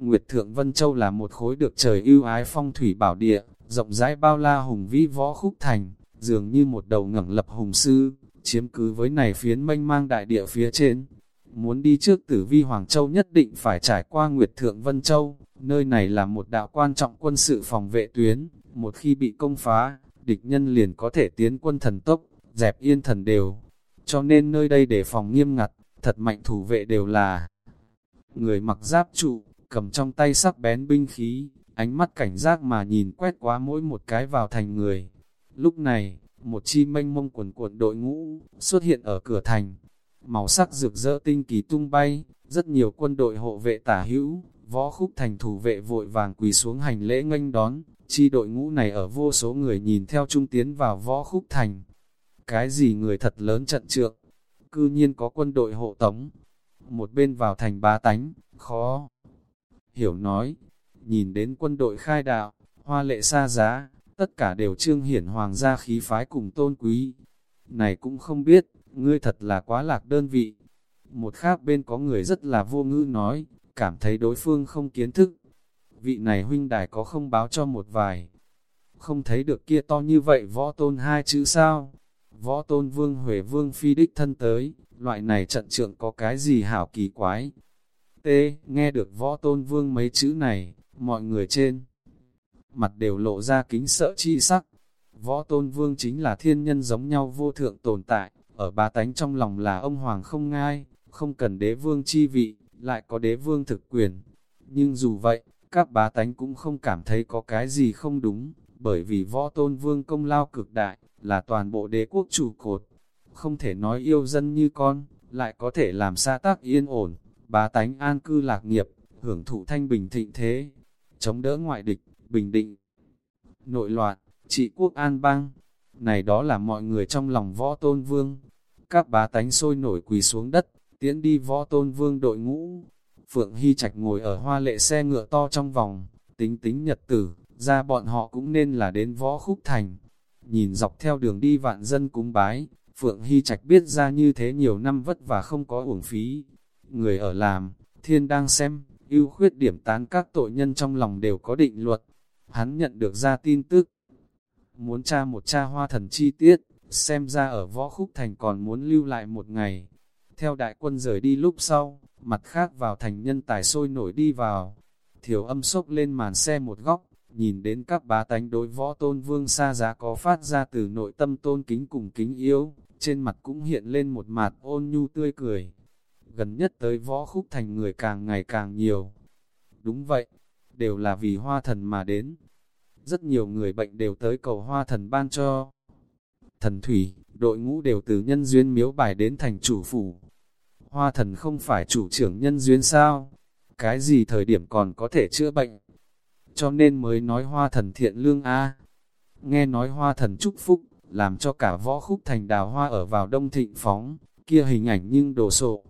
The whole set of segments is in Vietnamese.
Nguyệt Thượng Vân Châu là một khối được trời ưu ái phong thủy bảo địa, rộng rãi bao la hùng vĩ võ khúc thành, dường như một đầu ngẩng lập hùng sư, chiếm cứ với này phiến mênh mang đại địa phía trên. Muốn đi trước tử vi Hoàng Châu nhất định phải trải qua Nguyệt Thượng Vân Châu, nơi này là một đạo quan trọng quân sự phòng vệ tuyến, một khi bị công phá, địch nhân liền có thể tiến quân thần tốc, dẹp yên thần đều. Cho nên nơi đây để phòng nghiêm ngặt, thật mạnh thủ vệ đều là người mặc giáp trụ, cầm trong tay sắc bén binh khí, ánh mắt cảnh giác mà nhìn quét qua mỗi một cái vào thành người. Lúc này, một chi mênh mông quần cuộn đội ngũ xuất hiện ở cửa thành. Màu sắc rực rỡ tinh kỳ tung bay, rất nhiều quân đội hộ vệ tả hữu, võ khúc thành thủ vệ vội vàng quỳ xuống hành lễ nghênh đón, chi đội ngũ này ở vô số người nhìn theo trung tiến vào võ khúc thành. Cái gì người thật lớn trận trượng, cư nhiên có quân đội hộ tống. Một bên vào thành bá tánh, khó. Hiểu nói, nhìn đến quân đội khai đạo, hoa lệ xa giá, tất cả đều trương hiển hoàng gia khí phái cùng tôn quý. Này cũng không biết, ngươi thật là quá lạc đơn vị. Một khác bên có người rất là vô ngữ nói, cảm thấy đối phương không kiến thức. Vị này huynh đài có không báo cho một vài. Không thấy được kia to như vậy võ tôn hai chữ sao? Võ tôn vương Huệ vương phi đích thân tới, loại này trận trượng có cái gì hảo kỳ quái. T. Nghe được võ tôn vương mấy chữ này, mọi người trên mặt đều lộ ra kính sợ chi sắc. Võ tôn vương chính là thiên nhân giống nhau vô thượng tồn tại, ở ba tánh trong lòng là ông hoàng không ngai, không cần đế vương chi vị, lại có đế vương thực quyền. Nhưng dù vậy, các bá tánh cũng không cảm thấy có cái gì không đúng, bởi vì võ tôn vương công lao cực đại, là toàn bộ đế quốc chủ cột. Không thể nói yêu dân như con, lại có thể làm xa tác yên ổn, bá tánh an cư lạc nghiệp, hưởng thụ thanh bình thịnh thế, chống đỡ ngoại địch, bình định, nội loạn, trị quốc an bang. Này đó là mọi người trong lòng võ tôn vương. Các bá tánh sôi nổi quỳ xuống đất, tiễn đi võ tôn vương đội ngũ. Phượng Hy Trạch ngồi ở hoa lệ xe ngựa to trong vòng, tính tính nhật tử, ra bọn họ cũng nên là đến võ khúc thành. Nhìn dọc theo đường đi vạn dân cúng bái, Phượng Hy Trạch biết ra như thế nhiều năm vất vả không có uổng phí. Người ở làm, thiên đang xem, ưu khuyết điểm tán các tội nhân trong lòng đều có định luật. Hắn nhận được ra tin tức, muốn tra một cha hoa thần chi tiết, xem ra ở võ khúc thành còn muốn lưu lại một ngày. Theo đại quân rời đi lúc sau, mặt khác vào thành nhân tài sôi nổi đi vào. Thiểu âm sốc lên màn xe một góc, nhìn đến các bá tánh đối võ tôn vương xa giá có phát ra từ nội tâm tôn kính cùng kính yếu, trên mặt cũng hiện lên một mặt ôn nhu tươi cười. Gần nhất tới võ khúc thành người càng ngày càng nhiều. Đúng vậy, đều là vì hoa thần mà đến. Rất nhiều người bệnh đều tới cầu hoa thần ban cho. Thần thủy, đội ngũ đều từ nhân duyên miếu bài đến thành chủ phủ. Hoa thần không phải chủ trưởng nhân duyên sao? Cái gì thời điểm còn có thể chữa bệnh? Cho nên mới nói hoa thần thiện lương A. Nghe nói hoa thần chúc phúc, làm cho cả võ khúc thành đào hoa ở vào đông thịnh phóng, kia hình ảnh nhưng đồ sộ.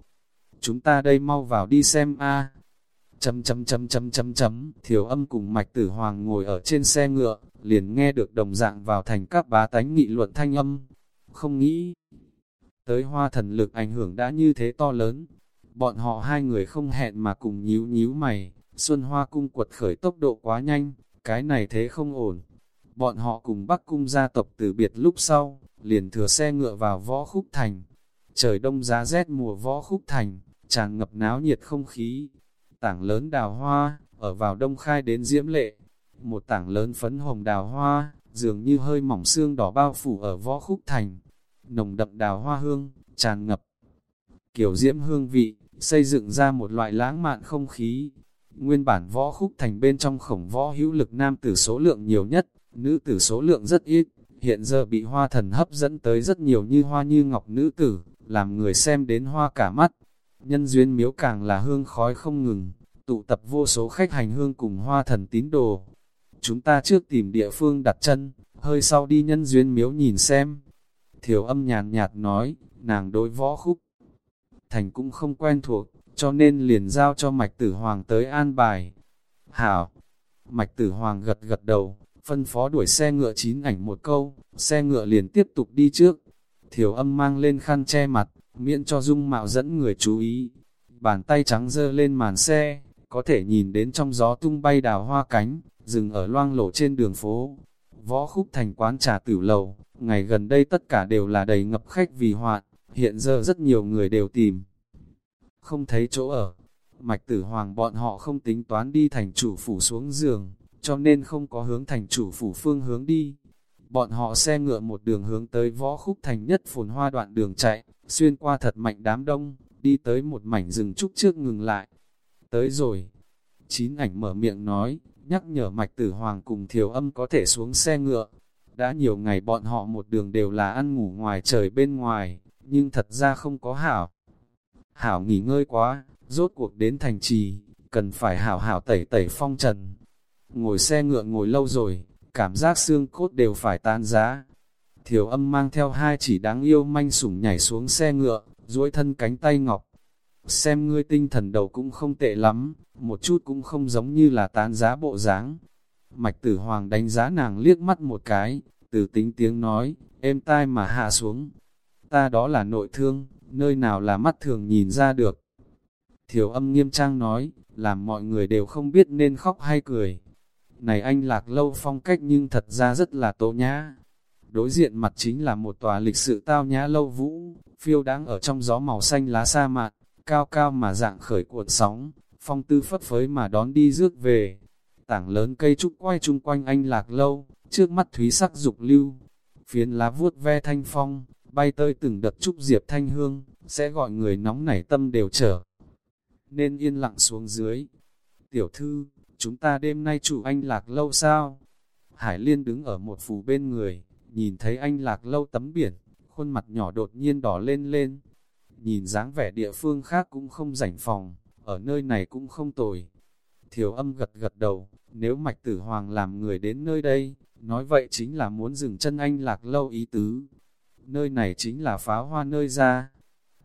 Chúng ta đây mau vào đi xem A chấm chấm chấm chấm chấm chấm, thiếu âm cùng mạch tử hoàng ngồi ở trên xe ngựa, liền nghe được đồng dạng vào thành các bá tánh nghị luận thanh âm. Không nghĩ, tới hoa thần lực ảnh hưởng đã như thế to lớn. Bọn họ hai người không hẹn mà cùng nhíu nhíu mày, Xuân Hoa cung quật khởi tốc độ quá nhanh, cái này thế không ổn. Bọn họ cùng Bắc cung gia tộc từ biệt lúc sau, liền thừa xe ngựa vào võ khúc thành. Trời đông giá rét mùa võ khúc thành, tràn ngập náo nhiệt không khí, tảng lớn đào hoa, ở vào đông khai đến diễm lệ. Một tảng lớn phấn hồng đào hoa, dường như hơi mỏng xương đỏ bao phủ ở võ khúc thành. Nồng đậm đào hoa hương, tràn ngập. Kiểu diễm hương vị, xây dựng ra một loại lãng mạn không khí. Nguyên bản võ khúc thành bên trong khổng võ hữu lực nam tử số lượng nhiều nhất, nữ tử số lượng rất ít. Hiện giờ bị hoa thần hấp dẫn tới rất nhiều như hoa như ngọc nữ tử, làm người xem đến hoa cả mắt Nhân duyên miếu càng là hương khói không ngừng, tụ tập vô số khách hành hương cùng hoa thần tín đồ. Chúng ta trước tìm địa phương đặt chân, hơi sau đi nhân duyên miếu nhìn xem. Thiểu âm nhàn nhạt nói, nàng đối võ khúc. Thành cũng không quen thuộc, cho nên liền giao cho mạch tử hoàng tới an bài. Hảo! Mạch tử hoàng gật gật đầu, phân phó đuổi xe ngựa chín ảnh một câu, xe ngựa liền tiếp tục đi trước. Thiểu âm mang lên khăn che mặt, miễn cho dung mạo dẫn người chú ý. Bàn tay trắng dơ lên màn xe, có thể nhìn đến trong gió tung bay đào hoa cánh, dừng ở loang lổ trên đường phố. Võ khúc thành quán trà tử lầu, ngày gần đây tất cả đều là đầy ngập khách vì hoạn, hiện giờ rất nhiều người đều tìm. Không thấy chỗ ở, mạch tử hoàng bọn họ không tính toán đi thành chủ phủ xuống giường, cho nên không có hướng thành chủ phủ phương hướng đi. Bọn họ xe ngựa một đường hướng tới võ khúc thành nhất phồn hoa đoạn đường chạy, xuyên qua thật mạnh đám đông, đi tới một mảnh rừng trúc trước ngừng lại. Tới rồi. Chín ảnh mở miệng nói, nhắc nhở mạch tử hoàng cùng thiểu âm có thể xuống xe ngựa. Đã nhiều ngày bọn họ một đường đều là ăn ngủ ngoài trời bên ngoài, nhưng thật ra không có hảo. Hảo nghỉ ngơi quá, rốt cuộc đến thành trì, cần phải hảo hảo tẩy tẩy phong trần. Ngồi xe ngựa ngồi lâu rồi, cảm giác xương cốt đều phải tan giá. Thiểu âm mang theo hai chỉ đáng yêu manh sủng nhảy xuống xe ngựa, duỗi thân cánh tay ngọc. Xem ngươi tinh thần đầu cũng không tệ lắm, một chút cũng không giống như là tán giá bộ dáng. Mạch tử hoàng đánh giá nàng liếc mắt một cái, từ tính tiếng nói, êm tai mà hạ xuống. Ta đó là nội thương, nơi nào là mắt thường nhìn ra được. Thiểu âm nghiêm trang nói, làm mọi người đều không biết nên khóc hay cười. Này anh lạc lâu phong cách nhưng thật ra rất là tố nhã. Đối diện mặt chính là một tòa lịch sự tao nhã lâu vũ, phiêu đáng ở trong gió màu xanh lá sa mạc, cao cao mà dạng khởi cuộn sóng, phong tư phất phới mà đón đi rước về. Tảng lớn cây trúc quay chung quanh anh lạc lâu, trước mắt thúy sắc dục lưu, phiến lá vuốt ve thanh phong, bay tơi từng đợt trúc diệp thanh hương, sẽ gọi người nóng nảy tâm đều trở. Nên yên lặng xuống dưới. Tiểu thư, chúng ta đêm nay chủ anh lạc lâu sao? Hải Liên đứng ở một phủ bên người, nhìn thấy anh lạc lâu tấm biển, khuôn mặt nhỏ đột nhiên đỏ lên lên. Nhìn dáng vẻ địa phương khác cũng không rảnh phòng, ở nơi này cũng không tồi. Thiểu âm gật gật đầu, nếu mạch tử hoàng làm người đến nơi đây, nói vậy chính là muốn dừng chân anh lạc lâu ý tứ. Nơi này chính là pháo hoa nơi ra.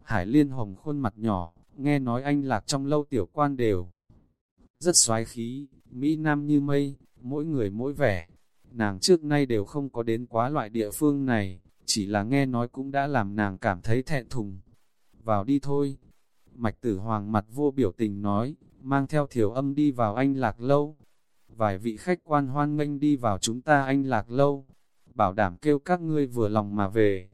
Hải liên hồng khuôn mặt nhỏ, nghe nói anh lạc trong lâu tiểu quan đều. Rất xoái khí, Mỹ Nam như mây, mỗi người mỗi vẻ. Nàng trước nay đều không có đến quá loại địa phương này, chỉ là nghe nói cũng đã làm nàng cảm thấy thẹn thùng. Vào đi thôi. Mạch tử hoàng mặt vô biểu tình nói, mang theo thiểu âm đi vào anh lạc lâu. Vài vị khách quan hoan nghênh đi vào chúng ta anh lạc lâu. Bảo đảm kêu các ngươi vừa lòng mà về.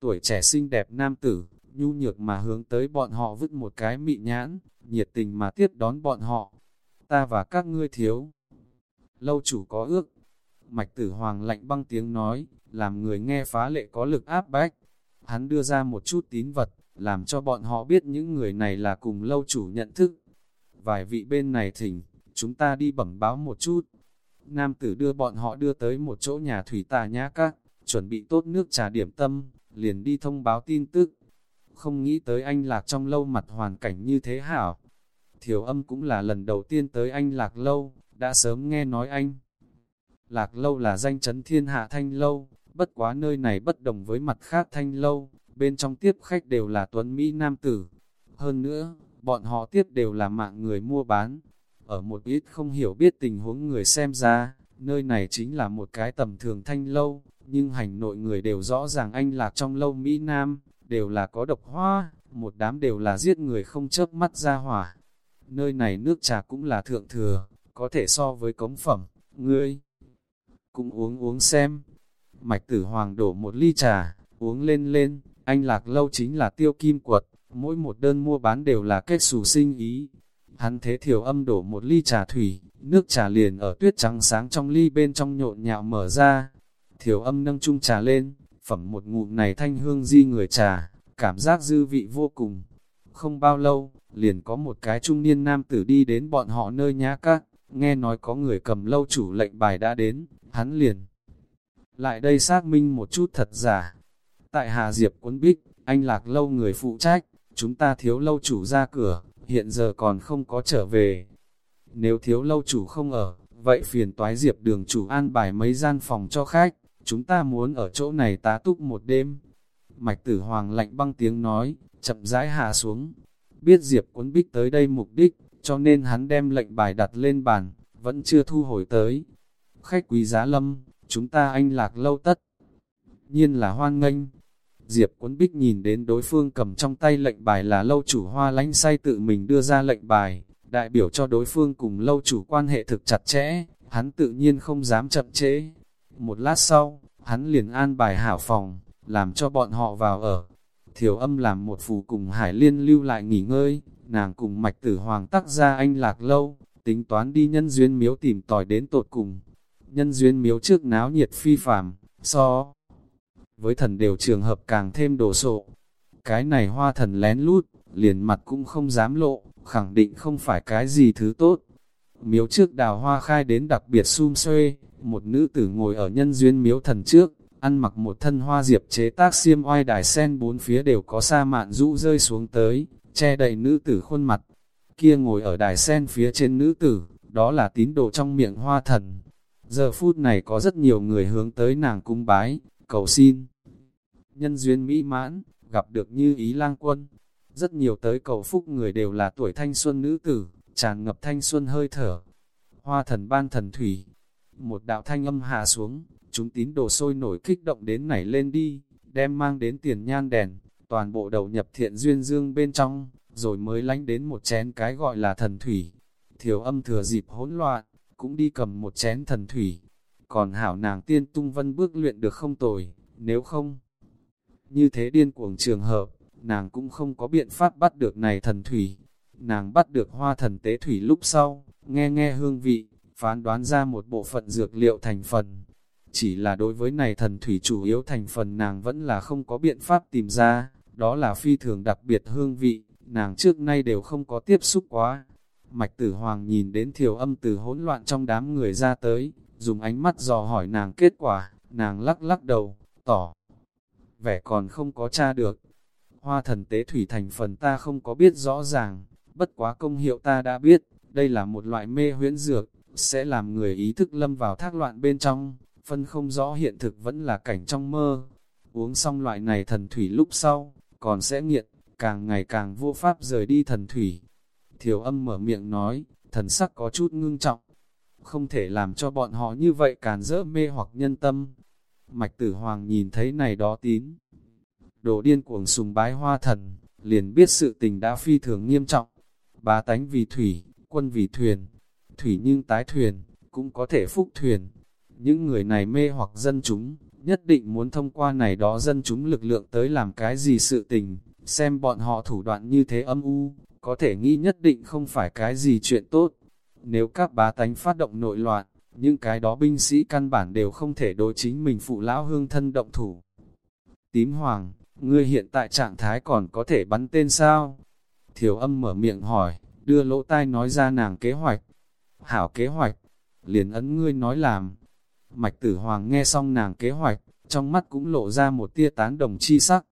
Tuổi trẻ xinh đẹp nam tử, nhu nhược mà hướng tới bọn họ vứt một cái mị nhãn, nhiệt tình mà tiếp đón bọn họ. Ta và các ngươi thiếu. Lâu chủ có ước. Mạch tử hoàng lạnh băng tiếng nói, làm người nghe phá lệ có lực áp bách. Hắn đưa ra một chút tín vật, làm cho bọn họ biết những người này là cùng lâu chủ nhận thức. Vài vị bên này thỉnh, chúng ta đi bẩm báo một chút. Nam tử đưa bọn họ đưa tới một chỗ nhà thủy tà nhã các, chuẩn bị tốt nước trà điểm tâm, liền đi thông báo tin tức. Không nghĩ tới anh lạc trong lâu mặt hoàn cảnh như thế hảo. Thiểu âm cũng là lần đầu tiên tới anh lạc lâu, đã sớm nghe nói anh. Lạc lâu là danh chấn thiên hạ thanh lâu, bất quá nơi này bất đồng với mặt khác thanh lâu, bên trong tiếp khách đều là tuấn Mỹ nam tử. Hơn nữa, bọn họ tiếp đều là mạng người mua bán. Ở một ít không hiểu biết tình huống người xem ra, nơi này chính là một cái tầm thường thanh lâu, nhưng hành nội người đều rõ ràng anh lạc trong lâu Mỹ Nam, đều là có độc hoa, một đám đều là giết người không chớp mắt ra hỏa. Nơi này nước trà cũng là thượng thừa, có thể so với cống phẩm, ngươi cũng uống uống xem. Mạch tử hoàng đổ một ly trà, uống lên lên, anh lạc lâu chính là tiêu kim quật, mỗi một đơn mua bán đều là kết xù sinh ý. Hắn thế thiểu âm đổ một ly trà thủy, nước trà liền ở tuyết trắng sáng trong ly bên trong nhộn nhạo mở ra. Thiểu âm nâng chung trà lên, phẩm một ngụm này thanh hương di người trà, cảm giác dư vị vô cùng. Không bao lâu, liền có một cái trung niên nam tử đi đến bọn họ nơi nhá các, nghe nói có người cầm lâu chủ lệnh bài đã đến, hắn liền. Lại đây xác minh một chút thật giả. Tại Hà Diệp cuốn bích, anh lạc lâu người phụ trách, chúng ta thiếu lâu chủ ra cửa, hiện giờ còn không có trở về. Nếu thiếu lâu chủ không ở, vậy phiền toái Diệp đường chủ an bài mấy gian phòng cho khách, chúng ta muốn ở chỗ này tá túc một đêm. Mạch tử hoàng lạnh băng tiếng nói, chậm rãi hạ xuống. Biết Diệp cuốn bích tới đây mục đích, cho nên hắn đem lệnh bài đặt lên bàn, vẫn chưa thu hồi tới. Khách quý giá lâm, chúng ta anh lạc lâu tất. Nhiên là hoan nghênh. Diệp Quấn Bích nhìn đến đối phương cầm trong tay lệnh bài là lâu chủ hoa lánh say tự mình đưa ra lệnh bài, đại biểu cho đối phương cùng lâu chủ quan hệ thực chặt chẽ, hắn tự nhiên không dám chậm chế Một lát sau, hắn liền an bài hảo phòng, làm cho bọn họ vào ở. Thiểu âm làm một phù cùng Hải Liên lưu lại nghỉ ngơi, nàng cùng mạch tử hoàng tắc ra anh lạc lâu, tính toán đi nhân duyên miếu tìm tòi đến tột cùng. Nhân duyên miếu trước náo nhiệt phi phàm, so với thần đều trường hợp càng thêm đồ sộ. Cái này hoa thần lén lút, liền mặt cũng không dám lộ, khẳng định không phải cái gì thứ tốt. Miếu trước đào hoa khai đến đặc biệt sum xuê, một nữ tử ngồi ở nhân duyên miếu thần trước, ăn mặc một thân hoa diệp chế tác xiêm oai đài sen bốn phía đều có sa mạn rũ rơi xuống tới, che đầy nữ tử khuôn mặt. Kia ngồi ở đài sen phía trên nữ tử, đó là tín đồ trong miệng hoa thần. Giờ phút này có rất nhiều người hướng tới nàng cung bái, cầu xin. Nhân duyên mỹ mãn, gặp được như ý lang quân. Rất nhiều tới cầu phúc người đều là tuổi thanh xuân nữ tử, tràn ngập thanh xuân hơi thở. Hoa thần ban thần thủy. Một đạo thanh âm hạ xuống, chúng tín đồ sôi nổi kích động đến nảy lên đi, đem mang đến tiền nhan đèn, toàn bộ đầu nhập thiện duyên dương bên trong, rồi mới lánh đến một chén cái gọi là thần thủy. Thiểu âm thừa dịp hỗn loạn, cũng đi cầm một chén thần thủy. Còn hảo nàng tiên tung vân bước luyện được không tồi, nếu không, như thế điên cuồng trường hợp, nàng cũng không có biện pháp bắt được này thần thủy. Nàng bắt được hoa thần tế thủy lúc sau, nghe nghe hương vị, phán đoán ra một bộ phận dược liệu thành phần. Chỉ là đối với này thần thủy chủ yếu thành phần nàng vẫn là không có biện pháp tìm ra, đó là phi thường đặc biệt hương vị, nàng trước nay đều không có tiếp xúc quá. Mạch tử hoàng nhìn đến thiểu âm từ hỗn loạn trong đám người ra tới, dùng ánh mắt dò hỏi nàng kết quả, nàng lắc lắc đầu, tỏ. Vẻ còn không có tra được. Hoa thần tế thủy thành phần ta không có biết rõ ràng, bất quá công hiệu ta đã biết, đây là một loại mê huyễn dược, sẽ làm người ý thức lâm vào thác loạn bên trong, phân không rõ hiện thực vẫn là cảnh trong mơ. Uống xong loại này thần thủy lúc sau, còn sẽ nghiện, càng ngày càng vô pháp rời đi thần thủy. Thiểu âm mở miệng nói, thần sắc có chút ngưng trọng, không thể làm cho bọn họ như vậy càn rỡ mê hoặc nhân tâm. Mạch tử hoàng nhìn thấy này đó tín. Đồ điên cuồng sùng bái hoa thần, liền biết sự tình đã phi thường nghiêm trọng. Bá tánh vì thủy, quân vì thuyền, thủy nhưng tái thuyền, cũng có thể phúc thuyền. Những người này mê hoặc dân chúng, nhất định muốn thông qua này đó dân chúng lực lượng tới làm cái gì sự tình, xem bọn họ thủ đoạn như thế âm u, có thể nghĩ nhất định không phải cái gì chuyện tốt. Nếu các bá tánh phát động nội loạn, những cái đó binh sĩ căn bản đều không thể đối chính mình phụ lão hương thân động thủ. Tím hoàng, ngươi hiện tại trạng thái còn có thể bắn tên sao? Thiểu âm mở miệng hỏi, đưa lỗ tai nói ra nàng kế hoạch. Hảo kế hoạch, liền ấn ngươi nói làm. Mạch tử hoàng nghe xong nàng kế hoạch, trong mắt cũng lộ ra một tia tán đồng chi sắc.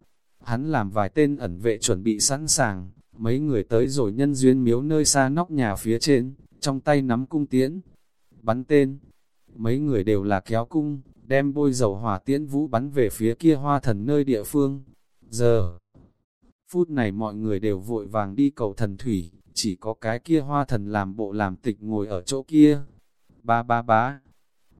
Hắn làm vài tên ẩn vệ chuẩn bị sẵn sàng, mấy người tới rồi nhân duyên miếu nơi xa nóc nhà phía trên, trong tay nắm cung tiễn. Bắn tên, mấy người đều là kéo cung, đem bôi dầu hỏa tiễn vũ bắn về phía kia hoa thần nơi địa phương. Giờ, phút này mọi người đều vội vàng đi cầu thần thủy, chỉ có cái kia hoa thần làm bộ làm tịch ngồi ở chỗ kia. Ba ba bá,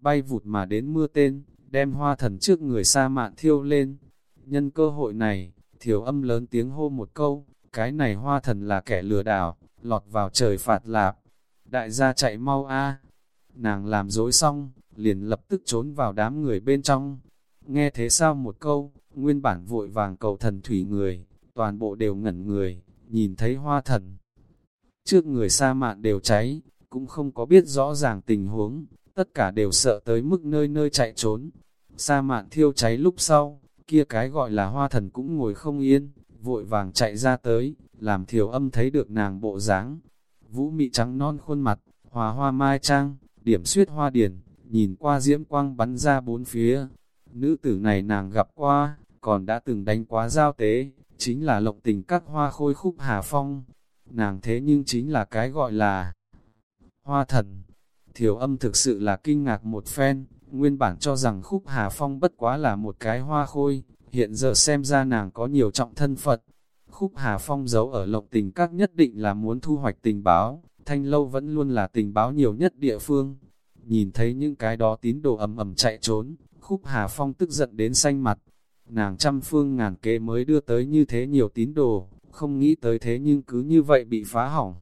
bay vụt mà đến mưa tên, đem hoa thần trước người sa mạn thiêu lên. Nhân cơ hội này, thiểu âm lớn tiếng hô một câu, cái này hoa thần là kẻ lừa đảo, lọt vào trời phạt lạp. Đại gia chạy mau a Nàng làm dối xong, liền lập tức trốn vào đám người bên trong. Nghe thế sao một câu, nguyên bản vội vàng cầu thần thủy người, toàn bộ đều ngẩn người, nhìn thấy hoa thần. Trước người sa mạn đều cháy, cũng không có biết rõ ràng tình huống, tất cả đều sợ tới mức nơi nơi chạy trốn. Sa mạn thiêu cháy lúc sau, kia cái gọi là hoa thần cũng ngồi không yên, vội vàng chạy ra tới, làm thiểu âm thấy được nàng bộ dáng Vũ mị trắng non khuôn mặt, hòa hoa mai trang, điểm suyết hoa điển, nhìn qua diễm quang bắn ra bốn phía. Nữ tử này nàng gặp qua, còn đã từng đánh quá giao tế, chính là lộng tình các hoa khôi khúc hà phong. Nàng thế nhưng chính là cái gọi là hoa thần. Thiểu âm thực sự là kinh ngạc một phen, nguyên bản cho rằng khúc hà phong bất quá là một cái hoa khôi, hiện giờ xem ra nàng có nhiều trọng thân Phật. Khúc hà phong giấu ở lộng tình các nhất định là muốn thu hoạch tình báo, thanh lâu vẫn luôn là tình báo nhiều nhất địa phương. Nhìn thấy những cái đó tín đồ ầm ầm chạy trốn, khúc hà phong tức giận đến xanh mặt. Nàng trăm phương ngàn kế mới đưa tới như thế nhiều tín đồ, không nghĩ tới thế nhưng cứ như vậy bị phá hỏng.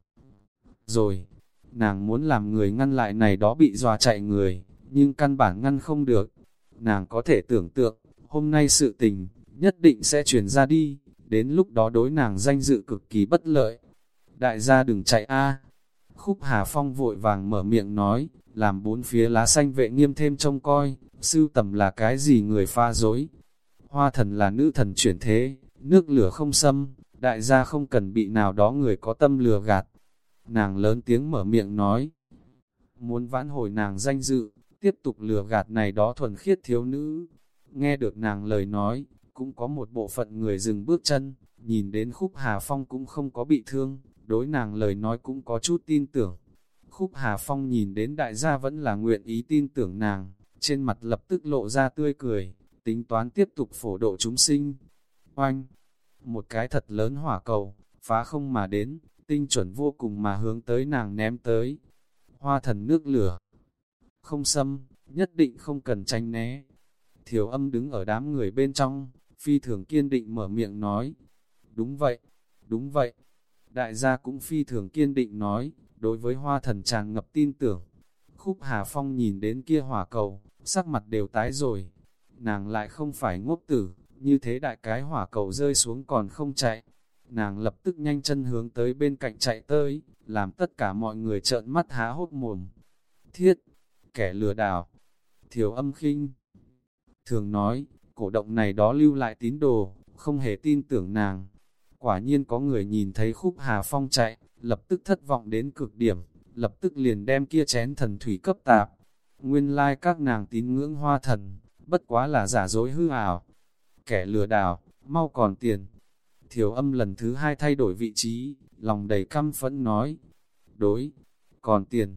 rồi. Nàng muốn làm người ngăn lại này đó bị dòa chạy người, nhưng căn bản ngăn không được. Nàng có thể tưởng tượng, hôm nay sự tình, nhất định sẽ truyền ra đi, đến lúc đó đối nàng danh dự cực kỳ bất lợi. Đại gia đừng chạy a Khúc Hà Phong vội vàng mở miệng nói, làm bốn phía lá xanh vệ nghiêm thêm trông coi, sưu tầm là cái gì người pha dối. Hoa thần là nữ thần chuyển thế, nước lửa không xâm, đại gia không cần bị nào đó người có tâm lừa gạt. Nàng lớn tiếng mở miệng nói, muốn vãn hồi nàng danh dự, tiếp tục lừa gạt này đó thuần khiết thiếu nữ. Nghe được nàng lời nói, cũng có một bộ phận người dừng bước chân, nhìn đến khúc Hà Phong cũng không có bị thương, đối nàng lời nói cũng có chút tin tưởng. Khúc Hà Phong nhìn đến đại gia vẫn là nguyện ý tin tưởng nàng, trên mặt lập tức lộ ra tươi cười, tính toán tiếp tục phổ độ chúng sinh. Oanh! Một cái thật lớn hỏa cầu, phá không mà đến, tinh chuẩn vô cùng mà hướng tới nàng ném tới. Hoa thần nước lửa. Không xâm, nhất định không cần tranh né thiếu âm đứng ở đám người bên trong, phi thường kiên định mở miệng nói. Đúng vậy, đúng vậy. Đại gia cũng phi thường kiên định nói, đối với hoa thần tràn ngập tin tưởng. Khúc Hà Phong nhìn đến kia hỏa cầu, sắc mặt đều tái rồi. Nàng lại không phải ngốc tử, như thế đại cái hỏa cầu rơi xuống còn không chạy. Nàng lập tức nhanh chân hướng tới bên cạnh chạy tới, làm tất cả mọi người trợn mắt há hốt mồm. Thiết, kẻ lừa đảo, thiếu âm khinh. Thường nói, cổ động này đó lưu lại tín đồ, không hề tin tưởng nàng. Quả nhiên có người nhìn thấy khúc Hà Phong chạy, lập tức thất vọng đến cực điểm, lập tức liền đem kia chén thần thủy cấp tạp. Nguyên lai like các nàng tín ngưỡng hoa thần, bất quá là giả dối hư ảo. Kẻ lừa đảo, mau còn tiền. Thiểu âm lần thứ hai thay đổi vị trí, lòng đầy căm phẫn nói. Đối, còn tiền.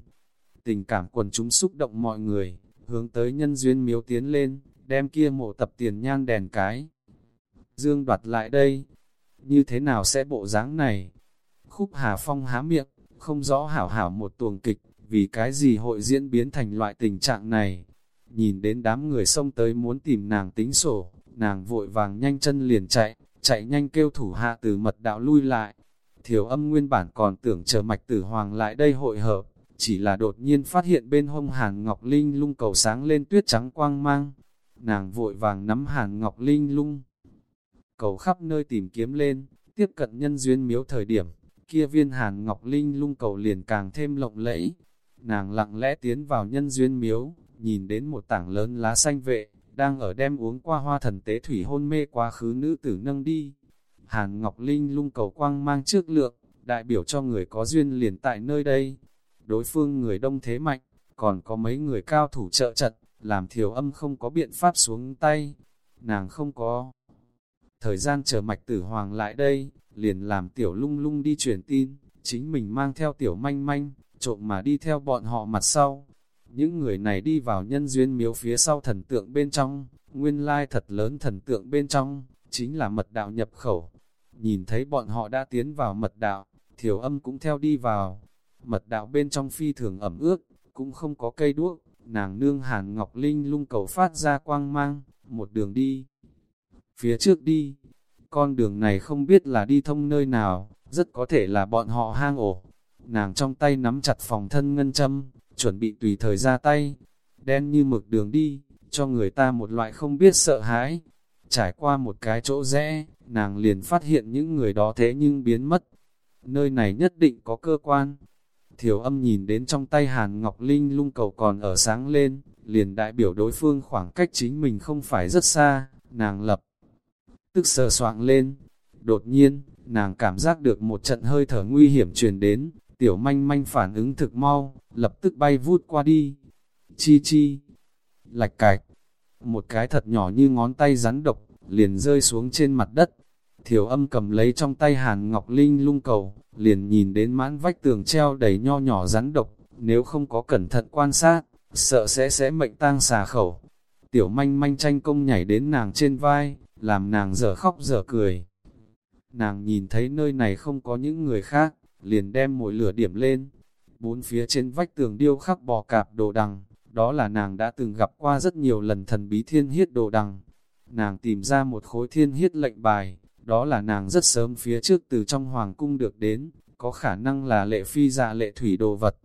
Tình cảm quần chúng xúc động mọi người, hướng tới nhân duyên miếu tiến lên, đem kia mộ tập tiền nhan đèn cái. Dương đoạt lại đây, như thế nào sẽ bộ dáng này? Khúc Hà Phong há miệng, không rõ hảo hảo một tuồng kịch, vì cái gì hội diễn biến thành loại tình trạng này. Nhìn đến đám người xông tới muốn tìm nàng tính sổ, nàng vội vàng nhanh chân liền chạy, chạy nhanh kêu thủ hạ từ mật đạo lui lại. Thiểu âm nguyên bản còn tưởng chờ mạch tử hoàng lại đây hội hợp, chỉ là đột nhiên phát hiện bên hông hàn ngọc linh lung cầu sáng lên tuyết trắng quang mang. Nàng vội vàng nắm hàn ngọc linh lung, cầu khắp nơi tìm kiếm lên, tiếp cận nhân duyên miếu thời điểm, kia viên hàn ngọc linh lung cầu liền càng thêm lộng lẫy. Nàng lặng lẽ tiến vào nhân duyên miếu, nhìn đến một tảng lớn lá xanh vệ, đang ở đem uống qua hoa thần tế thủy hôn mê quá khứ nữ tử nâng đi. Hàn Ngọc Linh lung cầu quang mang trước lượng, đại biểu cho người có duyên liền tại nơi đây. Đối phương người đông thế mạnh, còn có mấy người cao thủ trợ trận, làm thiểu âm không có biện pháp xuống tay. Nàng không có thời gian chờ mạch tử hoàng lại đây, liền làm tiểu lung lung đi truyền tin, chính mình mang theo tiểu manh manh, trộm mà đi theo bọn họ mặt sau. Những người này đi vào nhân duyên miếu phía sau thần tượng bên trong, nguyên lai thật lớn thần tượng bên trong, chính là mật đạo nhập khẩu. Nhìn thấy bọn họ đã tiến vào mật đạo, thiểu âm cũng theo đi vào. Mật đạo bên trong phi thường ẩm ướt, cũng không có cây đuốc, nàng nương hàn ngọc linh lung cầu phát ra quang mang, một đường đi. Phía trước đi, con đường này không biết là đi thông nơi nào, rất có thể là bọn họ hang ổ. Nàng trong tay nắm chặt phòng thân ngân châm, chuẩn bị tùy thời ra tay, đen như mực đường đi, cho người ta một loại không biết sợ hãi. Trải qua một cái chỗ rẽ, nàng liền phát hiện những người đó thế nhưng biến mất. Nơi này nhất định có cơ quan. Thiểu âm nhìn đến trong tay Hàn Ngọc Linh lung cầu còn ở sáng lên, liền đại biểu đối phương khoảng cách chính mình không phải rất xa, nàng lập tức sờ soạng lên. Đột nhiên, nàng cảm giác được một trận hơi thở nguy hiểm truyền đến, tiểu manh manh phản ứng thực mau, lập tức bay vút qua đi. Chi chi, lạch cạch, một cái thật nhỏ như ngón tay rắn độc, liền rơi xuống trên mặt đất. Thiểu âm cầm lấy trong tay hàn ngọc linh lung cầu, liền nhìn đến mãn vách tường treo đầy nho nhỏ rắn độc, nếu không có cẩn thận quan sát, sợ sẽ sẽ mệnh tang xà khẩu. Tiểu manh manh tranh công nhảy đến nàng trên vai, làm nàng dở khóc dở cười. Nàng nhìn thấy nơi này không có những người khác, liền đem mỗi lửa điểm lên. Bốn phía trên vách tường điêu khắc bò cạp đồ đằng, đó là nàng đã từng gặp qua rất nhiều lần thần bí thiên hiết đồ đằng. Nàng tìm ra một khối thiên hiết lệnh bài, đó là nàng rất sớm phía trước từ trong hoàng cung được đến, có khả năng là lệ phi dạ lệ thủy đồ vật.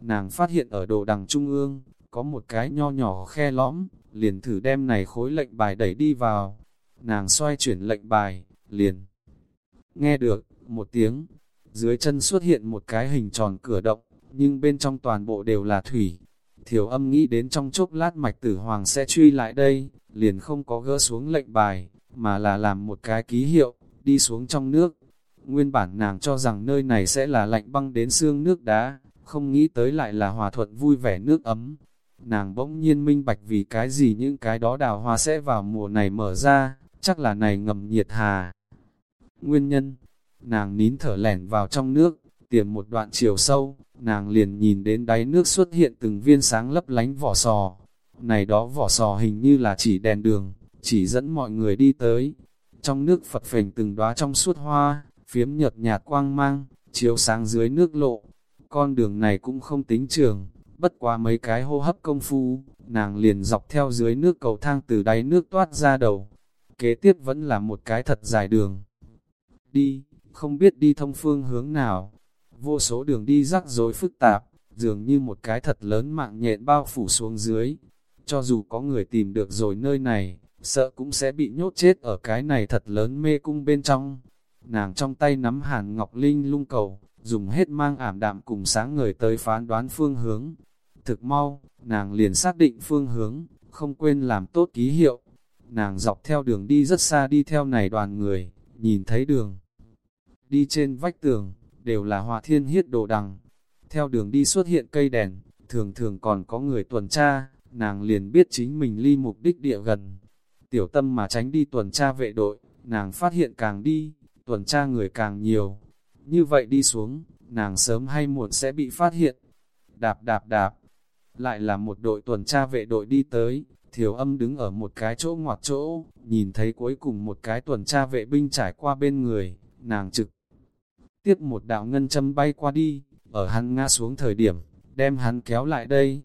Nàng phát hiện ở đồ đằng trung ương, có một cái nho nhỏ khe lõm, liền thử đem này khối lệnh bài đẩy đi vào. Nàng xoay chuyển lệnh bài, liền. Nghe được, một tiếng, dưới chân xuất hiện một cái hình tròn cửa động, nhưng bên trong toàn bộ đều là thủy. Thiểu âm nghĩ đến trong chốc lát mạch tử hoàng sẽ truy lại đây, liền không có gỡ xuống lệnh bài, mà là làm một cái ký hiệu, đi xuống trong nước. Nguyên bản nàng cho rằng nơi này sẽ là lạnh băng đến xương nước đá, không nghĩ tới lại là hòa thuận vui vẻ nước ấm. Nàng bỗng nhiên minh bạch vì cái gì những cái đó đào hoa sẽ vào mùa này mở ra, chắc là này ngầm nhiệt hà. Nguyên nhân, nàng nín thở lẻn vào trong nước, tiềm một đoạn chiều sâu, nàng liền nhìn đến đáy nước xuất hiện từng viên sáng lấp lánh vỏ sò. Này đó vỏ sò hình như là chỉ đèn đường, chỉ dẫn mọi người đi tới. Trong nước phật phình từng đóa trong suốt hoa, phiếm nhợt nhạt quang mang, chiếu sáng dưới nước lộ. Con đường này cũng không tính trường, bất quá mấy cái hô hấp công phu, nàng liền dọc theo dưới nước cầu thang từ đáy nước toát ra đầu. Kế tiếp vẫn là một cái thật dài đường. Đi, không biết đi thông phương hướng nào. Vô số đường đi rắc rối phức tạp, dường như một cái thật lớn mạng nhện bao phủ xuống dưới. Cho dù có người tìm được rồi nơi này, sợ cũng sẽ bị nhốt chết ở cái này thật lớn mê cung bên trong. Nàng trong tay nắm hàn ngọc linh lung cầu, dùng hết mang ảm đạm cùng sáng người tới phán đoán phương hướng. Thực mau, nàng liền xác định phương hướng, không quên làm tốt ký hiệu. Nàng dọc theo đường đi rất xa đi theo này đoàn người, nhìn thấy đường. Đi trên vách tường, đều là hòa thiên hiết đồ đằng. Theo đường đi xuất hiện cây đèn, thường thường còn có người tuần tra, nàng liền biết chính mình ly mục đích địa gần. Tiểu tâm mà tránh đi tuần tra vệ đội, nàng phát hiện càng đi, tuần tra người càng nhiều. Như vậy đi xuống, nàng sớm hay muộn sẽ bị phát hiện. Đạp đạp đạp, lại là một đội tuần tra vệ đội đi tới, thiểu âm đứng ở một cái chỗ ngoặt chỗ, nhìn thấy cuối cùng một cái tuần tra vệ binh trải qua bên người, nàng trực. Tiếp một đạo ngân châm bay qua đi, ở hắn ngã xuống thời điểm, đem hắn kéo lại đây.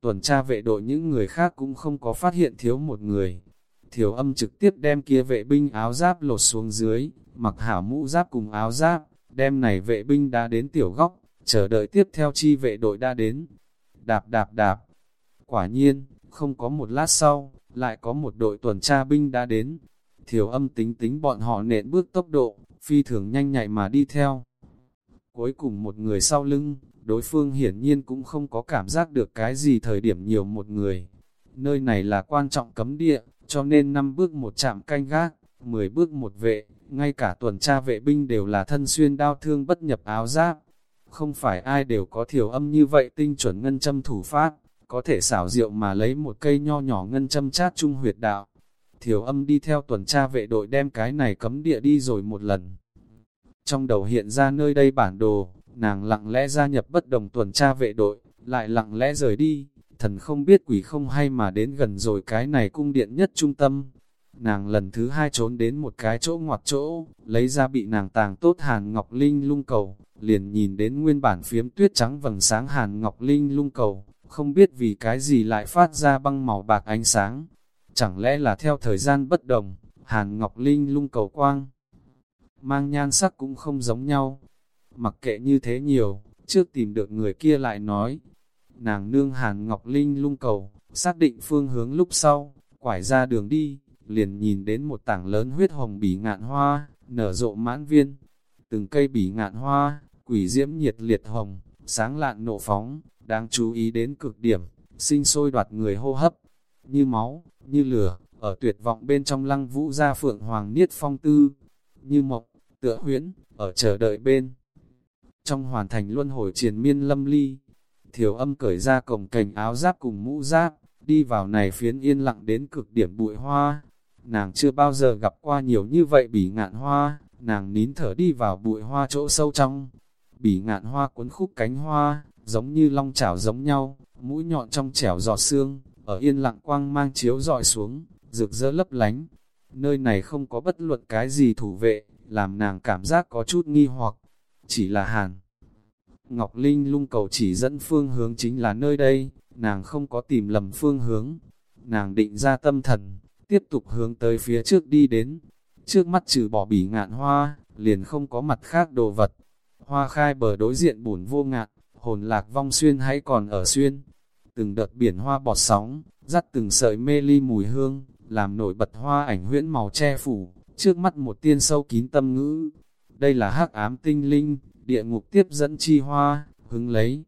Tuần tra vệ đội những người khác cũng không có phát hiện thiếu một người. Thiểu âm trực tiếp đem kia vệ binh áo giáp lột xuống dưới, mặc hảo mũ giáp cùng áo giáp, đem này vệ binh đã đến tiểu góc, chờ đợi tiếp theo chi vệ đội đã đến. Đạp đạp đạp. Quả nhiên, không có một lát sau, lại có một đội tuần tra binh đã đến. Thiểu âm tính tính bọn họ nện bước tốc độ, phi thường nhanh nhạy mà đi theo. Cuối cùng một người sau lưng, đối phương hiển nhiên cũng không có cảm giác được cái gì thời điểm nhiều một người. Nơi này là quan trọng cấm địa, cho nên năm bước một chạm canh gác, 10 bước một vệ, ngay cả tuần tra vệ binh đều là thân xuyên đao thương bất nhập áo giáp. Không phải ai đều có thiểu âm như vậy tinh chuẩn ngân châm thủ pháp, có thể xảo diệu mà lấy một cây nho nhỏ ngân châm chát trung huyệt đạo. Thiểu âm đi theo tuần tra vệ đội đem cái này cấm địa đi rồi một lần. Trong đầu hiện ra nơi đây bản đồ, nàng lặng lẽ gia nhập bất đồng tuần tra vệ đội, lại lặng lẽ rời đi, thần không biết quỷ không hay mà đến gần rồi cái này cung điện nhất trung tâm. Nàng lần thứ hai trốn đến một cái chỗ ngoặt chỗ, lấy ra bị nàng tàng tốt hàn ngọc linh lung cầu, liền nhìn đến nguyên bản phiếm tuyết trắng vầng sáng hàn ngọc linh lung cầu, không biết vì cái gì lại phát ra băng màu bạc ánh sáng. Chẳng lẽ là theo thời gian bất đồng, hàn ngọc linh lung cầu quang, mang nhan sắc cũng không giống nhau. Mặc kệ như thế nhiều, trước tìm được người kia lại nói, nàng nương hàn ngọc linh lung cầu, xác định phương hướng lúc sau, quải ra đường đi, liền nhìn đến một tảng lớn huyết hồng bỉ ngạn hoa, nở rộ mãn viên. Từng cây bỉ ngạn hoa, quỷ diễm nhiệt liệt hồng, sáng lạn nộ phóng, đáng chú ý đến cực điểm, sinh sôi đoạt người hô hấp, như máu, như lửa, ở tuyệt vọng bên trong lăng vũ ra phượng hoàng niết phong tư, như mộc, tựa huyễn, ở chờ đợi bên. Trong hoàn thành luân hồi triền miên lâm ly, thiểu âm cởi ra cổng cành áo giáp cùng mũ giáp, đi vào này phiến yên lặng đến cực điểm bụi hoa. Nàng chưa bao giờ gặp qua nhiều như vậy bỉ ngạn hoa, nàng nín thở đi vào bụi hoa chỗ sâu trong. Bỉ ngạn hoa cuốn khúc cánh hoa, giống như long chảo giống nhau, mũi nhọn trong chẻo giọt xương, ở yên lặng quang mang chiếu dọi xuống, rực rỡ lấp lánh. Nơi này không có bất luận cái gì thủ vệ, làm nàng cảm giác có chút nghi hoặc, chỉ là hàn. Ngọc Linh lung cầu chỉ dẫn phương hướng chính là nơi đây, nàng không có tìm lầm phương hướng. Nàng định ra tâm thần, tiếp tục hướng tới phía trước đi đến. Trước mắt trừ bỏ bỉ ngạn hoa, liền không có mặt khác đồ vật. Hoa khai bờ đối diện bùn vô ngạn, hồn lạc vong xuyên hay còn ở xuyên. Từng đợt biển hoa bọt sóng, dắt từng sợi mê ly mùi hương, làm nổi bật hoa ảnh huyễn màu che phủ, trước mắt một tiên sâu kín tâm ngữ. Đây là hắc ám tinh linh, địa ngục tiếp dẫn chi hoa, hứng lấy.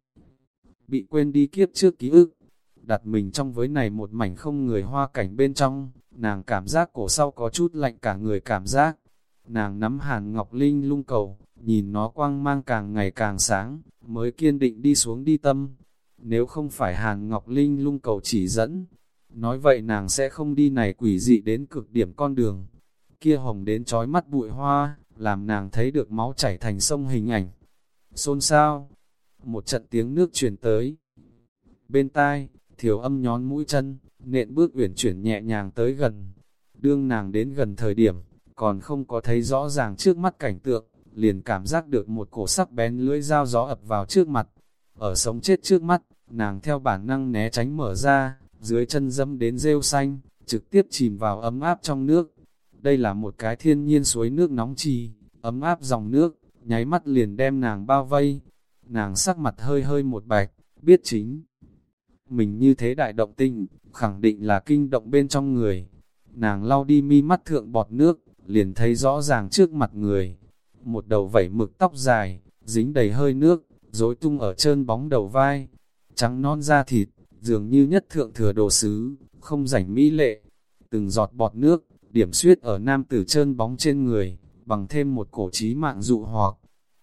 Bị quên đi kiếp trước ký ức, đặt mình trong với này một mảnh không người hoa cảnh bên trong, nàng cảm giác cổ sau có chút lạnh cả người cảm giác. Nàng nắm hàn ngọc linh lung cầu, nhìn nó quang mang càng ngày càng sáng, mới kiên định đi xuống đi tâm. Nếu không phải hàn ngọc linh lung cầu chỉ dẫn, nói vậy nàng sẽ không đi này quỷ dị đến cực điểm con đường. Kia hồng đến trói mắt bụi hoa, làm nàng thấy được máu chảy thành sông hình ảnh. Xôn xao, một trận tiếng nước truyền tới. Bên tai, thiểu âm nhón mũi chân, nện bước uyển chuyển nhẹ nhàng tới gần. Đương nàng đến gần thời điểm, còn không có thấy rõ ràng trước mắt cảnh tượng, liền cảm giác được một cổ sắc bén lưỡi dao gió ập vào trước mặt. Ở sống chết trước mắt, nàng theo bản năng né tránh mở ra, dưới chân dâm đến rêu xanh, trực tiếp chìm vào ấm áp trong nước. Đây là một cái thiên nhiên suối nước nóng trì, ấm áp dòng nước, nháy mắt liền đem nàng bao vây. Nàng sắc mặt hơi hơi một bạch, biết chính. Mình như thế đại động tinh, khẳng định là kinh động bên trong người. Nàng lau đi mi mắt thượng bọt nước, liền thấy rõ ràng trước mặt người. Một đầu vẩy mực tóc dài, dính đầy hơi nước, rối tung ở trơn bóng đầu vai. Trắng non da thịt, dường như nhất thượng thừa đồ sứ, không rảnh mỹ lệ. Từng giọt bọt nước, điểm suyết ở nam tử trơn bóng trên người, bằng thêm một cổ trí mạng dụ hoặc.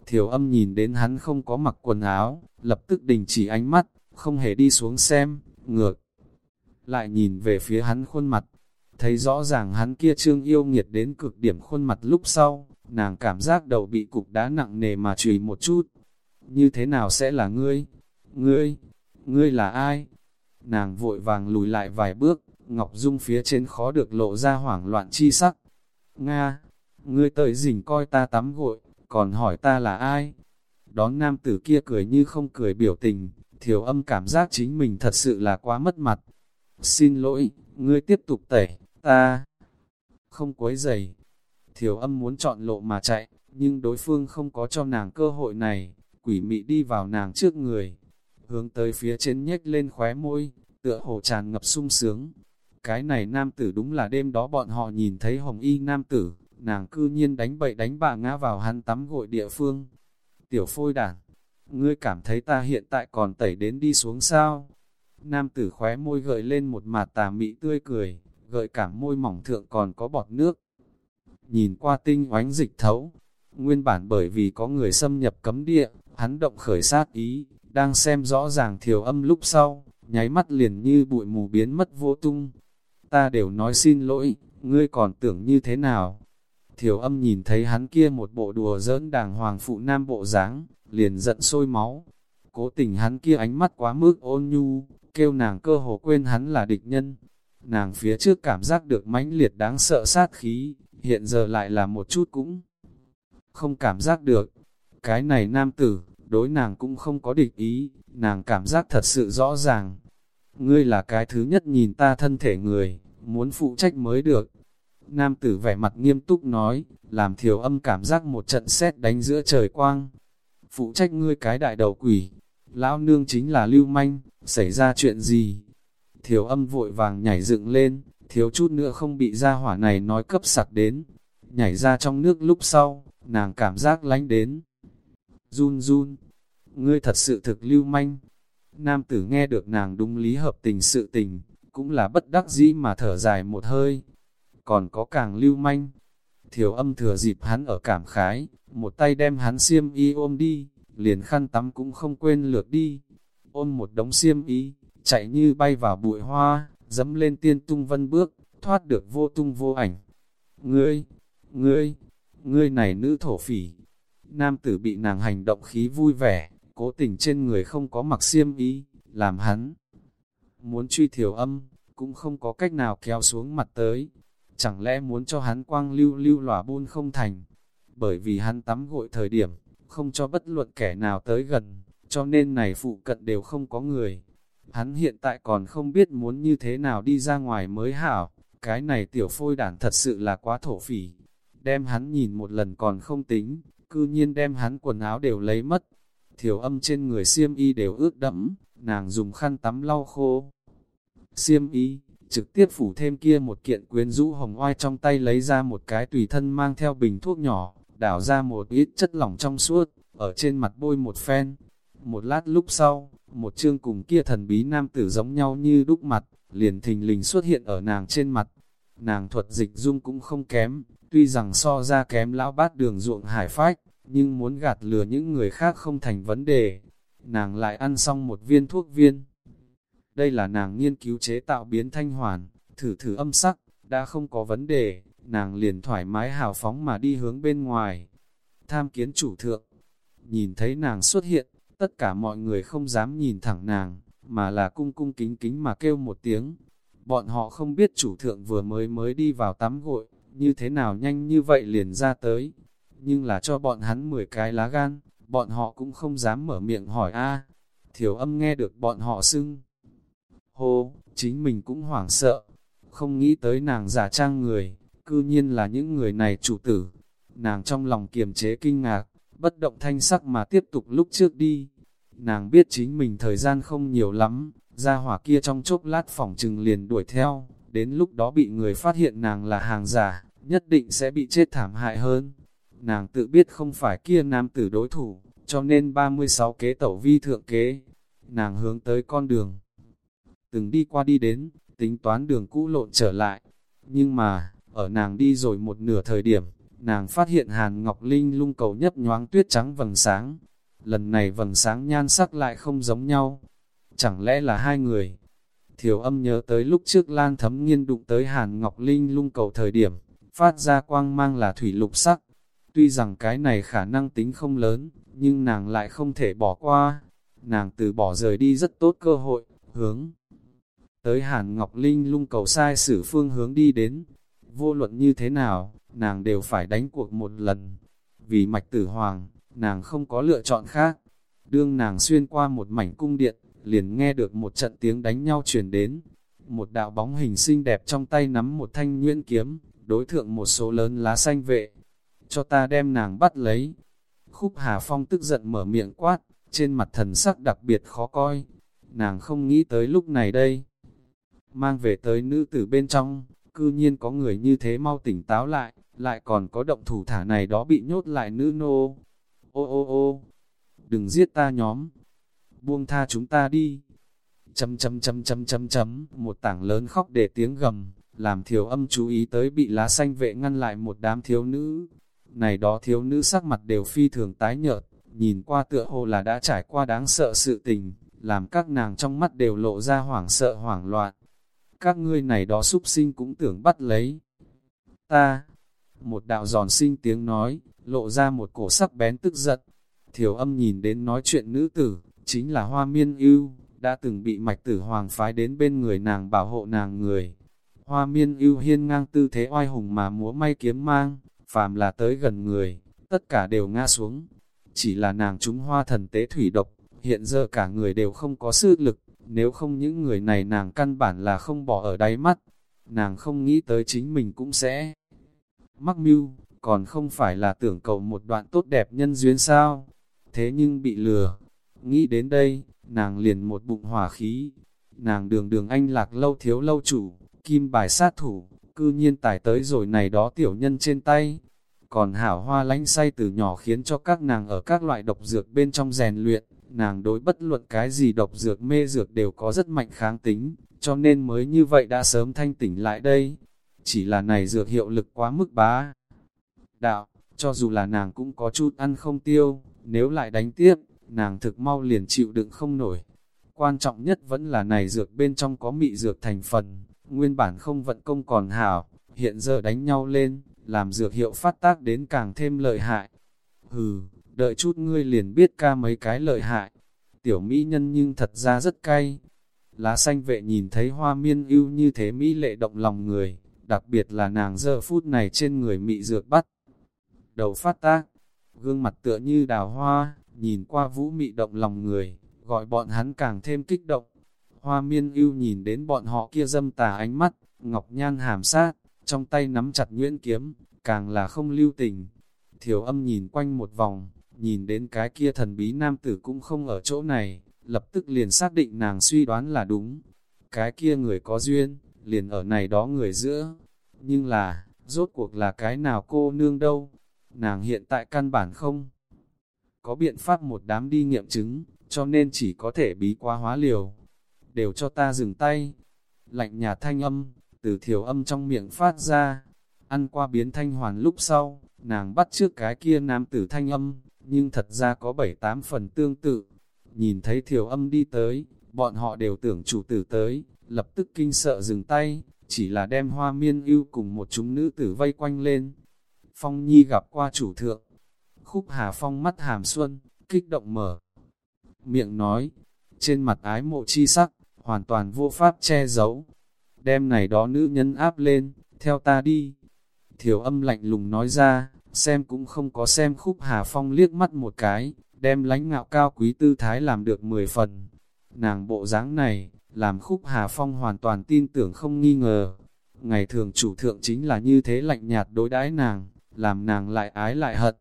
Thiểu âm nhìn đến hắn không có mặc quần áo, lập tức đình chỉ ánh mắt, không hề đi xuống xem, ngược. Lại nhìn về phía hắn khuôn mặt, thấy rõ ràng hắn kia trương yêu nghiệt đến cực điểm khuôn mặt lúc sau, nàng cảm giác đầu bị cục đá nặng nề mà chùy một chút. Như thế nào sẽ là ngươi? Ngươi? Ngươi là ai? Nàng vội vàng lùi lại vài bước, Ngọc Dung phía trên khó được lộ ra hoảng loạn chi sắc. Nga! Ngươi tới rình coi ta tắm gội, còn hỏi ta là ai? Đón nam tử kia cười như không cười biểu tình, thiểu âm cảm giác chính mình thật sự là quá mất mặt. Xin lỗi, ngươi tiếp tục tẩy, ta không quấy giày. Thiểu âm muốn chọn lộ mà chạy, nhưng đối phương không có cho nàng cơ hội này, quỷ mị đi vào nàng trước người, hướng tới phía trên nhếch lên khóe môi, tựa hồ tràn ngập sung sướng. Cái này nam tử đúng là đêm đó bọn họ nhìn thấy hồng y nam tử, nàng cư nhiên đánh bậy đánh bạ ngã vào hắn tắm gội địa phương. Tiểu phôi đản, ngươi cảm thấy ta hiện tại còn tẩy đến đi xuống sao? Nam tử khóe môi gợi lên một mặt tà mị tươi cười, gợi cảm môi mỏng thượng còn có bọt nước. Nhìn qua tinh oánh dịch thấu, nguyên bản bởi vì có người xâm nhập cấm địa, hắn động khởi sát ý, đang xem rõ ràng thiểu âm lúc sau, nháy mắt liền như bụi mù biến mất vô tung. Ta đều nói xin lỗi, ngươi còn tưởng như thế nào? Thiểu âm nhìn thấy hắn kia một bộ đùa giỡn đàng hoàng phụ nam bộ dáng liền giận sôi máu. Cố tình hắn kia ánh mắt quá mức ôn nhu, kêu nàng cơ hồ quên hắn là địch nhân. Nàng phía trước cảm giác được mãnh liệt đáng sợ sát khí, hiện giờ lại là một chút cũng không cảm giác được. Cái này nam tử, đối nàng cũng không có địch ý, nàng cảm giác thật sự rõ ràng. Ngươi là cái thứ nhất nhìn ta thân thể người, muốn phụ trách mới được. Nam tử vẻ mặt nghiêm túc nói, làm thiểu âm cảm giác một trận xét đánh giữa trời quang. Phụ trách ngươi cái đại đầu quỷ, lão nương chính là lưu manh, xảy ra chuyện gì? Thiểu âm vội vàng nhảy dựng lên, thiếu chút nữa không bị ra hỏa này nói cấp sặc đến. Nhảy ra trong nước lúc sau, nàng cảm giác lánh đến. Run run, ngươi thật sự thực lưu manh. Nam tử nghe được nàng đúng lý hợp tình sự tình, cũng là bất đắc dĩ mà thở dài một hơi, còn có càng lưu manh. Thiểu âm thừa dịp hắn ở cảm khái, một tay đem hắn xiêm y ôm đi, liền khăn tắm cũng không quên lượt đi. Ôm một đống xiêm y, chạy như bay vào bụi hoa, dẫm lên tiên tung vân bước, thoát được vô tung vô ảnh. Ngươi, ngươi, ngươi này nữ thổ phỉ. Nam tử bị nàng hành động khí vui vẻ, cố tình trên người không có mặc xiêm y, làm hắn. Muốn truy thiểu âm, cũng không có cách nào kéo xuống mặt tới, chẳng lẽ muốn cho hắn quang lưu lưu lỏa buôn không thành, bởi vì hắn tắm gội thời điểm, không cho bất luận kẻ nào tới gần, cho nên này phụ cận đều không có người. Hắn hiện tại còn không biết muốn như thế nào đi ra ngoài mới hảo, cái này tiểu phôi đản thật sự là quá thổ phỉ. Đem hắn nhìn một lần còn không tính, cư nhiên đem hắn quần áo đều lấy mất. Thiểu âm trên người xiêm y đều ướt đẫm, nàng dùng khăn tắm lau khô. Xiêm y, trực tiếp phủ thêm kia một kiện quyến rũ hồng oai trong tay lấy ra một cái tùy thân mang theo bình thuốc nhỏ, đảo ra một ít chất lỏng trong suốt, ở trên mặt bôi một phen. Một lát lúc sau, một chương cùng kia thần bí nam tử giống nhau như đúc mặt, liền thình lình xuất hiện ở nàng trên mặt. Nàng thuật dịch dung cũng không kém, tuy rằng so ra kém lão bát đường ruộng hải phách, nhưng muốn gạt lừa những người khác không thành vấn đề. Nàng lại ăn xong một viên thuốc viên. Đây là nàng nghiên cứu chế tạo biến thanh hoàn, thử thử âm sắc, đã không có vấn đề, nàng liền thoải mái hào phóng mà đi hướng bên ngoài. Tham kiến chủ thượng, nhìn thấy nàng xuất hiện, tất cả mọi người không dám nhìn thẳng nàng, mà là cung cung kính kính mà kêu một tiếng. Bọn họ không biết chủ thượng vừa mới mới đi vào tắm gội, như thế nào nhanh như vậy liền ra tới. Nhưng là cho bọn hắn 10 cái lá gan, bọn họ cũng không dám mở miệng hỏi a Thiểu âm nghe được bọn họ xưng. Hô, chính mình cũng hoảng sợ, không nghĩ tới nàng giả trang người, cư nhiên là những người này chủ tử. Nàng trong lòng kiềm chế kinh ngạc, bất động thanh sắc mà tiếp tục lúc trước đi. Nàng biết chính mình thời gian không nhiều lắm, ra hỏa kia trong chốc lát phỏng trừng liền đuổi theo, đến lúc đó bị người phát hiện nàng là hàng giả, nhất định sẽ bị chết thảm hại hơn. Nàng tự biết không phải kia nam tử đối thủ, cho nên 36 kế tẩu vi thượng kế. Nàng hướng tới con đường. Từng đi qua đi đến, tính toán đường cũ lộn trở lại. Nhưng mà, ở nàng đi rồi một nửa thời điểm, nàng phát hiện Hàn Ngọc Linh lung cầu nhấp nhoáng tuyết trắng vầng sáng. Lần này vầng sáng nhan sắc lại không giống nhau. Chẳng lẽ là hai người? Thiểu âm nhớ tới lúc trước Lan Thấm Nghiên đụng tới Hàn Ngọc Linh lung cầu thời điểm, phát ra quang mang là thủy lục sắc. Tuy rằng cái này khả năng tính không lớn, nhưng nàng lại không thể bỏ qua. Nàng từ bỏ rời đi rất tốt cơ hội, hướng tới Hàn Ngọc Linh lung cầu sai sử phương hướng đi đến. Vô luận như thế nào, nàng đều phải đánh cuộc một lần. Vì mạch tử hoàng, nàng không có lựa chọn khác. Đương nàng xuyên qua một mảnh cung điện, liền nghe được một trận tiếng đánh nhau truyền đến. Một đạo bóng hình xinh đẹp trong tay nắm một thanh nguyễn kiếm, đối thượng một số lớn lá xanh vệ. Cho ta đem nàng bắt lấy. Khúc Hà Phong tức giận mở miệng quát, trên mặt thần sắc đặc biệt khó coi. Nàng không nghĩ tới lúc này đây. Mang về tới nữ tử bên trong, cư nhiên có người như thế mau tỉnh táo lại, lại còn có động thủ thả này đó bị nhốt lại nữ nô. Ô ô ô, đừng giết ta nhóm, buông tha chúng ta đi. Chấm chấm chấm chấm chấm chấm, một tảng lớn khóc để tiếng gầm, làm thiếu âm chú ý tới bị lá xanh vệ ngăn lại một đám thiếu nữ. Này đó thiếu nữ sắc mặt đều phi thường tái nhợt, nhìn qua tựa hồ là đã trải qua đáng sợ sự tình, làm các nàng trong mắt đều lộ ra hoảng sợ hoảng loạn. Các ngươi này đó súc sinh cũng tưởng bắt lấy. Ta, một đạo giòn sinh tiếng nói, lộ ra một cổ sắc bén tức giận. Thiểu âm nhìn đến nói chuyện nữ tử, chính là hoa miên ưu, đã từng bị mạch tử hoàng phái đến bên người nàng bảo hộ nàng người. Hoa miên ưu hiên ngang tư thế oai hùng mà múa may kiếm mang, phàm là tới gần người, tất cả đều ngã xuống. Chỉ là nàng chúng hoa thần tế thủy độc, hiện giờ cả người đều không có sức lực, nếu không những người này nàng căn bản là không bỏ ở đáy mắt. Nàng không nghĩ tới chính mình cũng sẽ mắc mưu, còn không phải là tưởng cầu một đoạn tốt đẹp nhân duyên sao. Thế nhưng bị lừa, nghĩ đến đây, nàng liền một bụng hỏa khí. Nàng đường đường anh lạc lâu thiếu lâu chủ, kim bài sát thủ, cư nhiên tải tới rồi này đó tiểu nhân trên tay. Còn hảo hoa lánh say từ nhỏ khiến cho các nàng ở các loại độc dược bên trong rèn luyện, nàng đối bất luận cái gì độc dược mê dược đều có rất mạnh kháng tính, cho nên mới như vậy đã sớm thanh tỉnh lại đây. Chỉ là này dược hiệu lực quá mức bá. Đạo, cho dù là nàng cũng có chút ăn không tiêu, nếu lại đánh tiếp, nàng thực mau liền chịu đựng không nổi. Quan trọng nhất vẫn là này dược bên trong có mị dược thành phần, nguyên bản không vận công còn hảo, hiện giờ đánh nhau lên, làm dược hiệu phát tác đến càng thêm lợi hại. Hừ, đợi chút ngươi liền biết ca mấy cái lợi hại. Tiểu mỹ nhân nhưng thật ra rất cay. Lá xanh vệ nhìn thấy hoa miên ưu như thế mỹ lệ động lòng người, đặc biệt là nàng giờ phút này trên người mị dược bắt. Đầu phát tác, gương mặt tựa như đào hoa, nhìn qua vũ mị động lòng người, gọi bọn hắn càng thêm kích động. Hoa miên ưu nhìn đến bọn họ kia dâm tà ánh mắt, ngọc nhan hàm sát, trong tay nắm chặt nguyễn kiếm, càng là không lưu tình. Thiểu âm nhìn quanh một vòng, nhìn đến cái kia thần bí nam tử cũng không ở chỗ này, lập tức liền xác định nàng suy đoán là đúng. Cái kia người có duyên, liền ở này đó người giữa. Nhưng là, rốt cuộc là cái nào cô nương đâu? Nàng hiện tại căn bản không có biện pháp một đám đi nghiệm chứng, cho nên chỉ có thể bí quá hóa liều. Đều cho ta dừng tay. Lạnh nhà thanh âm, từ thiểu âm trong miệng phát ra. Ăn qua biến thanh hoàn lúc sau, nàng bắt trước cái kia nam tử thanh âm, nhưng thật ra có bảy tám phần tương tự. Nhìn thấy thiểu âm đi tới, bọn họ đều tưởng chủ tử tới, lập tức kinh sợ dừng tay, chỉ là đem hoa miên ưu cùng một chúng nữ tử vây quanh lên. Phong Nhi gặp qua chủ thượng, khúc hà phong mắt hàm xuân, kích động mở. Miệng nói, trên mặt ái mộ chi sắc, hoàn toàn vô pháp che giấu. Đem này đó nữ nhân áp lên, theo ta đi. Thiểu âm lạnh lùng nói ra, xem cũng không có xem khúc hà phong liếc mắt một cái, đem lánh ngạo cao quý tư thái làm được 10 phần. Nàng bộ dáng này, làm khúc hà phong hoàn toàn tin tưởng không nghi ngờ. Ngày thường chủ thượng chính là như thế lạnh nhạt đối đãi nàng, làm nàng lại ái lại hận.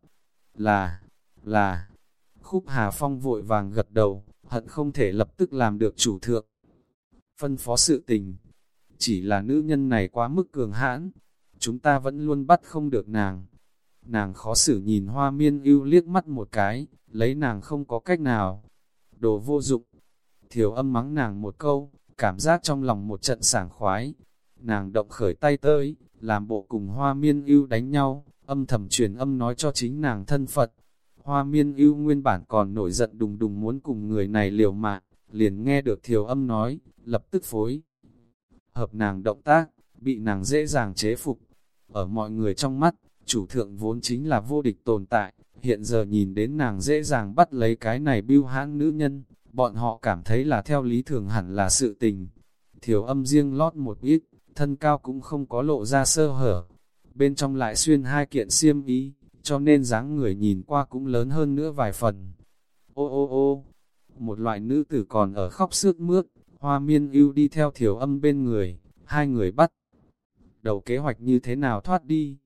Là, là, khúc hà phong vội vàng gật đầu, hận không thể lập tức làm được chủ thượng. Phân phó sự tình, chỉ là nữ nhân này quá mức cường hãn, chúng ta vẫn luôn bắt không được nàng. Nàng khó xử nhìn hoa miên ưu liếc mắt một cái, lấy nàng không có cách nào. Đồ vô dụng. Thiểu âm mắng nàng một câu, cảm giác trong lòng một trận sảng khoái. Nàng động khởi tay tới, làm bộ cùng hoa miên ưu đánh nhau, âm thầm truyền âm nói cho chính nàng thân Phật. Hoa miên ưu nguyên bản còn nổi giận đùng đùng muốn cùng người này liều mạng, liền nghe được thiểu âm nói, lập tức phối. Hợp nàng động tác, bị nàng dễ dàng chế phục. Ở mọi người trong mắt, chủ thượng vốn chính là vô địch tồn tại, hiện giờ nhìn đến nàng dễ dàng bắt lấy cái này bưu hãn nữ nhân, bọn họ cảm thấy là theo lý thường hẳn là sự tình. Thiểu âm riêng lót một ít, thân cao cũng không có lộ ra sơ hở, bên trong lại xuyên hai kiện xiêm ý, cho nên dáng người nhìn qua cũng lớn hơn nữa vài phần. Ô ô ô, một loại nữ tử còn ở khóc sướt mướt, hoa miên ưu đi theo thiểu âm bên người, hai người bắt. Đầu kế hoạch như thế nào thoát đi?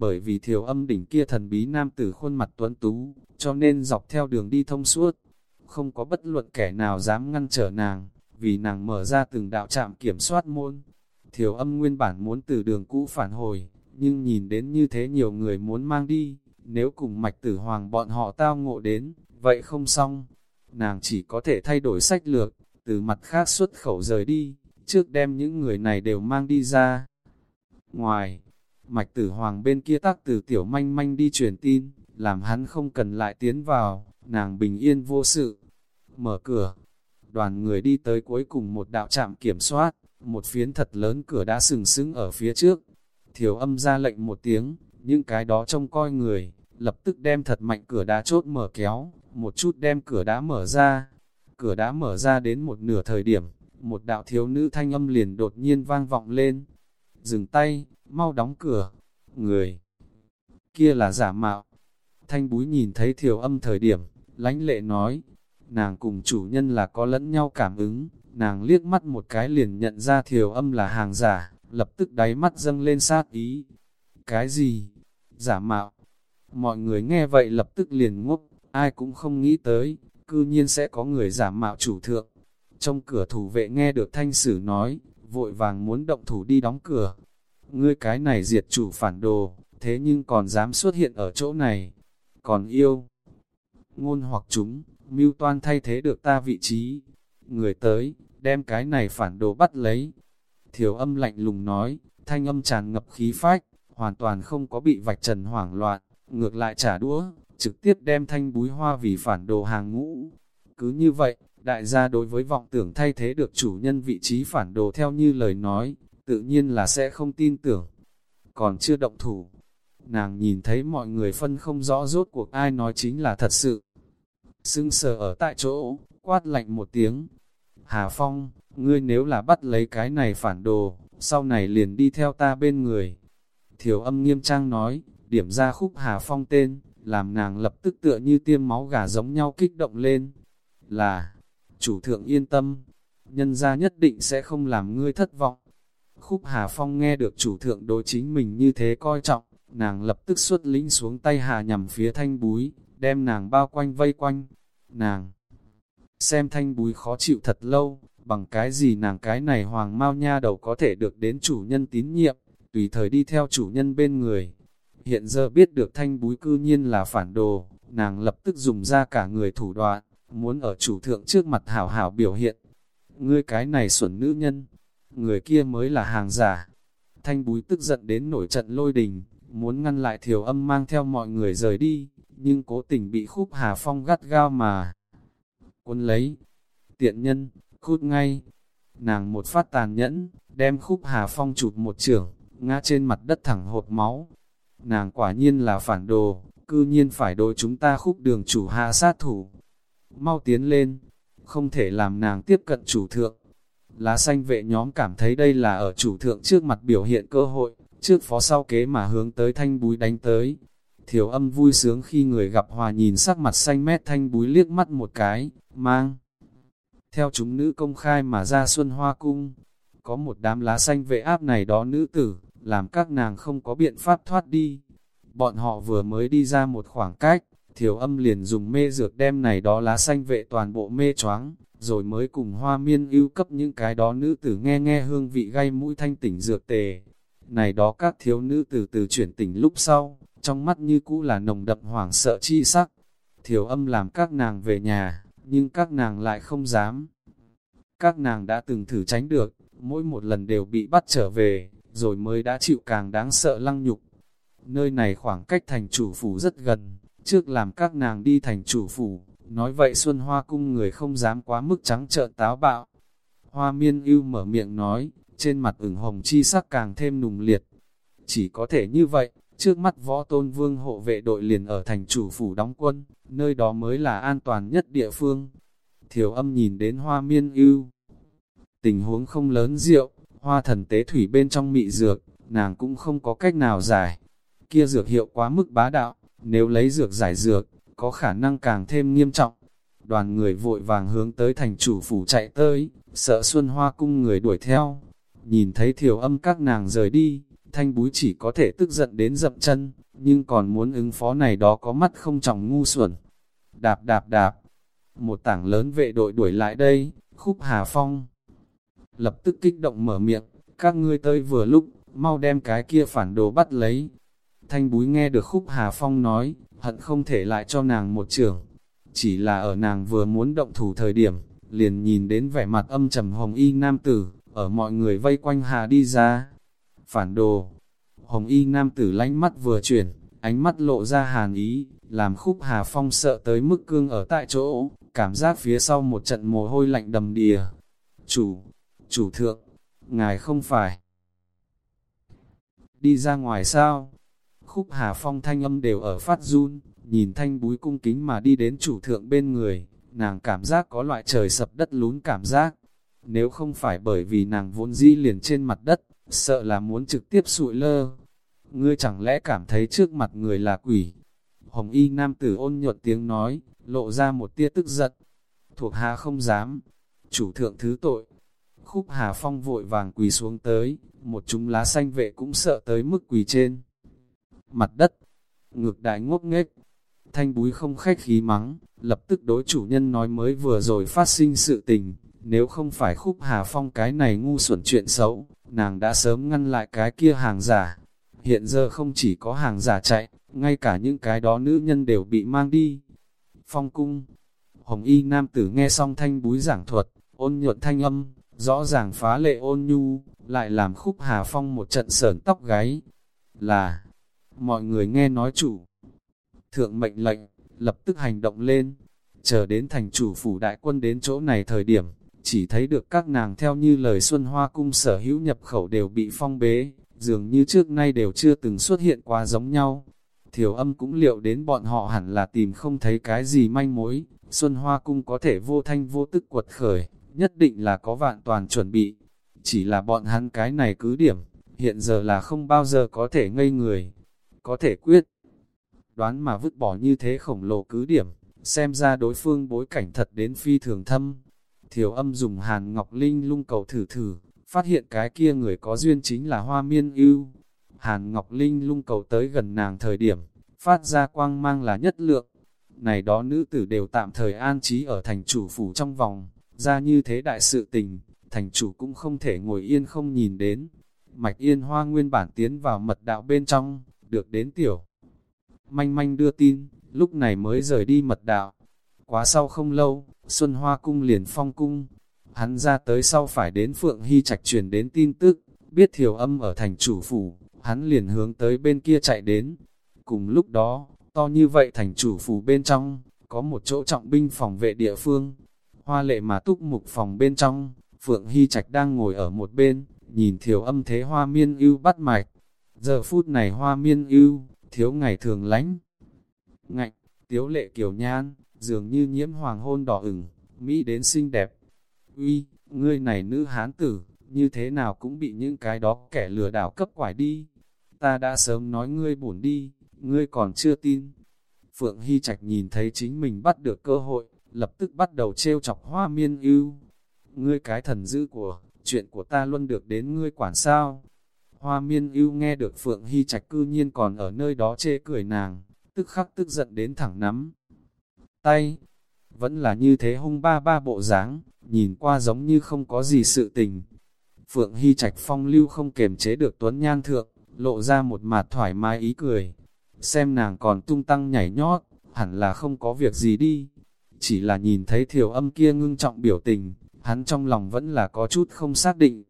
Bởi vì thiểu âm đỉnh kia thần bí nam tử khuôn mặt tuấn tú, cho nên dọc theo đường đi thông suốt. Không có bất luận kẻ nào dám ngăn trở nàng, vì nàng mở ra từng đạo trạm kiểm soát môn. Thiểu âm nguyên bản muốn từ đường cũ phản hồi, nhưng nhìn đến như thế nhiều người muốn mang đi, nếu cùng mạch tử hoàng bọn họ tao ngộ đến, vậy không xong. Nàng chỉ có thể thay đổi sách lược, từ mặt khác xuất khẩu rời đi, trước đem những người này đều mang đi ra. Ngoài, mạch tử hoàng bên kia tác từ tiểu manh manh đi truyền tin, làm hắn không cần lại tiến vào, nàng bình yên vô sự. Mở cửa, đoàn người đi tới cuối cùng một đạo trạm kiểm soát, một phiến thật lớn cửa đã sừng sững ở phía trước, Thiểu âm ra lệnh một tiếng, những cái đó trông coi người, lập tức đem thật mạnh cửa đá chốt mở kéo, một chút đem cửa đá mở ra. Cửa đá mở ra đến một nửa thời điểm, một đạo thiếu nữ thanh âm liền đột nhiên vang vọng lên. Dừng tay, mau đóng cửa. Người kia là giả mạo. Thanh búi nhìn thấy thiểu âm thời điểm, lánh lệ nói, nàng cùng chủ nhân là có lẫn nhau cảm ứng, nàng liếc mắt một cái liền nhận ra thiểu âm là hàng giả, lập tức đáy mắt dâng lên sát ý. Cái gì? Giả mạo. Mọi người nghe vậy lập tức liền ngốc, ai cũng không nghĩ tới, cư nhiên sẽ có người giả mạo chủ thượng. Trong cửa thủ vệ nghe được thanh sử nói, vội vàng muốn động thủ đi đóng cửa. Ngươi cái này diệt chủ phản đồ, thế nhưng còn dám xuất hiện ở chỗ này. Còn yêu, ngôn hoặc chúng, mưu toan thay thế được ta vị trí. Người tới, đem cái này phản đồ bắt lấy, Thiểu âm lạnh lùng nói, thanh âm tràn ngập khí phách, hoàn toàn không có bị vạch trần hoảng loạn, ngược lại trả đũa, trực tiếp đem thanh búi hoa vì phản đồ hàng ngũ. Cứ như vậy, đại gia đối với vọng tưởng thay thế được chủ nhân vị trí phản đồ theo như lời nói, tự nhiên là sẽ không tin tưởng. Còn chưa động thủ, nàng nhìn thấy mọi người phân không rõ rốt cuộc ai nói chính là thật sự. Sưng sờ ở tại chỗ, quát lạnh một tiếng. Hà Phong, ngươi nếu là bắt lấy cái này phản đồ, sau này liền đi theo ta bên người. Thiểu âm nghiêm trang nói, điểm ra khúc Hà Phong tên, làm nàng lập tức tựa như tiêm máu gà giống nhau kích động lên. Là, chủ thượng yên tâm, nhân gia nhất định sẽ không làm ngươi thất vọng. Khúc Hà Phong nghe được chủ thượng đối chính mình như thế coi trọng, nàng lập tức xuất lĩnh xuống tay hạ nhằm phía thanh búi, đem nàng bao quanh vây quanh. Nàng xem thanh búi khó chịu thật lâu, bằng cái gì nàng cái này hoàng mau nha đầu có thể được đến chủ nhân tín nhiệm, tùy thời đi theo chủ nhân bên người. Hiện giờ biết được thanh búi cư nhiên là phản đồ, nàng lập tức dùng ra cả người thủ đoạn, muốn ở chủ thượng trước mặt hảo hảo biểu hiện. Ngươi cái này xuẩn nữ nhân, người kia mới là hàng giả. Thanh búi tức giận đến nổi trận lôi đình, muốn ngăn lại thiểu âm mang theo mọi người rời đi, nhưng cố tình bị khúc hà phong gắt gao mà. Quân lấy, tiện nhân, cút ngay. Nàng một phát tàn nhẫn, đem khúc hà phong chụp một trưởng, ngã trên mặt đất thẳng hột máu. Nàng quả nhiên là phản đồ, cư nhiên phải đối chúng ta khúc đường chủ hạ sát thủ. Mau tiến lên, không thể làm nàng tiếp cận chủ thượng. Lá xanh vệ nhóm cảm thấy đây là ở chủ thượng trước mặt biểu hiện cơ hội, trước phó sau kế mà hướng tới thanh búi đánh tới. Thiểu âm vui sướng khi người gặp hòa nhìn sắc mặt xanh mét thanh búi liếc mắt một cái, mang. Theo chúng nữ công khai mà ra xuân hoa cung, có một đám lá xanh vệ áp này đó nữ tử, làm các nàng không có biện pháp thoát đi. Bọn họ vừa mới đi ra một khoảng cách, thiểu âm liền dùng mê dược đem này đó lá xanh vệ toàn bộ mê choáng, rồi mới cùng hoa miên ưu cấp những cái đó nữ tử nghe nghe hương vị gây mũi thanh tỉnh dược tề. Này đó các thiếu nữ từ từ chuyển tỉnh lúc sau, trong mắt như cũ là nồng đậm hoảng sợ chi sắc. Thiểu âm làm các nàng về nhà, nhưng các nàng lại không dám. Các nàng đã từng thử tránh được, mỗi một lần đều bị bắt trở về, rồi mới đã chịu càng đáng sợ lăng nhục. Nơi này khoảng cách thành chủ phủ rất gần, trước làm các nàng đi thành chủ phủ, nói vậy Xuân Hoa cung người không dám quá mức trắng trợn táo bạo. Hoa miên ưu mở miệng nói, trên mặt ửng hồng chi sắc càng thêm nùng liệt. Chỉ có thể như vậy, trước mắt võ tôn vương hộ vệ đội liền ở thành chủ phủ đóng quân, nơi đó mới là an toàn nhất địa phương. Thiểu âm nhìn đến hoa miên ưu. Tình huống không lớn rượu, hoa thần tế thủy bên trong mị dược, nàng cũng không có cách nào giải. Kia dược hiệu quá mức bá đạo, nếu lấy dược giải dược, có khả năng càng thêm nghiêm trọng. Đoàn người vội vàng hướng tới thành chủ phủ chạy tới, sợ xuân hoa cung người đuổi theo. Nhìn thấy thiểu âm các nàng rời đi, thanh búi chỉ có thể tức giận đến dậm chân, nhưng còn muốn ứng phó này đó có mắt không trọng ngu xuẩn. Đạp đạp đạp, một tảng lớn vệ đội đuổi lại đây, khúc hà phong. Lập tức kích động mở miệng, các ngươi tới vừa lúc, mau đem cái kia phản đồ bắt lấy. Thanh búi nghe được khúc hà phong nói, hận không thể lại cho nàng một trường. Chỉ là ở nàng vừa muốn động thủ thời điểm, liền nhìn đến vẻ mặt âm trầm hồng y nam tử, ở mọi người vây quanh hà đi ra. Phản đồ, hồng y nam tử lánh mắt vừa chuyển, ánh mắt lộ ra hàn ý, làm khúc hà phong sợ tới mức cương ở tại chỗ, cảm giác phía sau một trận mồ hôi lạnh đầm đìa. Chủ, chủ thượng, ngài không phải đi ra ngoài sao? Khúc hà phong thanh âm đều ở phát run, nhìn thanh búi cung kính mà đi đến chủ thượng bên người, nàng cảm giác có loại trời sập đất lún cảm giác. Nếu không phải bởi vì nàng vốn dĩ liền trên mặt đất, sợ là muốn trực tiếp sụi lơ. Ngươi chẳng lẽ cảm thấy trước mặt người là quỷ? Hồng y nam tử ôn nhuận tiếng nói, lộ ra một tia tức giận. Thuộc hạ không dám. Chủ thượng thứ tội. Khúc Hà Phong vội vàng quỳ xuống tới, một chúng lá xanh vệ cũng sợ tới mức quỳ trên. Mặt đất, ngược đại ngốc nghếch, thanh búi không khách khí mắng, lập tức đối chủ nhân nói mới vừa rồi phát sinh sự tình, nếu không phải khúc Hà Phong cái này ngu xuẩn chuyện xấu, nàng đã sớm ngăn lại cái kia hàng giả. Hiện giờ không chỉ có hàng giả chạy, ngay cả những cái đó nữ nhân đều bị mang đi. Phong cung, Hồng Y Nam tử nghe xong thanh búi giảng thuật, ôn nhuận thanh âm, rõ ràng phá lệ ôn nhu, lại làm khúc Hà Phong một trận sờn tóc gáy. Là, mọi người nghe nói chủ. Thượng mệnh lệnh, lập tức hành động lên, chờ đến thành chủ phủ đại quân đến chỗ này thời điểm, chỉ thấy được các nàng theo như lời Xuân Hoa Cung sở hữu nhập khẩu đều bị phong bế, dường như trước nay đều chưa từng xuất hiện qua giống nhau. Thiểu âm cũng liệu đến bọn họ hẳn là tìm không thấy cái gì manh mối, Xuân Hoa Cung có thể vô thanh vô tức quật khởi, nhất định là có vạn toàn chuẩn bị. Chỉ là bọn hắn cái này cứ điểm, hiện giờ là không bao giờ có thể ngây người, có thể quyết. Đoán mà vứt bỏ như thế khổng lồ cứ điểm, xem ra đối phương bối cảnh thật đến phi thường thâm. Thiểu âm dùng hàn ngọc linh lung cầu thử thử, phát hiện cái kia người có duyên chính là hoa miên ưu. Hàn Ngọc Linh lung cầu tới gần nàng thời điểm, phát ra quang mang là nhất lượng. Này đó nữ tử đều tạm thời an trí ở thành chủ phủ trong vòng, ra như thế đại sự tình, thành chủ cũng không thể ngồi yên không nhìn đến. Mạch Yên Hoa nguyên bản tiến vào mật đạo bên trong, được đến tiểu. Manh manh đưa tin, lúc này mới rời đi mật đạo. Quá sau không lâu, Xuân Hoa cung liền phong cung. Hắn ra tới sau phải đến Phượng Hy Trạch truyền đến tin tức, biết thiểu âm ở thành chủ phủ, hắn liền hướng tới bên kia chạy đến. Cùng lúc đó, to như vậy thành chủ phủ bên trong, có một chỗ trọng binh phòng vệ địa phương. Hoa lệ mà túc mục phòng bên trong, Phượng Hy Trạch đang ngồi ở một bên, nhìn thiểu âm thế hoa miên ưu bắt mạch. Giờ phút này hoa miên ưu, thiếu ngày thường lánh. Ngạnh, tiếu lệ kiều nhan, dường như nhiễm hoàng hôn đỏ ửng, Mỹ đến xinh đẹp. Uy, ngươi này nữ hán tử, như thế nào cũng bị những cái đó kẻ lừa đảo cấp quải đi. Ta đã sớm nói ngươi bổn đi, ngươi còn chưa tin. Phượng Hy Trạch nhìn thấy chính mình bắt được cơ hội, lập tức bắt đầu trêu chọc hoa miên ưu. Ngươi cái thần dữ của, chuyện của ta luôn được đến ngươi quản sao. Hoa miên ưu nghe được Phượng Hy Trạch cư nhiên còn ở nơi đó chê cười nàng, tức khắc tức giận đến thẳng nắm. Tay, vẫn là như thế hung ba ba bộ dáng nhìn qua giống như không có gì sự tình. Phượng Hy Trạch phong lưu không kềm chế được tuấn nhan thượng, lộ ra một mặt thoải mái ý cười. Xem nàng còn tung tăng nhảy nhót, hẳn là không có việc gì đi. Chỉ là nhìn thấy thiểu âm kia ngưng trọng biểu tình, hắn trong lòng vẫn là có chút không xác định.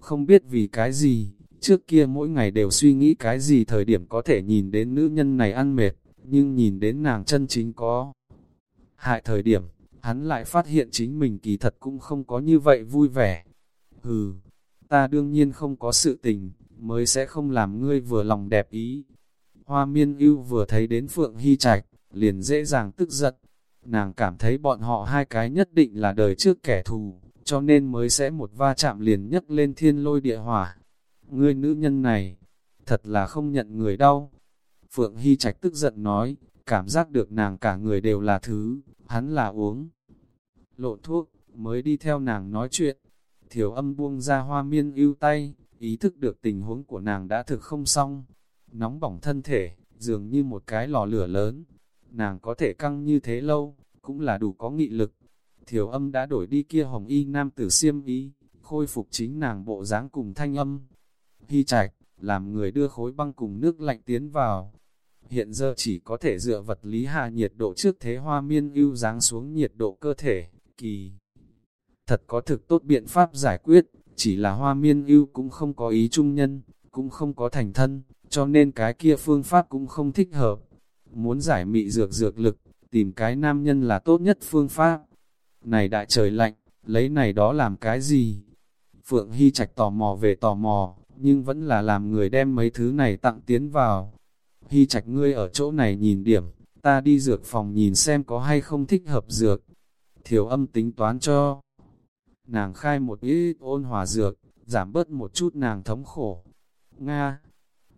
Không biết vì cái gì, trước kia mỗi ngày đều suy nghĩ cái gì thời điểm có thể nhìn đến nữ nhân này ăn mệt, nhưng nhìn đến nàng chân chính có. Hại thời điểm, hắn lại phát hiện chính mình kỳ thật cũng không có như vậy vui vẻ. Hừ, ta đương nhiên không có sự tình, mới sẽ không làm ngươi vừa lòng đẹp ý. Hoa miên ưu vừa thấy đến Phượng Hy Trạch, liền dễ dàng tức giận. Nàng cảm thấy bọn họ hai cái nhất định là đời trước kẻ thù, cho nên mới sẽ một va chạm liền nhấc lên thiên lôi địa hỏa. Ngươi nữ nhân này, thật là không nhận người đau. Phượng Hy Trạch tức giận nói, cảm giác được nàng cả người đều là thứ, hắn là uống. Lộ thuốc, mới đi theo nàng nói chuyện. Thiểu âm buông ra hoa miên ưu tay, ý thức được tình huống của nàng đã thực không xong. Nóng bỏng thân thể, dường như một cái lò lửa lớn. Nàng có thể căng như thế lâu, cũng là đủ có nghị lực. Thiểu âm đã đổi đi kia hồng y nam tử siêm ý, khôi phục chính nàng bộ dáng cùng thanh âm. Hy trạch, làm người đưa khối băng cùng nước lạnh tiến vào. Hiện giờ chỉ có thể dựa vật lý hạ nhiệt độ trước thế hoa miên ưu dáng xuống nhiệt độ cơ thể, kỳ. Thật có thực tốt biện pháp giải quyết, chỉ là hoa miên ưu cũng không có ý trung nhân, cũng không có thành thân, cho nên cái kia phương pháp cũng không thích hợp. Muốn giải mị dược dược lực, tìm cái nam nhân là tốt nhất phương pháp. Này đại trời lạnh, lấy này đó làm cái gì? Phượng Hy Trạch tò mò về tò mò, nhưng vẫn là làm người đem mấy thứ này tặng tiến vào. Hy Trạch ngươi ở chỗ này nhìn điểm, ta đi dược phòng nhìn xem có hay không thích hợp dược. Thiểu âm tính toán cho. Nàng khai một ít ôn hòa dược, giảm bớt một chút nàng thống khổ. Nga.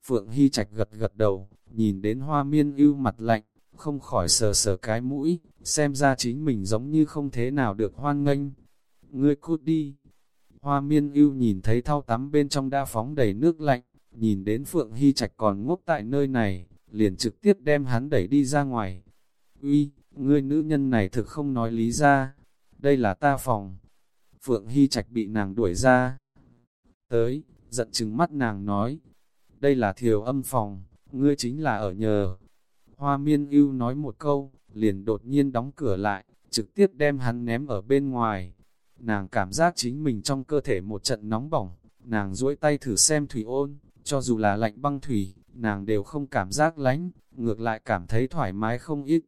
Phượng Hy Trạch gật gật đầu, nhìn đến hoa miên ưu mặt lạnh, không khỏi sờ sờ cái mũi, xem ra chính mình giống như không thế nào được hoan nghênh. Ngươi cút đi. Hoa miên ưu nhìn thấy thao tắm bên trong đa phóng đầy nước lạnh, nhìn đến Phượng Hy Trạch còn ngốc tại nơi này, liền trực tiếp đem hắn đẩy đi ra ngoài. Uy, ngươi nữ nhân này thực không nói lý ra, đây là ta phòng. Phượng Hy Trạch bị nàng đuổi ra. Tới, giận chừng mắt nàng nói, đây là thiều âm phòng, ngươi chính là ở nhờ. Hoa miên ưu nói một câu, liền đột nhiên đóng cửa lại, trực tiếp đem hắn ném ở bên ngoài. Nàng cảm giác chính mình trong cơ thể một trận nóng bỏng, nàng duỗi tay thử xem thủy ôn, cho dù là lạnh băng thủy, nàng đều không cảm giác lánh, ngược lại cảm thấy thoải mái không ít.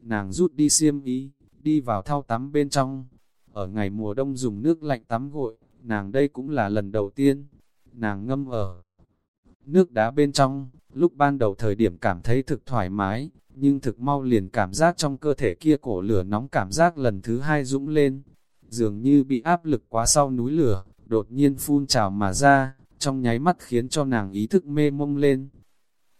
Nàng rút đi xiêm ý, đi vào thao tắm bên trong. Ở ngày mùa đông dùng nước lạnh tắm gội, nàng đây cũng là lần đầu tiên. Nàng ngâm ở nước đá bên trong, lúc ban đầu thời điểm cảm thấy thực thoải mái, nhưng thực mau liền cảm giác trong cơ thể kia cổ lửa nóng cảm giác lần thứ hai dũng lên. Dường như bị áp lực quá sau núi lửa, đột nhiên phun trào mà ra, trong nháy mắt khiến cho nàng ý thức mê mông lên.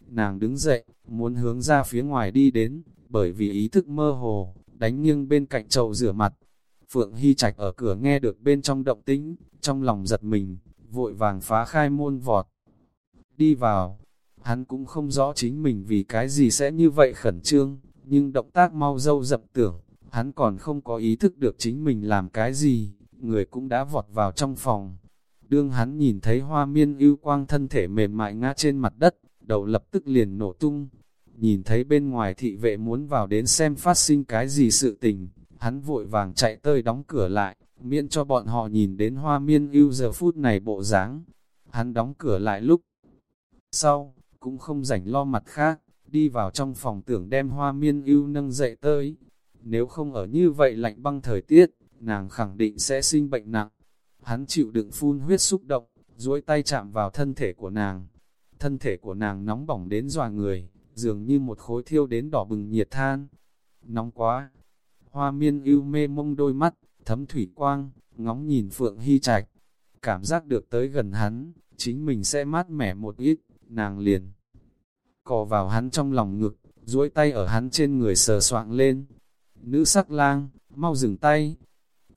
Nàng đứng dậy, muốn hướng ra phía ngoài đi đến, bởi vì ý thức mơ hồ, đánh nghiêng bên cạnh chậu rửa mặt. Phượng Hy Trạch ở cửa nghe được bên trong động tĩnh, trong lòng giật mình, vội vàng phá khai môn vọt. Đi vào, Hắn cũng không rõ chính mình vì cái gì sẽ như vậy khẩn trương, nhưng động tác mau dâu dậm tưởng, hắn còn không có ý thức được chính mình làm cái gì, người cũng đã vọt vào trong phòng. Đương hắn nhìn thấy hoa miên ưu quang thân thể mềm mại ngã trên mặt đất, đầu lập tức liền nổ tung. Nhìn thấy bên ngoài thị vệ muốn vào đến xem phát sinh cái gì sự tình, hắn vội vàng chạy tơi đóng cửa lại, miễn cho bọn họ nhìn đến hoa miên ưu giờ phút này bộ dáng. Hắn đóng cửa lại lúc sau, cũng không rảnh lo mặt khác, đi vào trong phòng tưởng đem hoa miên ưu nâng dậy tới. Nếu không ở như vậy lạnh băng thời tiết, nàng khẳng định sẽ sinh bệnh nặng. Hắn chịu đựng phun huyết xúc động, duỗi tay chạm vào thân thể của nàng. Thân thể của nàng nóng bỏng đến dòa người, dường như một khối thiêu đến đỏ bừng nhiệt than. Nóng quá! Hoa miên ưu mê mông đôi mắt, thấm thủy quang, ngóng nhìn Phượng Hy Trạch. Cảm giác được tới gần hắn, chính mình sẽ mát mẻ một ít, nàng liền. Cò vào hắn trong lòng ngực, duỗi tay ở hắn trên người sờ soạng lên. Nữ sắc lang, mau dừng tay.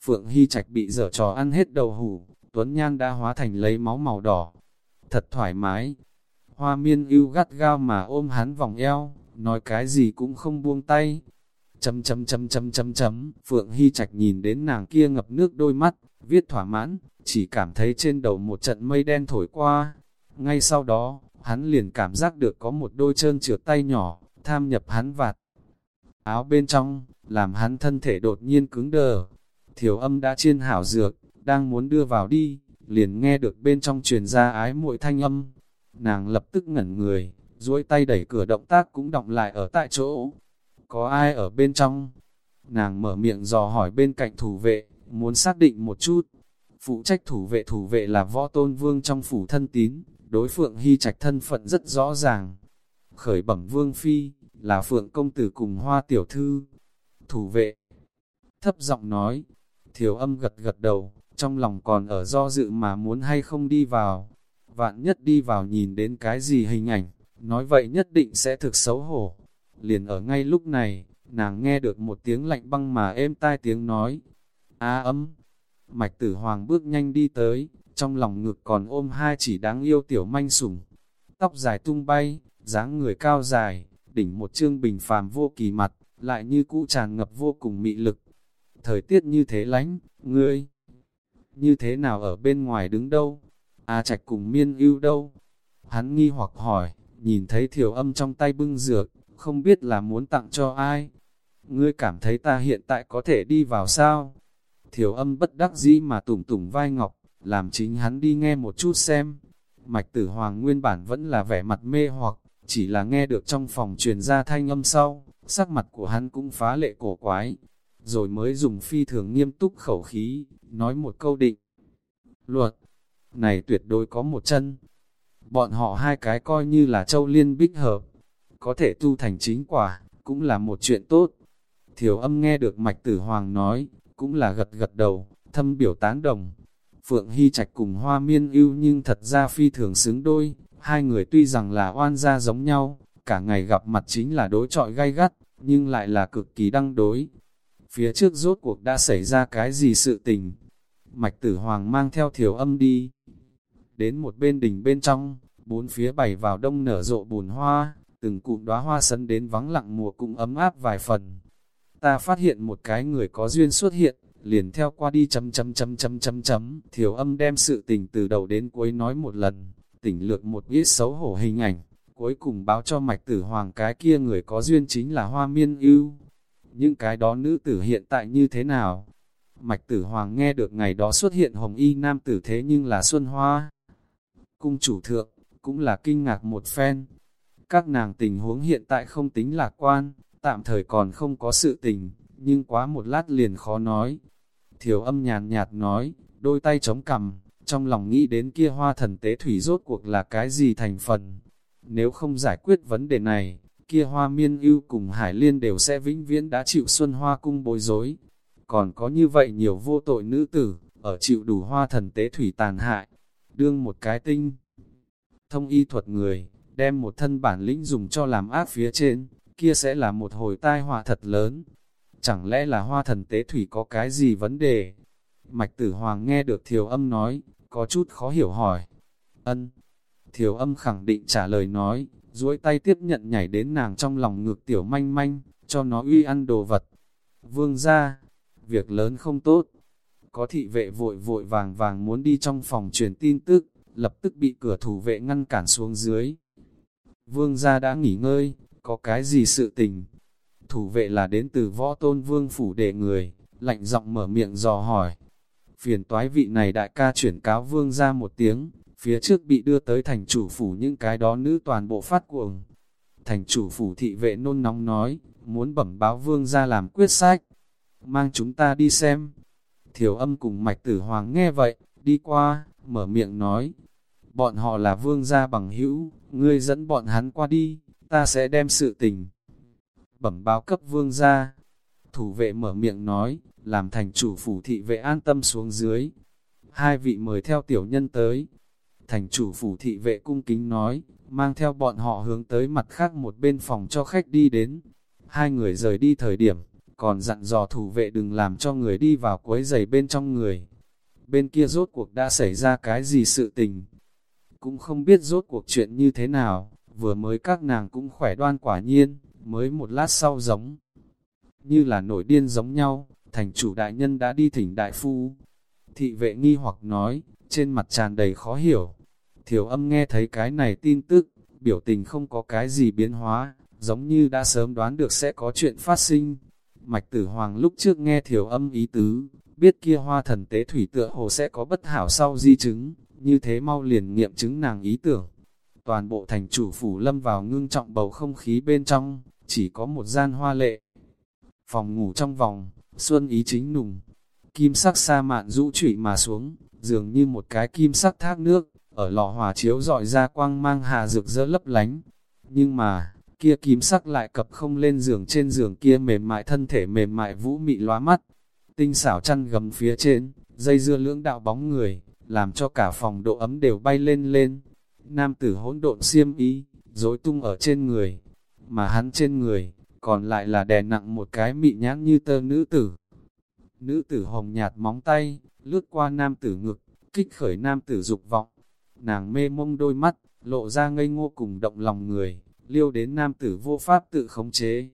Phượng Hy Trạch bị dở trò ăn hết đầu hủ, Tuấn Nhan đã hóa thành lấy máu màu đỏ. Thật thoải mái. Hoa miên ưu gắt gao mà ôm hắn vòng eo, nói cái gì cũng không buông tay. Chấm chấm chấm chấm chấm chấm, Phượng Hy Trạch nhìn đến nàng kia ngập nước đôi mắt, viết thỏa mãn, chỉ cảm thấy trên đầu một trận mây đen thổi qua. Ngay sau đó, hắn liền cảm giác được có một đôi trơn trượt tay nhỏ, tham nhập hắn vạt. Áo bên trong, làm hắn thân thể đột nhiên cứng đờ. Thiểu âm đã chiên hảo dược, đang muốn đưa vào đi, liền nghe được bên trong truyền ra ái muội thanh âm. Nàng lập tức ngẩn người, duỗi tay đẩy cửa động tác cũng động lại ở tại chỗ. Có ai ở bên trong? Nàng mở miệng dò hỏi bên cạnh thủ vệ, muốn xác định một chút. Phụ trách thủ vệ thủ vệ là võ tôn vương trong phủ thân tín, đối phượng hy trạch thân phận rất rõ ràng. Khởi bẩm vương phi, là phượng công tử cùng hoa tiểu thư. Thủ vệ, thấp giọng nói, thiếu âm gật gật đầu, trong lòng còn ở do dự mà muốn hay không đi vào. Vạn nhất đi vào nhìn đến cái gì hình ảnh, nói vậy nhất định sẽ thực xấu hổ. Liền ở ngay lúc này, nàng nghe được một tiếng lạnh băng mà êm tai tiếng nói. Á âm, mạch tử hoàng bước nhanh đi tới, trong lòng ngực còn ôm hai chỉ đáng yêu tiểu manh sủng. Tóc dài tung bay, dáng người cao dài, đỉnh một trương bình phàm vô kỳ mặt, lại như cũ tràn ngập vô cùng mị lực. Thời tiết như thế lánh, ngươi, như thế nào ở bên ngoài đứng đâu? A trạch cùng miên ưu đâu? Hắn nghi hoặc hỏi, nhìn thấy thiểu âm trong tay bưng dược, không biết là muốn tặng cho ai. Ngươi cảm thấy ta hiện tại có thể đi vào sao? Thiểu âm bất đắc dĩ mà tủm tủm vai ngọc, làm chính hắn đi nghe một chút xem. Mạch tử hoàng nguyên bản vẫn là vẻ mặt mê hoặc, chỉ là nghe được trong phòng truyền ra thanh âm sau, sắc mặt của hắn cũng phá lệ cổ quái, rồi mới dùng phi thường nghiêm túc khẩu khí, nói một câu định. Luật, này tuyệt đối có một chân. Bọn họ hai cái coi như là châu liên bích hợp, có thể tu thành chính quả, cũng là một chuyện tốt. Thiểu âm nghe được mạch tử hoàng nói, cũng là gật gật đầu, thâm biểu tán đồng, Phượng Hy Trạch cùng Hoa Miên ưu nhưng thật ra phi thường xứng đôi, hai người tuy rằng là oan gia giống nhau, cả ngày gặp mặt chính là đối trọi gay gắt, nhưng lại là cực kỳ đăng đối. Phía trước rốt cuộc đã xảy ra cái gì sự tình? Mạch tử hoàng mang theo thiểu âm đi. Đến một bên đỉnh bên trong, bốn phía bày vào đông nở rộ bùn hoa, từng cụm đóa hoa sấn đến vắng lặng mùa cũng ấm áp vài phần. Ta phát hiện một cái người có duyên xuất hiện, liền theo qua đi chấm chấm chấm chấm chấm chấm, thiểu âm đem sự tình từ đầu đến cuối nói một lần, tỉnh lược một ít xấu hổ hình ảnh, cuối cùng báo cho mạch tử hoàng cái kia người có duyên chính là hoa miên ưu. Những cái đó nữ tử hiện tại như thế nào? Mạch tử hoàng nghe được ngày đó xuất hiện hồng y nam tử thế nhưng là xuân hoa. Cung chủ thượng, cũng là kinh ngạc một phen. Các nàng tình huống hiện tại không tính lạc quan, tạm thời còn không có sự tình, nhưng quá một lát liền khó nói, Thiểu âm nhàn nhạt nói, đôi tay chống cằm, trong lòng nghĩ đến kia hoa thần tế thủy rốt cuộc là cái gì thành phần. Nếu không giải quyết vấn đề này, kia hoa miên ưu cùng hải liên đều sẽ vĩnh viễn đã chịu xuân hoa cung bối rối. Còn có như vậy nhiều vô tội nữ tử, ở chịu đủ hoa thần tế thủy tàn hại, đương một cái tinh. Thông y thuật người, đem một thân bản lĩnh dùng cho làm ác phía trên, kia sẽ là một hồi tai họa thật lớn. Chẳng lẽ là hoa thần tế thủy có cái gì vấn đề? Mạch tử hoàng nghe được thiều âm nói, có chút khó hiểu hỏi. Ân thiếu âm khẳng định trả lời nói, duỗi tay tiếp nhận nhảy đến nàng trong lòng ngược tiểu manh manh, cho nó uy ăn đồ vật. Vương ra, việc lớn không tốt. Có thị vệ vội vội vàng vàng muốn đi trong phòng truyền tin tức, lập tức bị cửa thủ vệ ngăn cản xuống dưới. Vương gia đã nghỉ ngơi, có cái gì sự tình? Thủ vệ là đến từ võ tôn vương phủ đệ người, lạnh giọng mở miệng dò hỏi. Phiền toái vị này đại ca chuyển cáo vương ra một tiếng, phía trước bị đưa tới thành chủ phủ những cái đó nữ toàn bộ phát cuồng. Thành chủ phủ thị vệ nôn nóng nói, muốn bẩm báo vương ra làm quyết sách, mang chúng ta đi xem. Thiểu âm cùng mạch tử hoàng nghe vậy, đi qua, mở miệng nói, bọn họ là vương gia bằng hữu, ngươi dẫn bọn hắn qua đi, ta sẽ đem sự tình. Bẩm báo cấp vương gia, thủ vệ mở miệng nói, làm thành chủ phủ thị vệ an tâm xuống dưới. Hai vị mời theo tiểu nhân tới. Thành chủ phủ thị vệ cung kính nói, mang theo bọn họ hướng tới mặt khác một bên phòng cho khách đi đến. Hai người rời đi thời điểm, còn dặn dò thủ vệ đừng làm cho người đi vào quấy giày bên trong người. Bên kia rốt cuộc đã xảy ra cái gì sự tình. Cũng không biết rốt cuộc chuyện như thế nào, vừa mới các nàng cũng khỏe đoan quả nhiên, mới một lát sau giống. Như là nổi điên giống nhau, thành chủ đại nhân đã đi thỉnh đại phu. Thị vệ nghi hoặc nói, trên mặt tràn đầy khó hiểu. Thiểu âm nghe thấy cái này tin tức, biểu tình không có cái gì biến hóa, giống như đã sớm đoán được sẽ có chuyện phát sinh. Mạch tử hoàng lúc trước nghe thiểu âm ý tứ, biết kia hoa thần tế thủy tựa hồ sẽ có bất hảo sau di chứng, như thế mau liền nghiệm chứng nàng ý tưởng. Toàn bộ thành chủ phủ lâm vào ngưng trọng bầu không khí bên trong, chỉ có một gian hoa lệ. Phòng ngủ trong vòng, xuân ý chính nùng, kim sắc sa mạn rũ trụy mà xuống, dường như một cái kim sắc thác nước, ở lò hòa chiếu dọi ra quang mang hà rực rỡ lấp lánh. Nhưng mà, kia kim sắc lại cập không lên giường trên giường kia mềm mại thân thể mềm mại vũ mị lóa mắt. Tinh xảo chăn gầm phía trên, dây dưa lưỡng đạo bóng người, làm cho cả phòng độ ấm đều bay lên lên. Nam tử hỗn độn xiêm ý, rối tung ở trên người, mà hắn trên người, còn lại là đè nặng một cái mị nhãn như tơ nữ tử. Nữ tử hồng nhạt móng tay, lướt qua nam tử ngực, kích khởi nam tử dục vọng. Nàng mê mông đôi mắt, lộ ra ngây ngô cùng động lòng người, liêu đến nam tử vô pháp tự khống chế.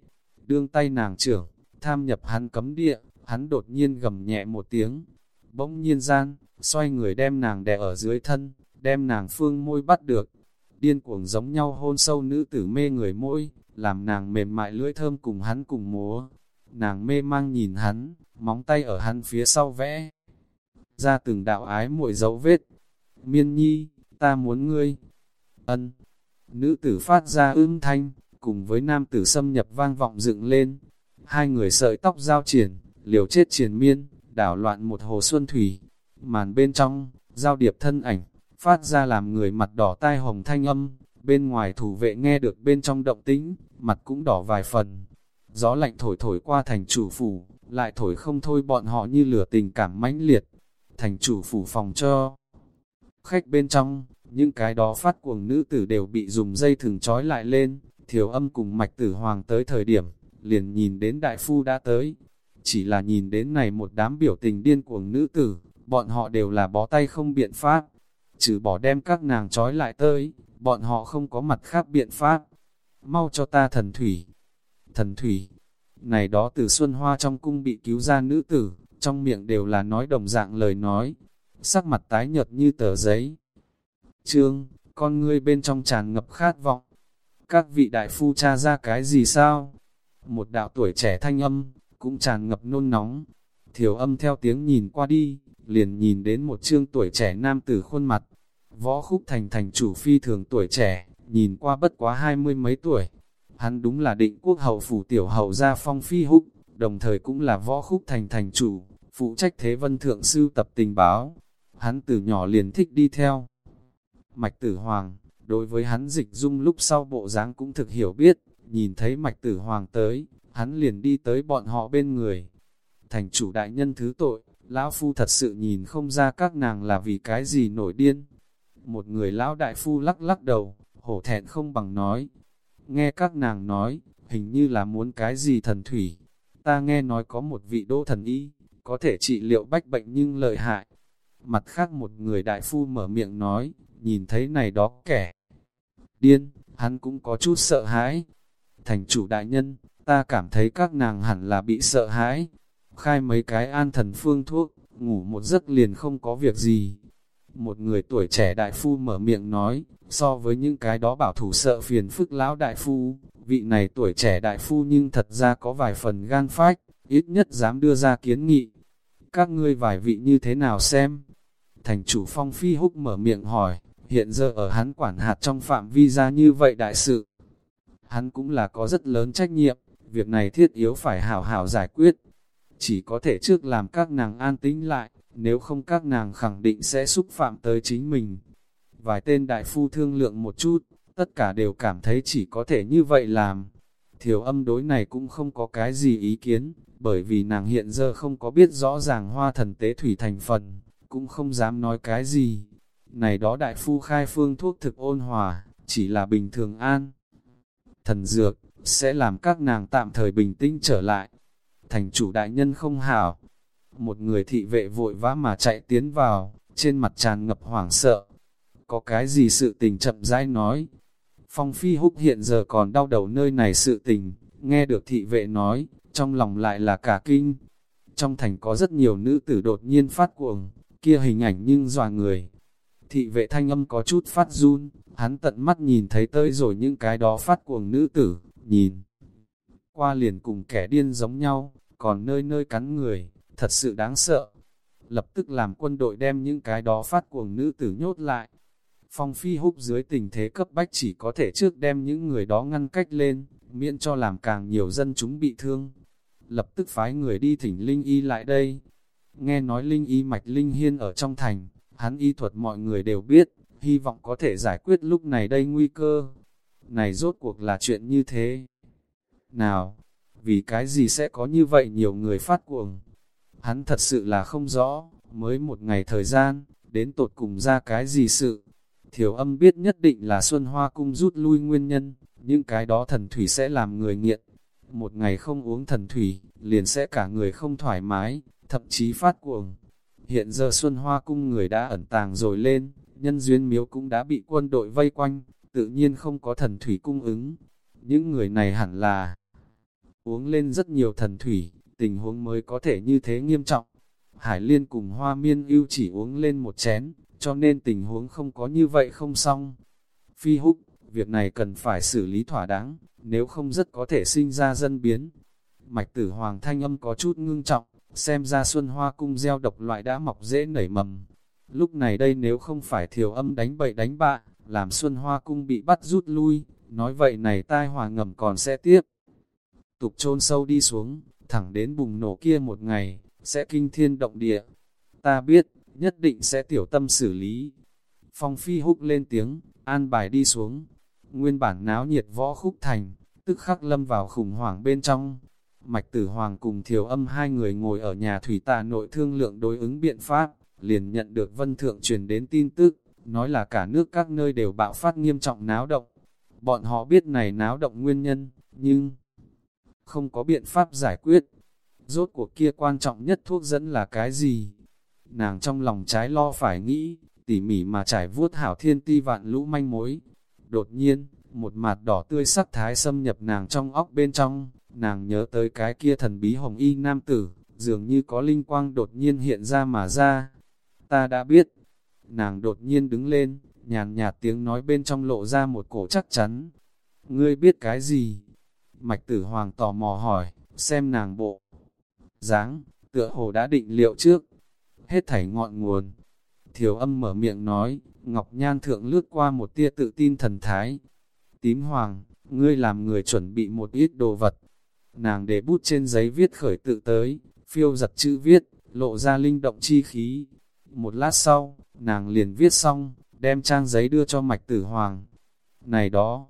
Đương tay nàng trưởng, tham nhập hắn cấm địa, hắn đột nhiên gầm nhẹ một tiếng. Bỗng nhiên gian, xoay người đem nàng đè ở dưới thân, đem nàng phương môi bắt được. Điên cuồng giống nhau hôn sâu nữ tử mê người môi, làm nàng mềm mại lưỡi thơm cùng hắn cùng múa. Nàng mê mang nhìn hắn, móng tay ở hắn phía sau vẽ. Ra từng đạo ái muội dấu vết. Miên nhi, ta muốn ngươi. Ân. Nữ tử phát ra ưng thanh, cùng với nam tử xâm nhập vang vọng dựng lên. Hai người sợi tóc giao triển, liều chết triển miên, đảo loạn một hồ xuân thủy. Màn bên trong, giao điệp thân ảnh, phát ra làm người mặt đỏ tai hồng thanh âm, Bên ngoài thủ vệ nghe được bên trong động tĩnh, mặt cũng đỏ vài phần. Gió lạnh thổi thổi qua thành chủ phủ, lại thổi không thôi bọn họ như lửa tình cảm mãnh liệt. Thành chủ phủ phòng cho. Khách bên trong, những cái đó phát cuồng nữ tử đều bị dùng dây thừng trói lại lên, thiểu âm cùng mạch tử hoàng tới thời điểm, liền nhìn đến đại phu đã tới. Chỉ là nhìn đến này một đám biểu tình điên cuồng nữ tử, bọn họ đều là bó tay không biện pháp. Trừ bỏ đem các nàng trói lại tới, bọn họ không có mặt khác biện pháp. Mau cho ta thần thủy. Thần thủy. Này đó từ Xuân Hoa trong cung bị cứu ra nữ tử, trong miệng đều là nói đồng dạng lời nói. Sắc mặt tái nhợt như tờ giấy. Trương, con ngươi bên trong tràn ngập khát vọng. Các vị đại phu cha ra cái gì sao? Một đạo tuổi trẻ thanh âm, cũng tràn ngập nôn nóng. Thiểu âm theo tiếng nhìn qua đi, liền nhìn đến một trương tuổi trẻ nam tử khuôn mặt, Võ khúc thành thành chủ phi thường tuổi trẻ, nhìn qua bất quá hai mươi mấy tuổi. Hắn đúng là định quốc hậu phủ tiểu hậu gia phong phi húc, đồng thời cũng là võ khúc thành thành chủ, phụ trách thế vân thượng sư tập tình báo. Hắn từ nhỏ liền thích đi theo. Mạch tử hoàng, đối với hắn dịch dung lúc sau bộ dáng cũng thực hiểu biết, nhìn thấy mạch tử hoàng tới, hắn liền đi tới bọn họ bên người. Thành chủ đại nhân thứ tội, lão phu thật sự nhìn không ra các nàng là vì cái gì nổi điên, một người lão đại phu lắc lắc đầu, hổ thẹn không bằng nói. Nghe các nàng nói, hình như là muốn cái gì thần thủy. Ta nghe nói có một vị đô thần y, có thể trị liệu bách bệnh nhưng lợi hại. Mặt khác một người đại phu mở miệng nói, nhìn thấy này đó kẻ điên, hắn cũng có chút sợ hãi. Thành chủ đại nhân, ta cảm thấy các nàng hẳn là bị sợ hãi. Khai mấy cái an thần phương thuốc, ngủ một giấc liền không có việc gì. Một người tuổi trẻ đại phu mở miệng nói, so với những cái đó bảo thủ sợ phiền phức lão đại phu, vị này tuổi trẻ đại phu nhưng thật ra có vài phần gan phách, ít nhất dám đưa ra kiến nghị. Các ngươi vài vị như thế nào xem? Thành chủ phong phi húc mở miệng hỏi, hiện giờ ở hắn quản hạt trong phạm vi ra như vậy đại sự. Hắn cũng là có rất lớn trách nhiệm, việc này thiết yếu phải hảo hảo giải quyết. Chỉ có thể trước làm các nàng an tĩnh lại, nếu không các nàng khẳng định sẽ xúc phạm tới chính mình. Vài tên đại phu thương lượng một chút, tất cả đều cảm thấy chỉ có thể như vậy làm. Thiểu âm đối này cũng không có cái gì ý kiến, bởi vì nàng hiện giờ không có biết rõ ràng hoa thần tế thủy thành phần, cũng không dám nói cái gì. Này đó đại phu khai phương thuốc thực ôn hòa, chỉ là bình thường an. Thần dược, sẽ làm các nàng tạm thời bình tĩnh trở lại. Thành chủ đại nhân không hảo. Một người thị vệ vội vã mà chạy tiến vào, trên mặt tràn ngập hoảng sợ. Có cái gì sự tình chậm rãi nói. Phong phi húc hiện giờ còn đau đầu nơi này sự tình, nghe được thị vệ nói, trong lòng lại là cả kinh. Trong thành có rất nhiều nữ tử đột nhiên phát cuồng, kia hình ảnh nhưng dòa người. Thị vệ thanh âm có chút phát run, hắn tận mắt nhìn thấy tới rồi những cái đó phát cuồng nữ tử, nhìn. Qua liền cùng kẻ điên giống nhau, còn nơi nơi cắn người, thật sự đáng sợ. Lập tức làm quân đội đem những cái đó phát cuồng nữ tử nhốt lại. Phong phi húc dưới tình thế cấp bách chỉ có thể trước đem những người đó ngăn cách lên, miễn cho làm càng nhiều dân chúng bị thương. Lập tức phái người đi thỉnh Linh Y lại đây. Nghe nói Linh Y mạch Linh Hiên ở trong thành, hắn y thuật mọi người đều biết, hy vọng có thể giải quyết lúc này đây nguy cơ. Này rốt cuộc là chuyện như thế. Nào, vì cái gì sẽ có như vậy nhiều người phát cuồng? Hắn thật sự là không rõ, mới một ngày thời gian, đến tột cùng ra cái gì sự. Thiểu âm biết nhất định là Xuân Hoa Cung rút lui nguyên nhân, những cái đó thần thủy sẽ làm người nghiện. Một ngày không uống thần thủy, liền sẽ cả người không thoải mái, thậm chí phát cuồng. Hiện giờ Xuân Hoa Cung người đã ẩn tàng rồi lên, nhân duyên miếu cũng đã bị quân đội vây quanh, tự nhiên không có thần thủy cung ứng. Những người này hẳn là uống lên rất nhiều thần thủy, tình huống mới có thể như thế nghiêm trọng. Hải Liên cùng Hoa Miên ưu chỉ uống lên một chén, cho nên tình huống không có như vậy không xong. Phi húc, việc này cần phải xử lý thỏa đáng, nếu không rất có thể sinh ra dân biến. Mạch tử hoàng thanh âm có chút ngưng trọng, xem ra xuân hoa cung gieo độc loại đã mọc dễ nảy mầm. Lúc này đây nếu không phải thiểu âm đánh bậy đánh bạ, làm xuân hoa cung bị bắt rút lui, nói vậy này tai hòa ngầm còn sẽ tiếp. Tục chôn sâu đi xuống, thẳng đến bùng nổ kia một ngày, sẽ kinh thiên động địa. Ta biết, nhất định sẽ tiểu tâm xử lý. Phong phi húc lên tiếng, an bài đi xuống. Nguyên bản náo nhiệt võ khúc thành, tức khắc lâm vào khủng hoảng bên trong. Mạch tử hoàng cùng thiểu âm hai người ngồi ở nhà thủy tà nội thương lượng đối ứng biện pháp, liền nhận được vân thượng truyền đến tin tức, nói là cả nước các nơi đều bạo phát nghiêm trọng náo động. Bọn họ biết này náo động nguyên nhân, nhưng không có biện pháp giải quyết. Rốt cuộc kia quan trọng nhất thuốc dẫn là cái gì? Nàng trong lòng trái lo phải nghĩ, tỉ mỉ mà trải vuốt hảo thiên ti vạn lũ manh mối. Đột nhiên, một mặt đỏ tươi sắc thái xâm nhập nàng trong óc bên trong, nàng nhớ tới cái kia thần bí hồng y nam tử, dường như có linh quang đột nhiên hiện ra mà ra. Ta đã biết, nàng đột nhiên đứng lên, nhàn nhạt tiếng nói bên trong lộ ra một cổ chắc chắn. Ngươi biết cái gì? Mạch tử hoàng tò mò hỏi, xem nàng bộ. dáng tựa hồ đã định liệu trước. Hết thảy ngọn nguồn. Thiểu âm mở miệng nói, Ngọc Nhan thượng lướt qua một tia tự tin thần thái. Tím hoàng, ngươi làm người chuẩn bị một ít đồ vật. Nàng để bút trên giấy viết khởi tự tới, phiêu giật chữ viết, lộ ra linh động chi khí. Một lát sau, nàng liền viết xong, đem trang giấy đưa cho mạch tử hoàng. Này đó,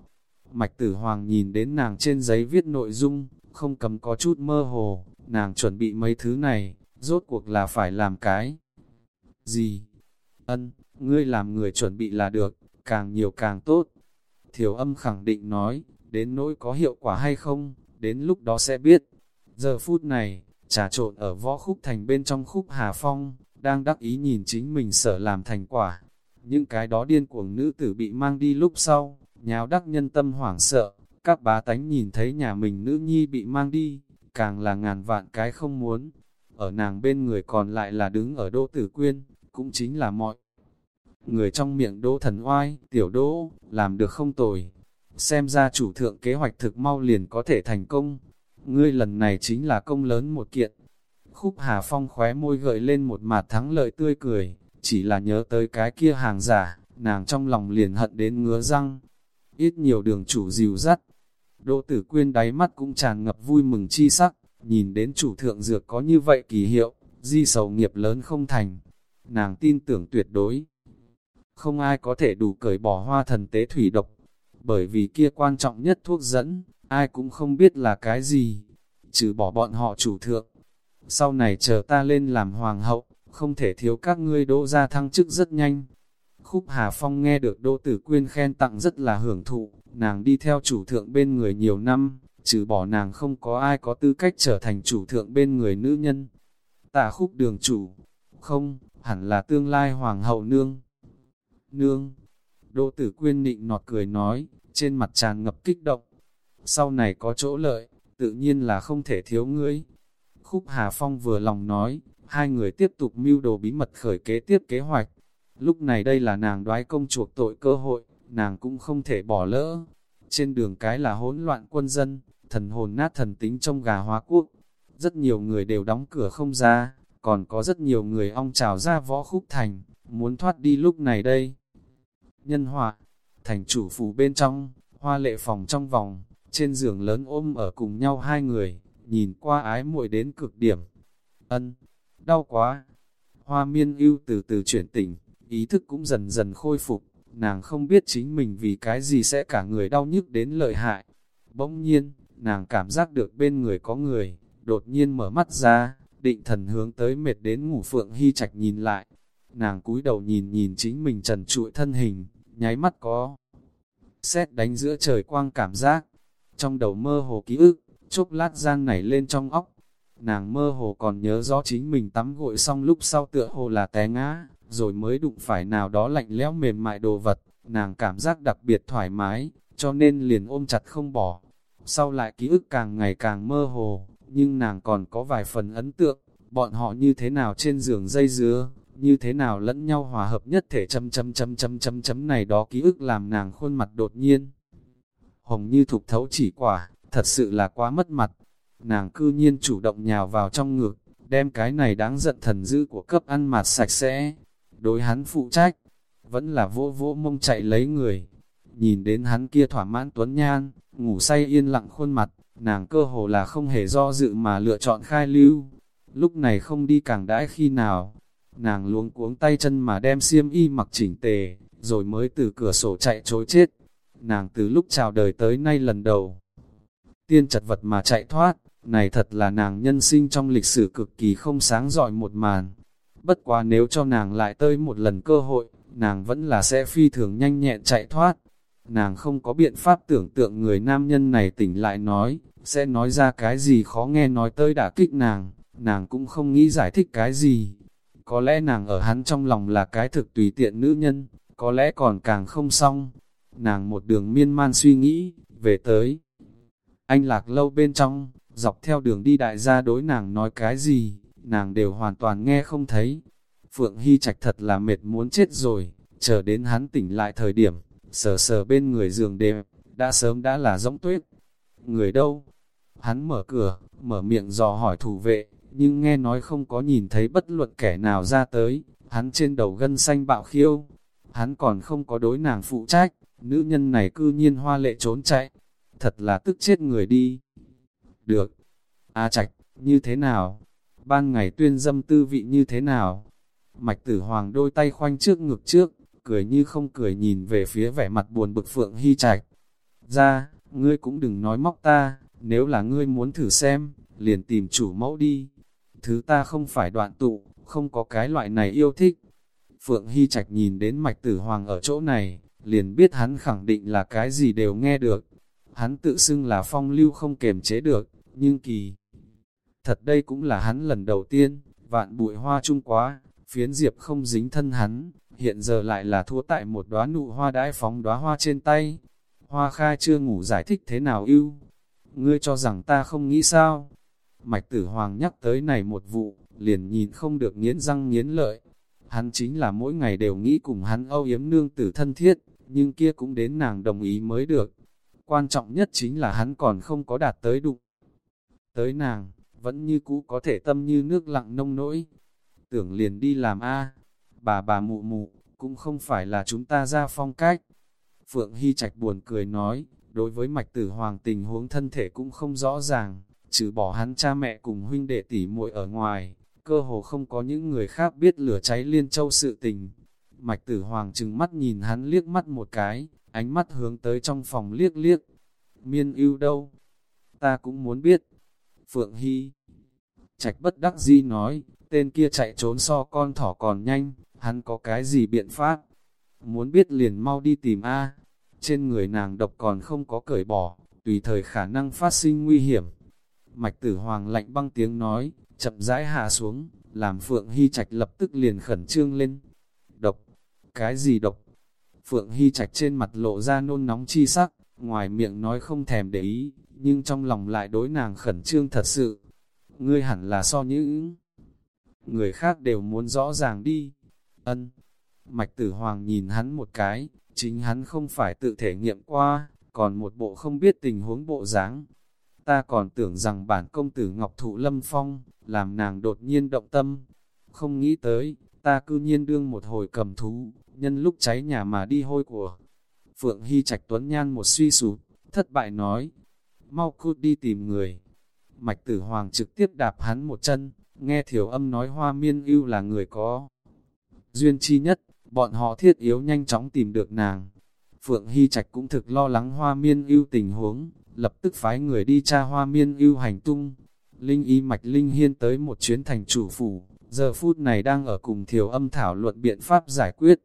Mạch tử hoàng nhìn đến nàng trên giấy viết nội dung, không cầm có chút mơ hồ, nàng chuẩn bị mấy thứ này, rốt cuộc là phải làm cái. Gì? Ân, ngươi làm người chuẩn bị là được, càng nhiều càng tốt. Thiểu âm khẳng định nói, đến nỗi có hiệu quả hay không, đến lúc đó sẽ biết. Giờ phút này, trà trộn ở võ khúc thành bên trong khúc Hà Phong, đang đắc ý nhìn chính mình sở làm thành quả. những cái đó điên cuồng nữ tử bị mang đi lúc sau, nháo đắc nhân tâm hoảng sợ, các bá tánh nhìn thấy nhà mình nữ nhi bị mang đi, càng là ngàn vạn cái không muốn. Ở nàng bên người còn lại là đứng ở đô tử quyên, cũng chính là mọi người trong miệng đỗ thần oai, tiểu đỗ, làm được không tồi. Xem ra chủ thượng kế hoạch thực mau liền có thể thành công. Ngươi lần này chính là công lớn một kiện. Khúc Hà Phong khóe môi gợi lên một mặt thắng lợi tươi cười, chỉ là nhớ tới cái kia hàng giả, nàng trong lòng liền hận đến ngứa răng. Ít nhiều đường chủ dìu dắt, Đỗ tử quyên đáy mắt cũng tràn ngập vui mừng chi sắc, nhìn đến chủ thượng dược có như vậy kỳ hiệu, di sầu nghiệp lớn không thành. Nàng tin tưởng tuyệt đối. Không ai có thể đủ cởi bỏ hoa thần tế thủy độc, bởi vì kia quan trọng nhất thuốc dẫn, ai cũng không biết là cái gì, trừ bỏ bọn họ chủ thượng. Sau này chờ ta lên làm hoàng hậu, không thể thiếu các ngươi đỗ ra thăng chức rất nhanh. Khúc Hà Phong nghe được Đỗ Tử Quyên khen tặng rất là hưởng thụ, nàng đi theo chủ thượng bên người nhiều năm, trừ bỏ nàng không có ai có tư cách trở thành chủ thượng bên người nữ nhân. Tả khúc đường chủ, không, hẳn là tương lai hoàng hậu nương. Nương, Đỗ Tử Quyên nịnh nọt cười nói, trên mặt tràn ngập kích động. Sau này có chỗ lợi, tự nhiên là không thể thiếu ngươi. Khúc Hà Phong vừa lòng nói, hai người tiếp tục mưu đồ bí mật khởi kế tiếp kế hoạch. Lúc này đây là nàng đoái công chuộc tội cơ hội, nàng cũng không thể bỏ lỡ. Trên đường cái là hỗn loạn quân dân, thần hồn nát thần tính trong gà hóa quốc. Rất nhiều người đều đóng cửa không ra, còn có rất nhiều người ong trào ra võ khúc thành, muốn thoát đi lúc này đây. Nhân họa, thành chủ phủ bên trong, hoa lệ phòng trong vòng, trên giường lớn ôm ở cùng nhau hai người, nhìn qua ái muội đến cực điểm. Ân, đau quá. Hoa miên ưu từ từ chuyển tỉnh, ý thức cũng dần dần khôi phục, nàng không biết chính mình vì cái gì sẽ cả người đau nhức đến lợi hại. Bỗng nhiên, nàng cảm giác được bên người có người, đột nhiên mở mắt ra, định thần hướng tới mệt đến ngủ phượng hy trạch nhìn lại. Nàng cúi đầu nhìn nhìn chính mình trần trụi thân hình, nháy mắt có. Xét đánh giữa trời quang cảm giác, trong đầu mơ hồ ký ức, chốc lát gian nảy lên trong óc. Nàng mơ hồ còn nhớ rõ chính mình tắm gội xong lúc sau tựa hồ là té ngã, rồi mới đụng phải nào đó lạnh lẽo mềm mại đồ vật, nàng cảm giác đặc biệt thoải mái, cho nên liền ôm chặt không bỏ. Sau lại ký ức càng ngày càng mơ hồ, nhưng nàng còn có vài phần ấn tượng, bọn họ như thế nào trên giường dây dứa, như thế nào lẫn nhau hòa hợp nhất thể chấm chấm chấm chấm chấm chấm này đó ký ức làm nàng khuôn mặt đột nhiên. Hồng như thục thấu chỉ quả, thật sự là quá mất mặt. Nàng cư nhiên chủ động nhào vào trong ngực, đem cái này đáng giận thần dữ của cấp ăn mặt sạch sẽ, đối hắn phụ trách, vẫn là vô vỗ mông chạy lấy người. Nhìn đến hắn kia thỏa mãn tuấn nhan, ngủ say yên lặng khuôn mặt, nàng cơ hồ là không hề do dự mà lựa chọn khai lưu. Lúc này không đi càng đãi khi nào, nàng luống cuống tay chân mà đem xiêm y mặc chỉnh tề, rồi mới từ cửa sổ chạy trối chết. Nàng từ lúc chào đời tới nay lần đầu, tiên chật vật mà chạy thoát, này thật là nàng nhân sinh trong lịch sử cực kỳ không sáng giỏi một màn. Bất quá nếu cho nàng lại tới một lần cơ hội, nàng vẫn là sẽ phi thường nhanh nhẹn chạy thoát. Nàng không có biện pháp tưởng tượng người nam nhân này tỉnh lại nói, sẽ nói ra cái gì khó nghe nói tới đả kích nàng, nàng cũng không nghĩ giải thích cái gì. Có lẽ nàng ở hắn trong lòng là cái thực tùy tiện nữ nhân, có lẽ còn càng không xong. Nàng một đường miên man suy nghĩ, về tới. Anh lạc lâu bên trong, dọc theo đường đi đại gia đối nàng nói cái gì, nàng đều hoàn toàn nghe không thấy. Phượng Hy Trạch thật là mệt muốn chết rồi, chờ đến hắn tỉnh lại thời điểm, sờ sờ bên người giường đêm, đã sớm đã là giống tuyết. Người đâu? Hắn mở cửa, mở miệng dò hỏi thủ vệ, nhưng nghe nói không có nhìn thấy bất luận kẻ nào ra tới, hắn trên đầu gân xanh bạo khiêu. Hắn còn không có đối nàng phụ trách, nữ nhân này cư nhiên hoa lệ trốn chạy. Thật là tức chết người đi. Được. A Trạch, như thế nào? Ban ngày tuyên dâm tư vị như thế nào. Mạch tử hoàng đôi tay khoanh trước ngực trước, cười như không cười nhìn về phía vẻ mặt buồn bực phượng hy trạch. Ra, ngươi cũng đừng nói móc ta, nếu là ngươi muốn thử xem, liền tìm chủ mẫu đi. Thứ ta không phải đoạn tụ, không có cái loại này yêu thích. Phượng Hy Trạch nhìn đến mạch tử hoàng ở chỗ này, liền biết hắn khẳng định là cái gì đều nghe được. Hắn tự xưng là phong lưu không kềm chế được, nhưng kỳ Thật đây cũng là hắn lần đầu tiên, vạn bụi hoa chung quá, phiến diệp không dính thân hắn, hiện giờ lại là thua tại một đóa nụ hoa đãi phóng đóa hoa trên tay. Hoa khai chưa ngủ giải thích thế nào ưu. Ngươi cho rằng ta không nghĩ sao? Mạch tử hoàng nhắc tới này một vụ, liền nhìn không được nghiến răng nghiến lợi. Hắn chính là mỗi ngày đều nghĩ cùng hắn âu yếm nương tử thân thiết, nhưng kia cũng đến nàng đồng ý mới được. Quan trọng nhất chính là hắn còn không có đạt tới đụng. Tới nàng, vẫn như cũ có thể tâm như nước lặng nông nỗi. Tưởng liền đi làm A, bà bà mụ mụ, cũng không phải là chúng ta ra phong cách. Phượng Hy Trạch buồn cười nói, đối với mạch tử hoàng tình huống thân thể cũng không rõ ràng, trừ bỏ hắn cha mẹ cùng huynh đệ tỷ muội ở ngoài, cơ hồ không có những người khác biết lửa cháy liên châu sự tình. Mạch tử hoàng trừng mắt nhìn hắn liếc mắt một cái, ánh mắt hướng tới trong phòng liếc liếc. Miên ưu đâu? Ta cũng muốn biết. Phượng Hy Trạch bất đắc di nói, tên kia chạy trốn so con thỏ còn nhanh, hắn có cái gì biện pháp? Muốn biết liền mau đi tìm A. Trên người nàng độc còn không có cởi bỏ, tùy thời khả năng phát sinh nguy hiểm. Mạch tử hoàng lạnh băng tiếng nói, chậm rãi hạ xuống, làm Phượng Hy Trạch lập tức liền khẩn trương lên. Độc, cái gì độc? Phượng Hy Trạch trên mặt lộ ra nôn nóng chi sắc, ngoài miệng nói không thèm để ý, nhưng trong lòng lại đối nàng khẩn trương thật sự. Ngươi hẳn là so những người khác đều muốn rõ ràng đi. Ân, Mạch Tử Hoàng nhìn hắn một cái, chính hắn không phải tự thể nghiệm qua, còn một bộ không biết tình huống bộ dáng. Ta còn tưởng rằng bản công tử Ngọc Thụ Lâm Phong, làm nàng đột nhiên động tâm. Không nghĩ tới, ta cư nhiên đương một hồi cầm thú, nhân lúc cháy nhà mà đi hôi của. Phượng Hy Trạch Tuấn Nhan một suy sụp, thất bại nói, mau cút đi tìm người. Mạch Tử Hoàng trực tiếp đạp hắn một chân, nghe thiểu âm nói hoa miên ưu là người có. Duyên chi nhất, bọn họ thiết yếu nhanh chóng tìm được nàng. Phượng Hy Trạch cũng thực lo lắng hoa miên ưu tình huống, lập tức phái người đi tra hoa miên ưu hành tung. Linh y mạch Linh Hiên tới một chuyến thành chủ phủ, giờ phút này đang ở cùng thiểu âm thảo luận biện pháp giải quyết.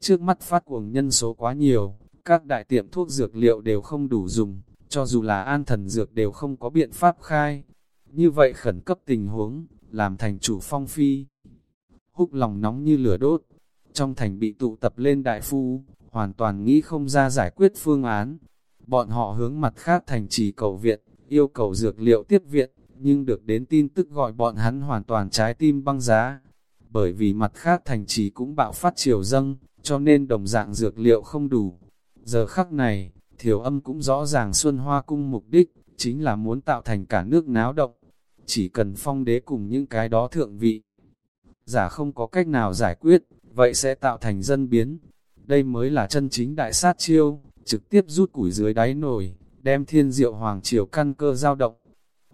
Trước mắt phát cuồng nhân số quá nhiều, các đại tiệm thuốc dược liệu đều không đủ dùng, cho dù là an thần dược đều không có biện pháp khai. Như vậy khẩn cấp tình huống, làm thành chủ phong phi. Húc lòng nóng như lửa đốt, trong thành bị tụ tập lên đại phu, hoàn toàn nghĩ không ra giải quyết phương án. Bọn họ hướng mặt khác thành trì cầu viện, yêu cầu dược liệu tiếp viện, nhưng được đến tin tức gọi bọn hắn hoàn toàn trái tim băng giá. Bởi vì mặt khác thành trì cũng bạo phát triều dâng, cho nên đồng dạng dược liệu không đủ. Giờ khắc này, thiểu âm cũng rõ ràng Xuân Hoa Cung mục đích, chính là muốn tạo thành cả nước náo động. Chỉ cần phong đế cùng những cái đó thượng vị. Giả không có cách nào giải quyết, vậy sẽ tạo thành dân biến. Đây mới là chân chính đại sát chiêu, trực tiếp rút củi dưới đáy nồi, đem thiên diệu hoàng triều căn cơ giao động.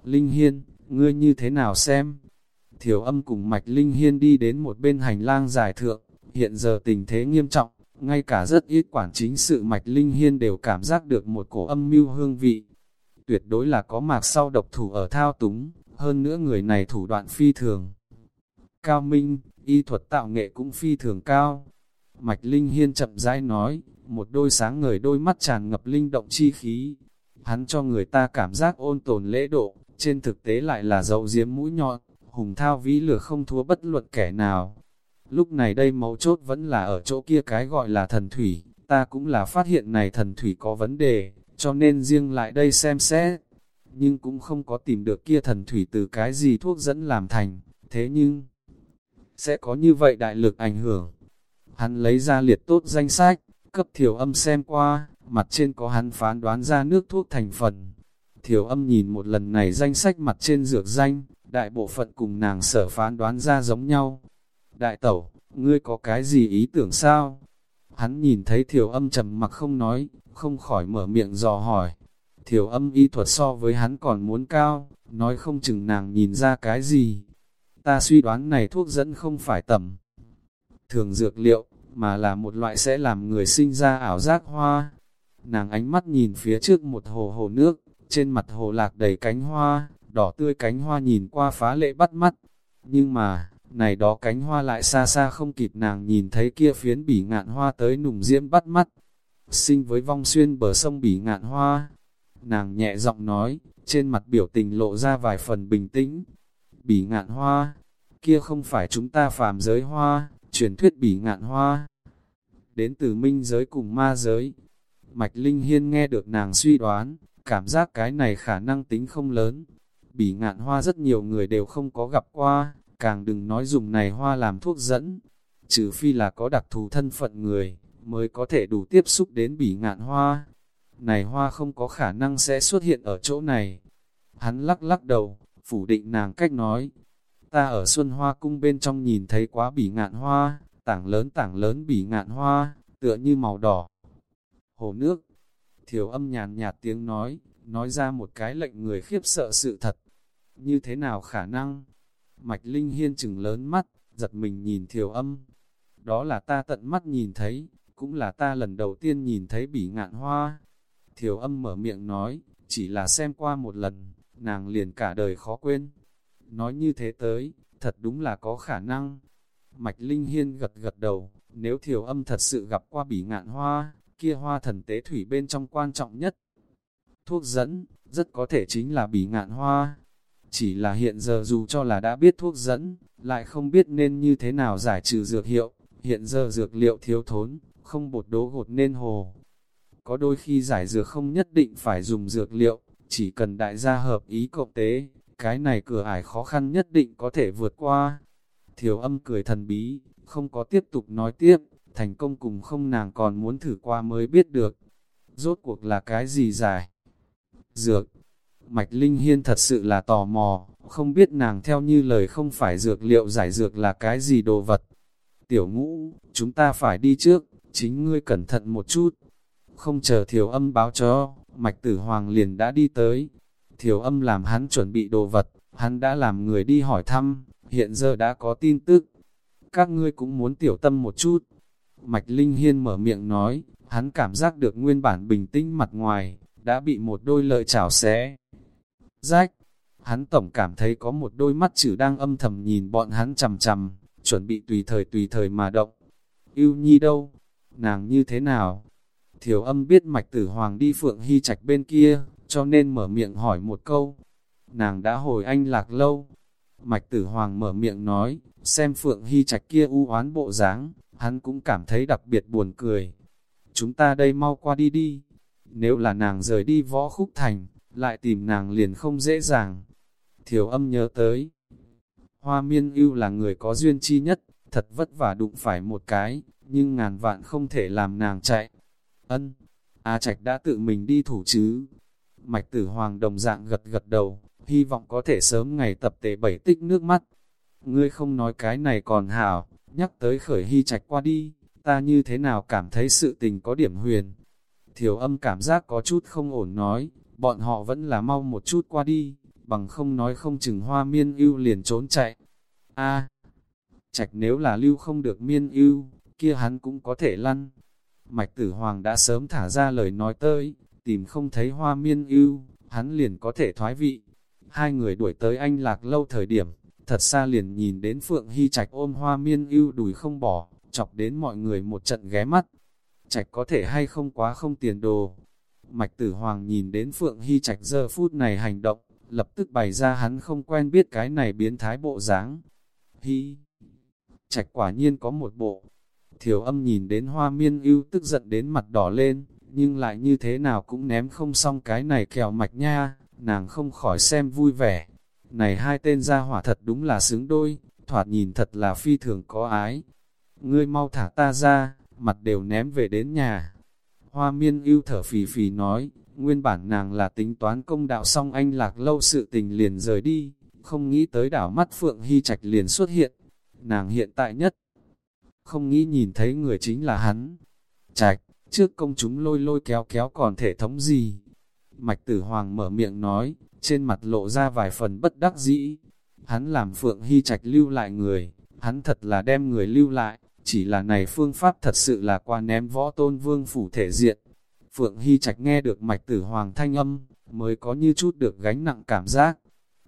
Linh Hiên, ngươi như thế nào xem? Thiểu âm cùng mạch Linh Hiên đi đến một bên hành lang giải thượng, hiện giờ tình thế nghiêm trọng, ngay cả rất ít quản chính sự mạch Linh Hiên đều cảm giác được một cổ âm mưu hương vị. Tuyệt đối là có mạc sau độc thủ ở thao túng, hơn nữa người này thủ đoạn phi thường. Cao Minh, y thuật tạo nghệ cũng phi thường cao. Mạch Linh Hiên chậm rãi nói, một đôi sáng ngời đôi mắt tràn ngập linh động chi khí. Hắn cho người ta cảm giác ôn tồn lễ độ, trên thực tế lại là dậu diếm mũi nhọn, hùng thao vĩ lửa không thua bất luận kẻ nào. Lúc này đây mấu chốt vẫn là ở chỗ kia cái gọi là thần thủy, ta cũng là phát hiện này thần thủy có vấn đề, cho nên riêng lại đây xem xét. Nhưng cũng không có tìm được kia thần thủy từ cái gì thuốc dẫn làm thành, thế nhưng sẽ có như vậy đại lực ảnh hưởng. Hắn lấy ra liệt tốt danh sách, cấp thiểu âm xem qua, mặt trên có hắn phán đoán ra nước thuốc thành phần. Thiểu âm nhìn một lần này danh sách mặt trên dược danh, đại bộ phận cùng nàng sở phán đoán ra giống nhau. Đại tẩu, ngươi có cái gì ý tưởng sao? Hắn nhìn thấy thiểu âm trầm mặc không nói, không khỏi mở miệng dò hỏi. Thiểu âm y thuật so với hắn còn muốn cao, nói không chừng nàng nhìn ra cái gì. Ta suy đoán này thuốc dẫn không phải tầm thường dược liệu, mà là một loại sẽ làm người sinh ra ảo giác hoa. Nàng ánh mắt nhìn phía trước một hồ hồ nước, trên mặt hồ lạc đầy cánh hoa, đỏ tươi cánh hoa nhìn qua phá lệ bắt mắt. Nhưng mà, này đó cánh hoa lại xa xa không kịp nàng nhìn thấy kia phiến bỉ ngạn hoa tới nùng diễm bắt mắt. Sinh với vong xuyên bờ sông bỉ ngạn hoa. Nàng nhẹ giọng nói, trên mặt biểu tình lộ ra vài phần bình tĩnh. Bỉ ngạn hoa, kia không phải chúng ta phàm giới hoa, truyền thuyết bỉ ngạn hoa. đến từ minh giới cùng ma giới. Mạch Linh Hiên nghe được nàng suy đoán, cảm giác cái này khả năng tính không lớn. Bỉ ngạn hoa rất nhiều người đều không có gặp qua, càng đừng nói dùng này hoa làm thuốc dẫn. Trừ phi là có đặc thù thân phận người, mới có thể đủ tiếp xúc đến bỉ ngạn hoa. Này hoa không có khả năng sẽ xuất hiện ở chỗ này. Hắn lắc lắc đầu, phủ định nàng cách nói. Ta ở Xuân Hoa Cung bên trong nhìn thấy quá bỉ ngạn hoa, tảng lớn tảng lớn bỉ ngạn hoa, tựa như màu đỏ. Hồ nước, thiểu âm nhàn nhạt tiếng nói, nói ra một cái lệnh người khiếp sợ sự thật. Như thế nào khả năng? Mạch Linh Hiên chừng lớn mắt, giật mình nhìn thiểu âm. Đó là ta tận mắt nhìn thấy, cũng là ta lần đầu tiên nhìn thấy bỉ ngạn hoa. Thiểu âm mở miệng nói, chỉ là xem qua một lần, nàng liền cả đời khó quên. Nói như thế tới, thật đúng là có khả năng. Mạch Linh Hiên gật gật đầu, nếu thiểu âm thật sự gặp qua bỉ ngạn hoa, kia hoa thần tế thủy bên trong quan trọng nhất. Thuốc dẫn, rất có thể chính là bỉ ngạn hoa. Chỉ là hiện giờ dù cho là đã biết thuốc dẫn, lại không biết nên như thế nào giải trừ dược hiệu, hiện giờ dược liệu thiếu thốn, không bột đố gột nên hồ. Có đôi khi giải dược không nhất định phải dùng dược liệu, chỉ cần đại gia hợp ý cộng tế, cái này cửa ải khó khăn nhất định có thể vượt qua. Thiểu âm cười thần bí, không có tiếp tục nói tiếp, thành công cùng không nàng còn muốn thử qua mới biết được. Rốt cuộc là cái gì giải? Dược. Mạch Linh Hiên thật sự là tò mò, không biết nàng theo như lời không phải dược liệu giải dược là cái gì đồ vật. Tiểu ngũ, chúng ta phải đi trước, chính ngươi cẩn thận một chút. Không chờ thiểu âm báo cho, Mạch Tử Hoàng liền đã đi tới. Thiểu âm làm hắn chuẩn bị đồ vật, hắn đã làm người đi hỏi thăm, hiện giờ đã có tin tức. Các ngươi cũng muốn tiểu tâm một chút. Mạch Linh Hiên mở miệng nói, hắn cảm giác được nguyên bản bình tĩnh mặt ngoài, đã bị một đôi lợi chảo xé. Rách, hắn tổng cảm thấy có một đôi mắt chữ đang âm thầm nhìn bọn hắn chầm chầm, chuẩn bị tùy thời tùy thời mà động. Yêu nhi đâu? Nàng như thế nào? Thiểu âm biết mạch tử hoàng đi phượng hy trạch bên kia, cho nên mở miệng hỏi một câu. Nàng đã hồi anh lạc lâu. Mạch tử hoàng mở miệng nói, xem phượng hy trạch kia u oán bộ dáng, hắn cũng cảm thấy đặc biệt buồn cười. Chúng ta đây mau qua đi đi. Nếu là nàng rời đi võ khúc thành, lại tìm nàng liền không dễ dàng. Thiểu âm nhớ tới. Hoa miên ưu là người có duyên chi nhất, thật vất vả đụng phải một cái, nhưng ngàn vạn không thể làm nàng chạy. Ân, A Trạch đã tự mình đi thủ chứ. Mạch tử hoàng đồng dạng gật gật đầu, hy vọng có thể sớm ngày tập tề bảy tích nước mắt. Ngươi không nói cái này còn hảo, nhắc tới khởi hy trạch qua đi, ta như thế nào cảm thấy sự tình có điểm huyền. Thiểu âm cảm giác có chút không ổn nói, bọn họ vẫn là mau một chút qua đi, bằng không nói không chừng hoa miên ưu liền trốn chạy. a trạch nếu là lưu không được miên ưu, kia hắn cũng có thể lăn. Mạch tử hoàng đã sớm thả ra lời nói tới, tìm không thấy hoa miên ưu, hắn liền có thể thoái vị. Hai người đuổi tới anh lạc lâu thời điểm, thật xa liền nhìn đến Phượng Hy Trạch ôm hoa miên ưu đùi không bỏ, chọc đến mọi người một trận ghé mắt. Trạch có thể hay không quá không tiền đồ. Mạch tử hoàng nhìn đến Phượng Hy Trạch giờ phút này hành động, lập tức bày ra hắn không quen biết cái này biến thái bộ dáng. Hy Trạch quả nhiên có một bộ. Thiểu âm nhìn đến hoa miên ưu tức giận đến mặt đỏ lên, nhưng lại như thế nào cũng ném không xong cái này kèo mạch nha, nàng không khỏi xem vui vẻ. Này hai tên gia hỏa thật đúng là xứng đôi, thoạt nhìn thật là phi thường có ái. Ngươi mau thả ta ra, mặt đều ném về đến nhà. Hoa miên ưu thở phì phì nói, nguyên bản nàng là tính toán công đạo xong anh lạc lâu sự tình liền rời đi, không nghĩ tới đảo mắt Phượng Hy Trạch liền xuất hiện. Nàng hiện tại nhất, không nghĩ nhìn thấy người chính là hắn. Trạch, trước công chúng lôi lôi kéo kéo còn thể thống gì? Mạch tử hoàng mở miệng nói, trên mặt lộ ra vài phần bất đắc dĩ. Hắn làm Phượng Hy Trạch lưu lại người, hắn thật là đem người lưu lại, chỉ là này phương pháp thật sự là qua ném võ tôn vương phủ thể diện. Phượng Hy Trạch nghe được mạch tử hoàng thanh âm, mới có như chút được gánh nặng cảm giác.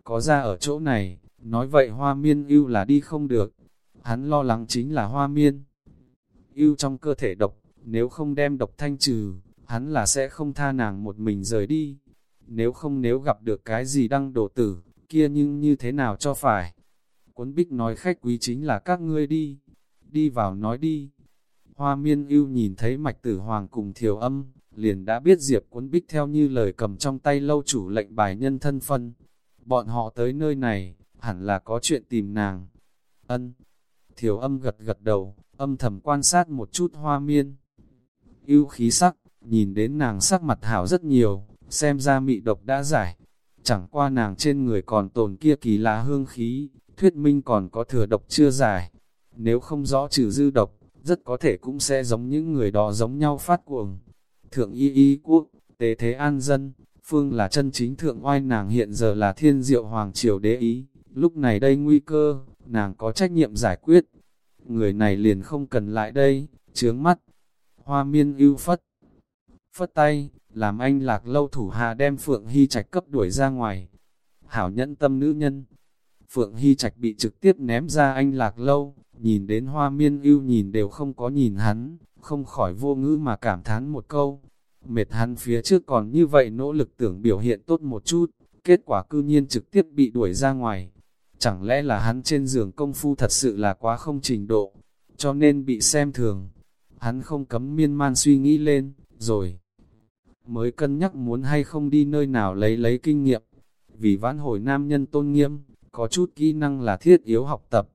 Có ra ở chỗ này, nói vậy hoa miên ưu là đi không được. Hắn lo lắng chính là hoa miên. ưu trong cơ thể độc, nếu không đem độc thanh trừ, hắn là sẽ không tha nàng một mình rời đi. Nếu không nếu gặp được cái gì đăng đổ tử, kia nhưng như thế nào cho phải. Cuốn bích nói khách quý chính là các ngươi đi. Đi vào nói đi. Hoa miên ưu nhìn thấy mạch tử hoàng cùng thiều âm, liền đã biết Diệp cuốn Bích theo như lời cầm trong tay lâu chủ lệnh bài nhân thân phân. Bọn họ tới nơi này, hẳn là có chuyện tìm nàng. Ân. Thiều âm gật gật đầu, âm thầm quan sát một chút hoa miên. ưu khí sắc, nhìn đến nàng sắc mặt hảo rất nhiều, xem ra mị độc đã giải. Chẳng qua nàng trên người còn tồn kia kỳ lạ hương khí, thuyết minh còn có thừa độc chưa giải. Nếu không rõ trừ dư độc, rất có thể cũng sẽ giống những người đó giống nhau phát cuồng. Thượng y y quốc, tế thế an dân, phương là chân chính thượng oai nàng hiện giờ là thiên diệu hoàng triều đế ý, lúc này đây nguy cơ, nàng có trách nhiệm giải quyết. Người này liền không cần lại đây, chướng mắt. Hoa miên ưu phất, phất tay, làm anh lạc lâu thủ hạ đem Phượng Hy Trạch cấp đuổi ra ngoài. Hảo nhẫn tâm nữ nhân, Phượng Hy Trạch bị trực tiếp ném ra anh lạc lâu, nhìn đến hoa miên ưu nhìn đều không có nhìn hắn, không khỏi vô ngữ mà cảm thán một câu. Mệt hắn phía trước còn như vậy nỗ lực tưởng biểu hiện tốt một chút, kết quả cư nhiên trực tiếp bị đuổi ra ngoài. Chẳng lẽ là hắn trên giường công phu thật sự là quá không trình độ, cho nên bị xem thường. Hắn không cấm miên man suy nghĩ lên, rồi mới cân nhắc muốn hay không đi nơi nào lấy lấy kinh nghiệm. Vì vãn hồi nam nhân tôn nghiêm, có chút kỹ năng là thiết yếu học tập.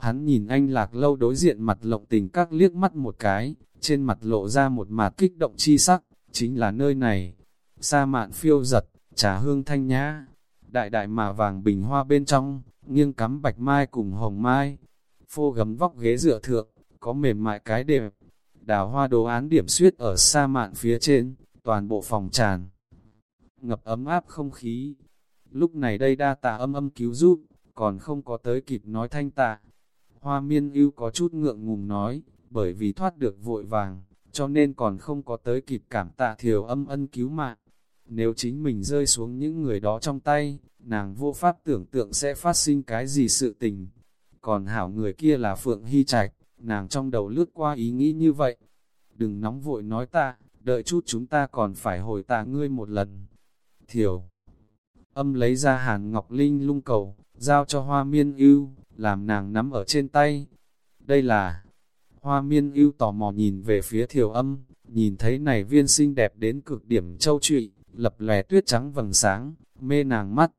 Hắn nhìn anh lạc lâu đối diện mặt lộng tình các liếc mắt một cái, trên mặt lộ ra một mặt kích động chi sắc, chính là nơi này. Sa mạn phiêu giật, trà hương thanh nhã, đại đại mà vàng bình hoa bên trong, nghiêng cắm bạch mai cùng hồng mai. Phô gấm vóc ghế dựa thượng, có mềm mại cái đẹp. Đào hoa đồ án điểm suyết ở sa mạn phía trên, toàn bộ phòng tràn. Ngập ấm áp không khí. Lúc này đây đa tạ âm âm cứu giúp, còn không có tới kịp nói thanh tạ. Hoa miên ưu có chút ngượng ngùng nói, bởi vì thoát được vội vàng, cho nên còn không có tới kịp cảm tạ thiểu âm ân cứu mạng. Nếu chính mình rơi xuống những người đó trong tay, nàng vô pháp tưởng tượng sẽ phát sinh cái gì sự tình. Còn hảo người kia là Phượng Hy Trạch, nàng trong đầu lướt qua ý nghĩ như vậy. Đừng nóng vội nói ta, đợi chút chúng ta còn phải hồi tạ ngươi một lần. Thiểu âm lấy ra hàn ngọc linh lung cầu, giao cho hoa miên ưu, làm nàng nắm ở trên tay. Đây là, hoa miên ưu tò mò nhìn về phía thiểu âm, nhìn thấy này viên xinh đẹp đến cực điểm châu trụy, lập lè tuyết trắng vầng sáng, mê nàng mắt.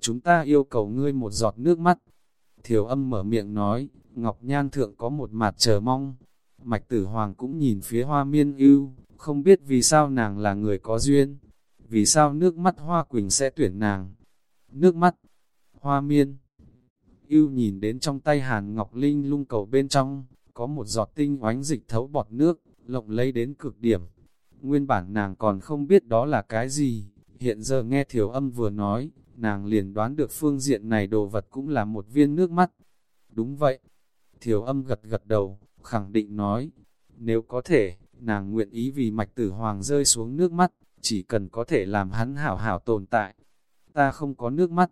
Chúng ta yêu cầu ngươi một giọt nước mắt. Thiểu âm mở miệng nói, Ngọc Nhan Thượng có một mặt chờ mong. Mạch Tử Hoàng cũng nhìn phía hoa miên ưu, không biết vì sao nàng là người có duyên, vì sao nước mắt hoa quỳnh sẽ tuyển nàng. Nước mắt, hoa miên, ưu nhìn đến trong tay hàn ngọc linh lung cầu bên trong, có một giọt tinh oánh dịch thấu bọt nước, lộng lấy đến cực điểm. Nguyên bản nàng còn không biết đó là cái gì, hiện giờ nghe thiểu âm vừa nói, nàng liền đoán được phương diện này đồ vật cũng là một viên nước mắt. Đúng vậy, thiểu âm gật gật đầu, khẳng định nói, nếu có thể, nàng nguyện ý vì mạch tử hoàng rơi xuống nước mắt, chỉ cần có thể làm hắn hảo hảo tồn tại. Ta không có nước mắt.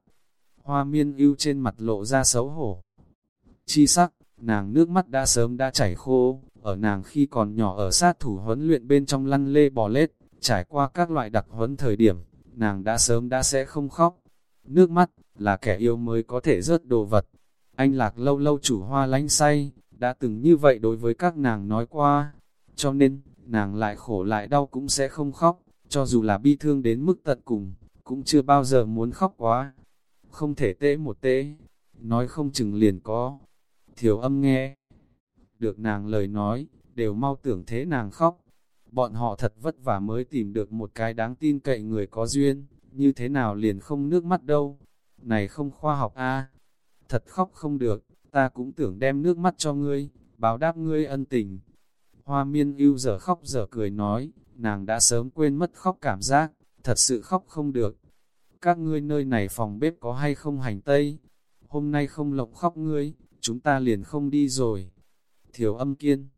Hoa miên ưu trên mặt lộ ra xấu hổ. Chi sắc, nàng nước mắt đã sớm đã chảy khô, ở nàng khi còn nhỏ ở sát thủ huấn luyện bên trong lăn lê bò lết, trải qua các loại đặc huấn thời điểm, nàng đã sớm đã sẽ không khóc. Nước mắt, là kẻ yêu mới có thể rớt đồ vật. Anh lạc lâu lâu chủ hoa lánh say, đã từng như vậy đối với các nàng nói qua, cho nên, nàng lại khổ lại đau cũng sẽ không khóc, cho dù là bi thương đến mức tận cùng, cũng chưa bao giờ muốn khóc quá. Không thể tê một tê nói không chừng liền có. Thiểu âm nghe, được nàng lời nói, đều mau tưởng thế nàng khóc. Bọn họ thật vất vả mới tìm được một cái đáng tin cậy người có duyên, như thế nào liền không nước mắt đâu. Này không khoa học a Thật khóc không được, ta cũng tưởng đem nước mắt cho ngươi, báo đáp ngươi ân tình. Hoa miên yêu giờ khóc giờ cười nói, nàng đã sớm quên mất khóc cảm giác, thật sự khóc không được. Các ngươi nơi này phòng bếp có hay không hành tây? Hôm nay không lộng khóc ngươi, chúng ta liền không đi rồi. Thiểu âm kiên.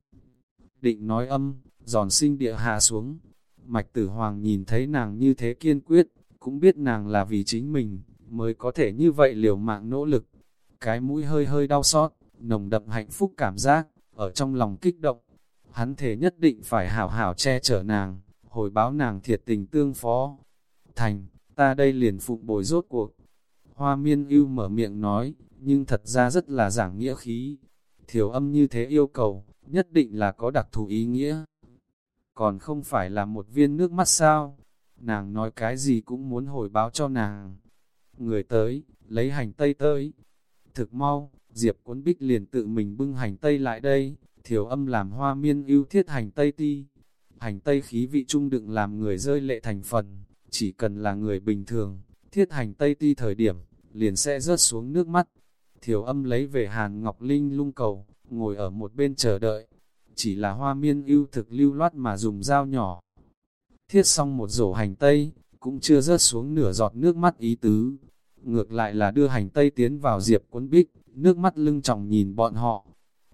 Định nói âm, giòn sinh địa hạ xuống. Mạch tử hoàng nhìn thấy nàng như thế kiên quyết, cũng biết nàng là vì chính mình, mới có thể như vậy liều mạng nỗ lực. Cái mũi hơi hơi đau xót, nồng đậm hạnh phúc cảm giác, ở trong lòng kích động hắn thể nhất định phải hảo hảo che chở nàng, hồi báo nàng thiệt tình tương phó. Thành, ta đây liền phục bồi rốt cuộc. Hoa miên ưu mở miệng nói, nhưng thật ra rất là giảng nghĩa khí. Thiểu âm như thế yêu cầu, nhất định là có đặc thù ý nghĩa. Còn không phải là một viên nước mắt sao? Nàng nói cái gì cũng muốn hồi báo cho nàng. Người tới, lấy hành tây tới. Thực mau, Diệp Cuốn Bích liền tự mình bưng hành tây lại đây, thiểu âm làm hoa miên ưu thiết hành tây ti. Hành tây khí vị trung đựng làm người rơi lệ thành phần, chỉ cần là người bình thường, thiết hành tây ti thời điểm, liền sẽ rớt xuống nước mắt. Thiểu âm lấy về Hàn Ngọc Linh lung cầu, ngồi ở một bên chờ đợi. Chỉ là hoa miên ưu thực lưu loát mà dùng dao nhỏ. Thiết xong một rổ hành tây, cũng chưa rớt xuống nửa giọt nước mắt ý tứ. Ngược lại là đưa hành tây tiến vào diệp cuốn bích, nước mắt lưng trọng nhìn bọn họ.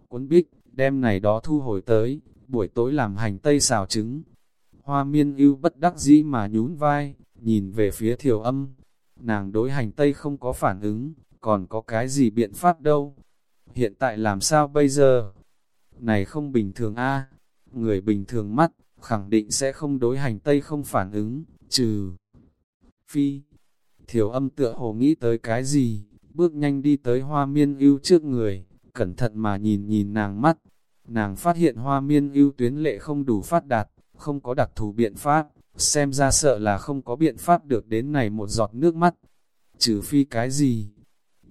Cuốn bích, đem này đó thu hồi tới, buổi tối làm hành tây xào trứng. Hoa miên ưu bất đắc dĩ mà nhún vai, nhìn về phía thiểu âm. Nàng đối hành tây không có phản ứng, còn có cái gì biện pháp đâu. Hiện tại làm sao bây giờ? Này không bình thường a Người bình thường mắt, khẳng định sẽ không đối hành tây không phản ứng, trừ. Phi, thiểu âm tựa hồ nghĩ tới cái gì, bước nhanh đi tới hoa miên ưu trước người, cẩn thận mà nhìn nhìn nàng mắt. Nàng phát hiện hoa miên ưu tuyến lệ không đủ phát đạt, không có đặc thù biện pháp, xem ra sợ là không có biện pháp được đến này một giọt nước mắt. Trừ phi cái gì?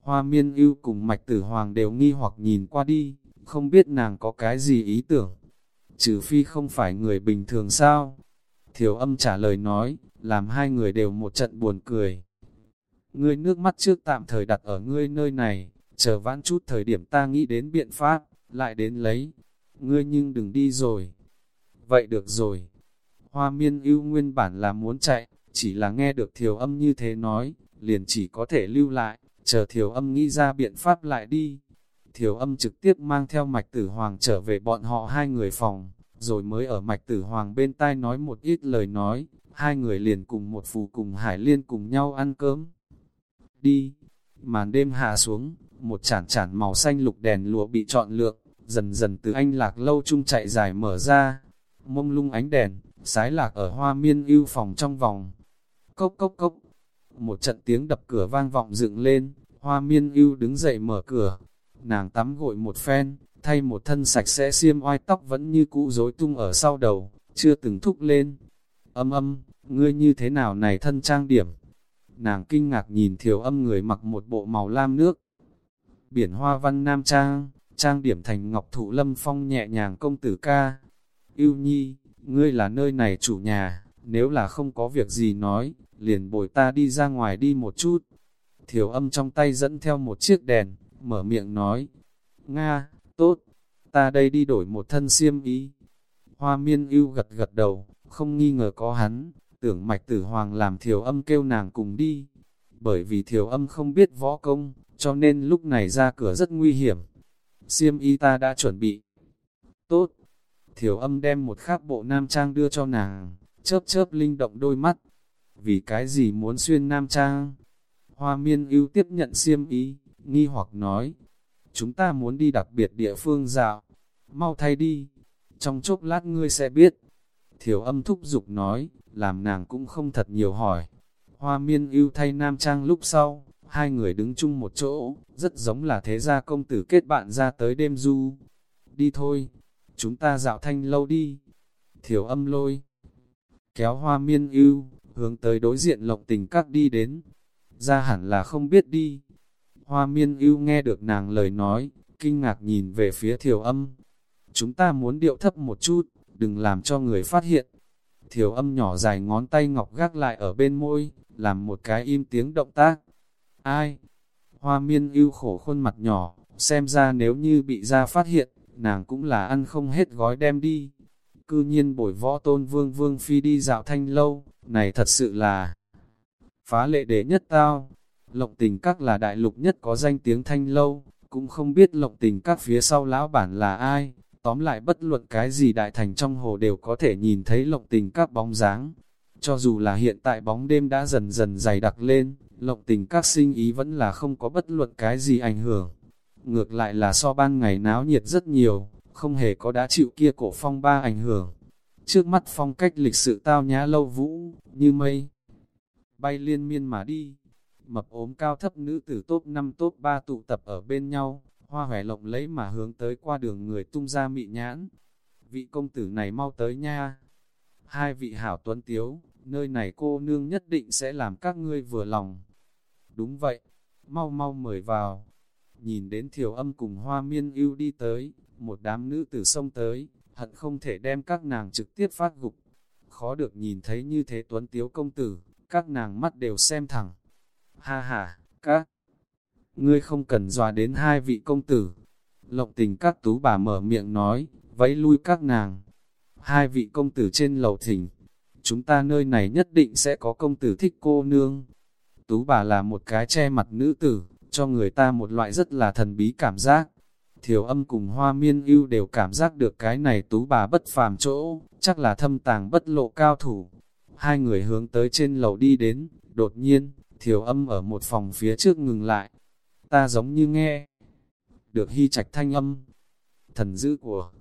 Hoa miên ưu cùng mạch tử hoàng đều nghi hoặc nhìn qua đi, không biết nàng có cái gì ý tưởng. Trừ phi không phải người bình thường sao? Thiểu âm trả lời nói, làm hai người đều một trận buồn cười. Ngươi nước mắt trước tạm thời đặt ở ngươi nơi này, chờ vãn chút thời điểm ta nghĩ đến biện pháp, lại đến lấy. Ngươi nhưng đừng đi rồi. Vậy được rồi. Hoa miên ưu nguyên bản là muốn chạy, chỉ là nghe được thiểu âm như thế nói, liền chỉ có thể lưu lại, chờ thiểu âm nghĩ ra biện pháp lại đi. Thiểu âm trực tiếp mang theo mạch tử hoàng trở về bọn họ hai người phòng, rồi mới ở mạch tử hoàng bên tai nói một ít lời nói, hai người liền cùng một phù cùng hải liên cùng nhau ăn cơm. Đi, màn đêm hạ xuống, một chản chản màu xanh lục đèn lụa bị chọn lượng, dần dần từ anh lạc lâu chung chạy dài mở ra, mông lung ánh đèn, sái lạc ở hoa miên ưu phòng trong vòng. Cốc cốc cốc, một trận tiếng đập cửa vang vọng dựng lên, hoa miên ưu đứng dậy mở cửa, nàng tắm gội một phen, thay một thân sạch sẽ xiêm oai tóc vẫn như cũ rối tung ở sau đầu, chưa từng thúc lên. Âm âm, ngươi như thế nào này thân trang điểm? Nàng kinh ngạc nhìn thiểu âm người mặc một bộ màu lam nước. Biển hoa văn nam trang, trang điểm thành ngọc thụ lâm phong nhẹ nhàng công tử ca. Yêu nhi, ngươi là nơi này chủ nhà, nếu là không có việc gì nói, liền bồi ta đi ra ngoài đi một chút. Thiểu âm trong tay dẫn theo một chiếc đèn, mở miệng nói, Nga, tốt, ta đây đi đổi một thân xiêm ý. Hoa miên ưu gật gật đầu, không nghi ngờ có hắn, tưởng mạch tử hoàng làm thiểu âm kêu nàng cùng đi. Bởi vì thiểu âm không biết võ công, cho nên lúc này ra cửa rất nguy hiểm. Xiêm y ta đã chuẩn bị. Tốt. Thiểu âm đem một khác bộ nam trang đưa cho nàng, chớp chớp linh động đôi mắt. Vì cái gì muốn xuyên nam trang? Hoa miên ưu tiếp nhận xiêm ý nghi hoặc nói, chúng ta muốn đi đặc biệt địa phương dạo, mau thay đi, trong chốc lát ngươi sẽ biết. Thiểu âm thúc giục nói, làm nàng cũng không thật nhiều hỏi. Hoa miên ưu thay nam trang lúc sau, hai người đứng chung một chỗ, rất giống là thế gia công tử kết bạn ra tới đêm du. Đi thôi, chúng ta dạo thanh lâu đi. Thiểu âm lôi, kéo hoa miên ưu, hướng tới đối diện lộng tình các đi đến. Ra hẳn là không biết đi, Hoa miên ưu nghe được nàng lời nói, kinh ngạc nhìn về phía thiểu âm. Chúng ta muốn điệu thấp một chút, đừng làm cho người phát hiện. Thiểu âm nhỏ dài ngón tay ngọc gác lại ở bên môi, làm một cái im tiếng động tác. Ai? Hoa miên ưu khổ khuôn mặt nhỏ, xem ra nếu như bị ra phát hiện, nàng cũng là ăn không hết gói đem đi. Cư nhiên bổi võ tôn vương vương phi đi dạo thanh lâu, này thật sự là phá lệ đế nhất tao. Lộng tình các là đại lục nhất có danh tiếng thanh lâu, cũng không biết lộng tình các phía sau lão bản là ai, tóm lại bất luận cái gì đại thành trong hồ đều có thể nhìn thấy lộng tình các bóng dáng. Cho dù là hiện tại bóng đêm đã dần dần dày đặc lên, lộng tình các sinh ý vẫn là không có bất luận cái gì ảnh hưởng. Ngược lại là so ban ngày náo nhiệt rất nhiều, không hề có đã chịu kia cổ phong ba ảnh hưởng. Trước mắt phong cách lịch sự tao nhã lâu vũ, như mây, bay liên miên mà đi, mập ốm cao thấp nữ tử top 5 top 3 tụ tập ở bên nhau, hoa hòe lộng lấy mà hướng tới qua đường người tung ra mị nhãn. Vị công tử này mau tới nha. Hai vị hảo tuấn tiếu, nơi này cô nương nhất định sẽ làm các ngươi vừa lòng. Đúng vậy, mau mau mời vào. Nhìn đến thiểu âm cùng hoa miên ưu đi tới, một đám nữ tử sông tới, hận không thể đem các nàng trực tiếp phát gục. Khó được nhìn thấy như thế tuấn tiếu công tử, các nàng mắt đều xem thẳng. Ha ha, các ngươi không cần dọa đến hai vị công tử. Lộng tình các tú bà mở miệng nói, vẫy lui các nàng. Hai vị công tử trên lầu thỉnh, chúng ta nơi này nhất định sẽ có công tử thích cô nương. Tú bà là một cái che mặt nữ tử, cho người ta một loại rất là thần bí cảm giác. Thiểu âm cùng hoa miên ưu đều cảm giác được cái này tú bà bất phàm chỗ, chắc là thâm tàng bất lộ cao thủ. Hai người hướng tới trên lầu đi đến, đột nhiên, thiểu âm ở một phòng phía trước ngừng lại. Ta giống như nghe, được hy trạch thanh âm. Thần dữ của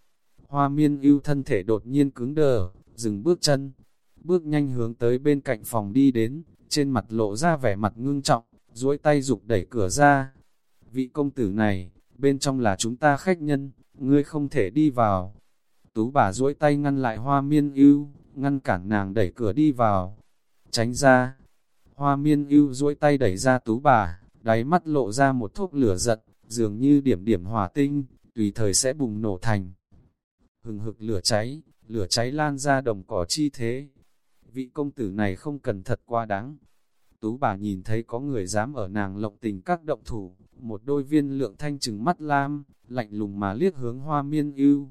hoa miên ưu thân thể đột nhiên cứng đờ, dừng bước chân, bước nhanh hướng tới bên cạnh phòng đi đến, trên mặt lộ ra vẻ mặt ngưng trọng, duỗi tay dục đẩy cửa ra. Vị công tử này, bên trong là chúng ta khách nhân, ngươi không thể đi vào. Tú bà duỗi tay ngăn lại hoa miên ưu, ngăn cản nàng đẩy cửa đi vào. Tránh ra, hoa miên ưu duỗi tay đẩy ra tú bà, đáy mắt lộ ra một thuốc lửa giật, dường như điểm điểm hỏa tinh, tùy thời sẽ bùng nổ thành. Hừng hực lửa cháy, lửa cháy lan ra đồng cỏ chi thế. Vị công tử này không cần thật quá đáng. Tú bà nhìn thấy có người dám ở nàng lộng tình các động thủ, một đôi viên lượng thanh trừng mắt lam, lạnh lùng mà liếc hướng hoa miên ưu.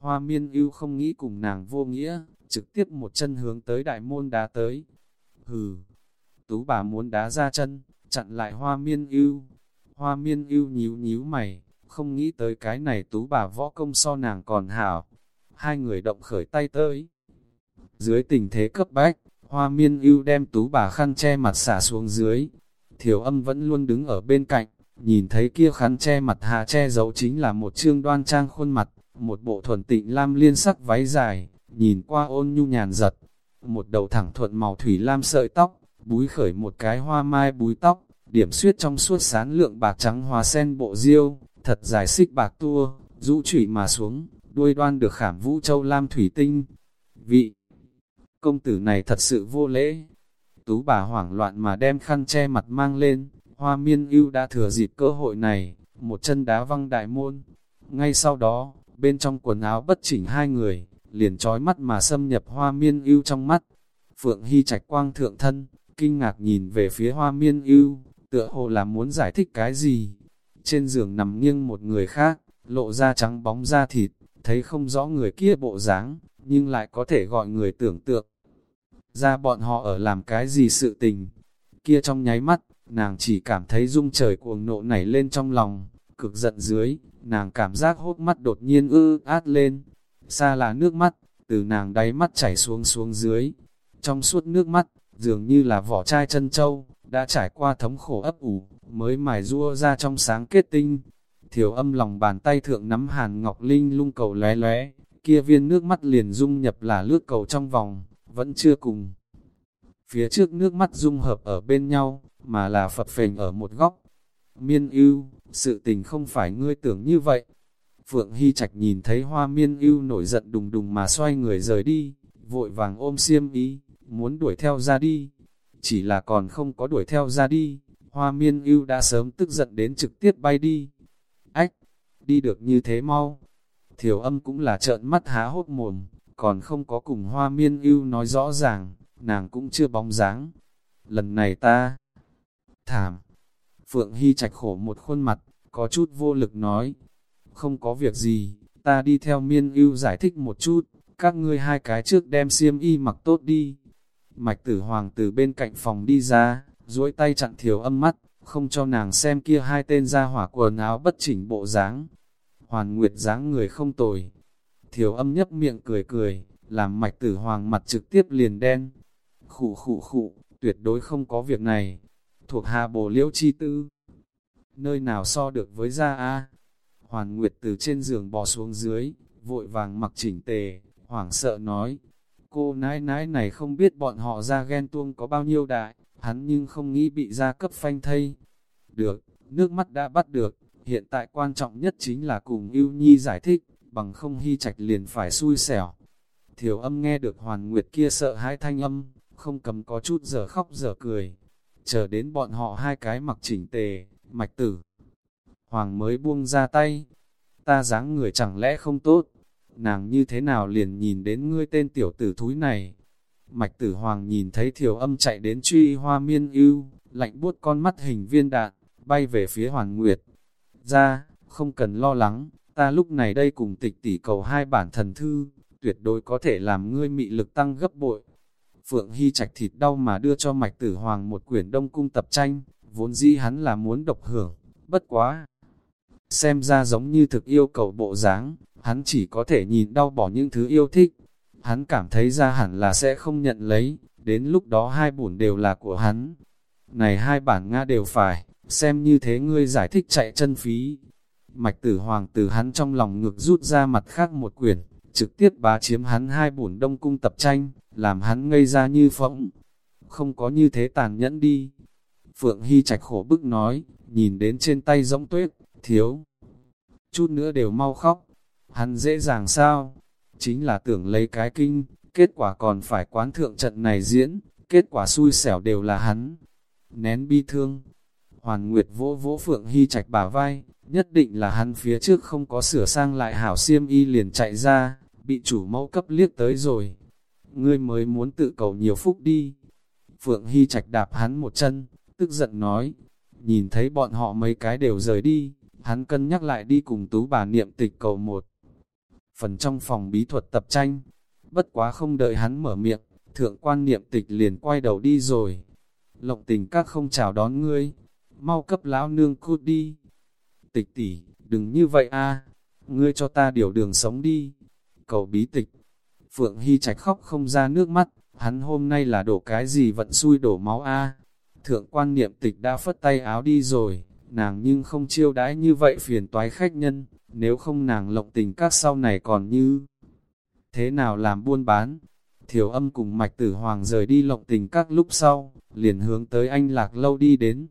Hoa miên ưu không nghĩ cùng nàng vô nghĩa, trực tiếp một chân hướng tới đại môn đá tới. Hừ, tú bà muốn đá ra chân, chặn lại hoa miên ưu. Hoa miên ưu nhíu nhíu mày, không nghĩ tới cái này tú bà võ công so nàng còn hảo. Hai người động khởi tay tới. Dưới tình thế cấp bách, hoa miên ưu đem tú bà khăn che mặt xả xuống dưới. Thiểu âm vẫn luôn đứng ở bên cạnh, nhìn thấy kia khăn che mặt hạ che giấu chính là một trương đoan trang khuôn mặt, một bộ thuần tịnh lam liên sắc váy dài, nhìn qua ôn nhu nhàn giật. Một đầu thẳng thuận màu thủy lam sợi tóc, búi khởi một cái hoa mai búi tóc, điểm suyết trong suốt sán lượng bạc trắng hoa sen bộ diêu, thật dài xích bạc tua, rũ trụy mà xuống, đuôi đoan được khảm vũ châu lam thủy tinh. Vị công tử này thật sự vô lễ. Tú bà hoảng loạn mà đem khăn che mặt mang lên, hoa miên ưu đã thừa dịp cơ hội này, một chân đá văng đại môn. Ngay sau đó, bên trong quần áo bất chỉnh hai người, liền trói mắt mà xâm nhập hoa miên ưu trong mắt. Phượng Hy trạch quang thượng thân, kinh ngạc nhìn về phía hoa miên ưu, tựa hồ là muốn giải thích cái gì. Trên giường nằm nghiêng một người khác, lộ ra trắng bóng da thịt, thấy không rõ người kia bộ dáng, nhưng lại có thể gọi người tưởng tượng. Ra bọn họ ở làm cái gì sự tình. Kia trong nháy mắt, nàng chỉ cảm thấy rung trời cuồng nộ nảy lên trong lòng, cực giận dưới, nàng cảm giác hốt mắt đột nhiên ư át lên. Xa là nước mắt, từ nàng đáy mắt chảy xuống xuống dưới. Trong suốt nước mắt, dường như là vỏ chai chân châu, đã trải qua thống khổ ấp ủ, mới mài rua ra trong sáng kết tinh. Thiểu âm lòng bàn tay thượng nắm hàn ngọc linh lung cầu lé lé, kia viên nước mắt liền dung nhập là lướt cầu trong vòng, vẫn chưa cùng. Phía trước nước mắt dung hợp ở bên nhau, mà là phật phềnh ở một góc. Miên ưu, sự tình không phải ngươi tưởng như vậy. Phượng Hy Trạch nhìn thấy hoa miên ưu nổi giận đùng đùng mà xoay người rời đi, vội vàng ôm xiêm ý, muốn đuổi theo ra đi. Chỉ là còn không có đuổi theo ra đi, hoa miên ưu đã sớm tức giận đến trực tiếp bay đi. Ách, đi được như thế mau. Thiểu âm cũng là trợn mắt há hốt mồm, còn không có cùng hoa miên ưu nói rõ ràng, nàng cũng chưa bóng dáng. Lần này ta, thảm, Phượng Hy trạch khổ một khuôn mặt, có chút vô lực nói, không có việc gì, ta đi theo miên ưu giải thích một chút, các ngươi hai cái trước đem xiêm y mặc tốt đi. Mạch tử hoàng từ bên cạnh phòng đi ra, duỗi tay chặn thiểu âm mắt, không cho nàng xem kia hai tên ra hỏa quần áo bất chỉnh bộ dáng. Hoàn Nguyệt dáng người không tồi. Thiểu âm nhấp miệng cười cười, làm mạch tử hoàng mặt trực tiếp liền đen. Khụ khụ khụ, tuyệt đối không có việc này. Thuộc hạ bồ liễu chi tư. Nơi nào so được với gia A? Hoàn Nguyệt từ trên giường bò xuống dưới, vội vàng mặc chỉnh tề, hoảng sợ nói. Cô nãi nãi này không biết bọn họ ra ghen tuông có bao nhiêu đại, hắn nhưng không nghĩ bị ra cấp phanh thây. Được, nước mắt đã bắt được, Hiện tại quan trọng nhất chính là cùng ưu nhi giải thích, bằng không hy trạch liền phải xui xẻo. Thiểu âm nghe được hoàn nguyệt kia sợ hãi thanh âm, không cầm có chút giờ khóc giờ cười. Chờ đến bọn họ hai cái mặc chỉnh tề, mạch tử. Hoàng mới buông ra tay. Ta dáng người chẳng lẽ không tốt? Nàng như thế nào liền nhìn đến ngươi tên tiểu tử thúi này? Mạch tử hoàng nhìn thấy thiểu âm chạy đến truy hoa miên ưu, lạnh buốt con mắt hình viên đạn, bay về phía hoàn nguyệt. Ra, không cần lo lắng, ta lúc này đây cùng tịch tỷ cầu hai bản thần thư, tuyệt đối có thể làm ngươi mị lực tăng gấp bội. Phượng Hy chạch thịt đau mà đưa cho mạch tử hoàng một quyển đông cung tập tranh, vốn dĩ hắn là muốn độc hưởng, bất quá. Xem ra giống như thực yêu cầu bộ dáng, hắn chỉ có thể nhìn đau bỏ những thứ yêu thích. Hắn cảm thấy ra hẳn là sẽ không nhận lấy, đến lúc đó hai bổn đều là của hắn. Này hai bản Nga đều phải, xem như thế ngươi giải thích chạy chân phí. Mạch tử hoàng từ hắn trong lòng ngược rút ra mặt khác một quyển, trực tiếp bá chiếm hắn hai bổn đông cung tập tranh, làm hắn ngây ra như phỗng. Không có như thế tàn nhẫn đi. Phượng Hy Trạch khổ bức nói, nhìn đến trên tay rỗng tuyết, thiếu. Chút nữa đều mau khóc. Hắn dễ dàng sao? Chính là tưởng lấy cái kinh, kết quả còn phải quán thượng trận này diễn, kết quả xui xẻo đều là hắn. Nén bi thương. Hoàn Nguyệt vỗ vỗ Phượng Hy Trạch bả vai, nhất định là hắn phía trước không có sửa sang lại hảo siêm y liền chạy ra, bị chủ mẫu cấp liếc tới rồi. Ngươi mới muốn tự cầu nhiều phúc đi. Phượng Hy Trạch đạp hắn một chân, tức giận nói, nhìn thấy bọn họ mấy cái đều rời đi, hắn cân nhắc lại đi cùng tú bà niệm tịch cầu một. Phần trong phòng bí thuật tập tranh, bất quá không đợi hắn mở miệng, thượng quan niệm tịch liền quay đầu đi rồi. Lộng tình các không chào đón ngươi, mau cấp lão nương cút đi. Tịch tỷ, đừng như vậy a ngươi cho ta điều đường sống đi. Cầu bí tịch, Phượng Hy Trạch khóc không ra nước mắt, hắn hôm nay là đổ cái gì vận xui đổ máu a Thượng quan niệm tịch đã phất tay áo đi rồi, nàng nhưng không chiêu đãi như vậy phiền toái khách nhân, nếu không nàng lộng tình các sau này còn như thế nào làm buôn bán. Thiểu âm cùng mạch tử hoàng rời đi lộng tình các lúc sau, liền hướng tới anh lạc lâu đi đến.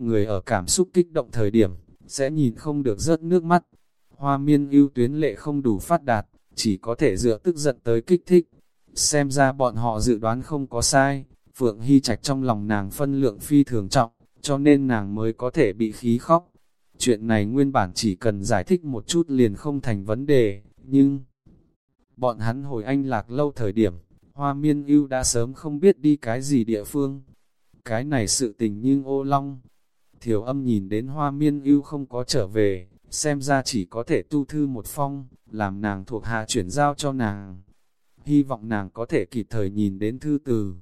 Người ở cảm xúc kích động thời điểm, sẽ nhìn không được rớt nước mắt. Hoa miên ưu tuyến lệ không đủ phát đạt, chỉ có thể dựa tức giận tới kích thích. Xem ra bọn họ dự đoán không có sai, Phượng Hy Trạch trong lòng nàng phân lượng phi thường trọng, cho nên nàng mới có thể bị khí khóc. Chuyện này nguyên bản chỉ cần giải thích một chút liền không thành vấn đề, nhưng... Bọn hắn hồi anh lạc lâu thời điểm, Hoa Miên ưu đã sớm không biết đi cái gì địa phương. Cái này sự tình nhưng ô long. Thiểu âm nhìn đến Hoa Miên ưu không có trở về, xem ra chỉ có thể tu thư một phong, làm nàng thuộc hạ chuyển giao cho nàng. Hy vọng nàng có thể kịp thời nhìn đến thư từ.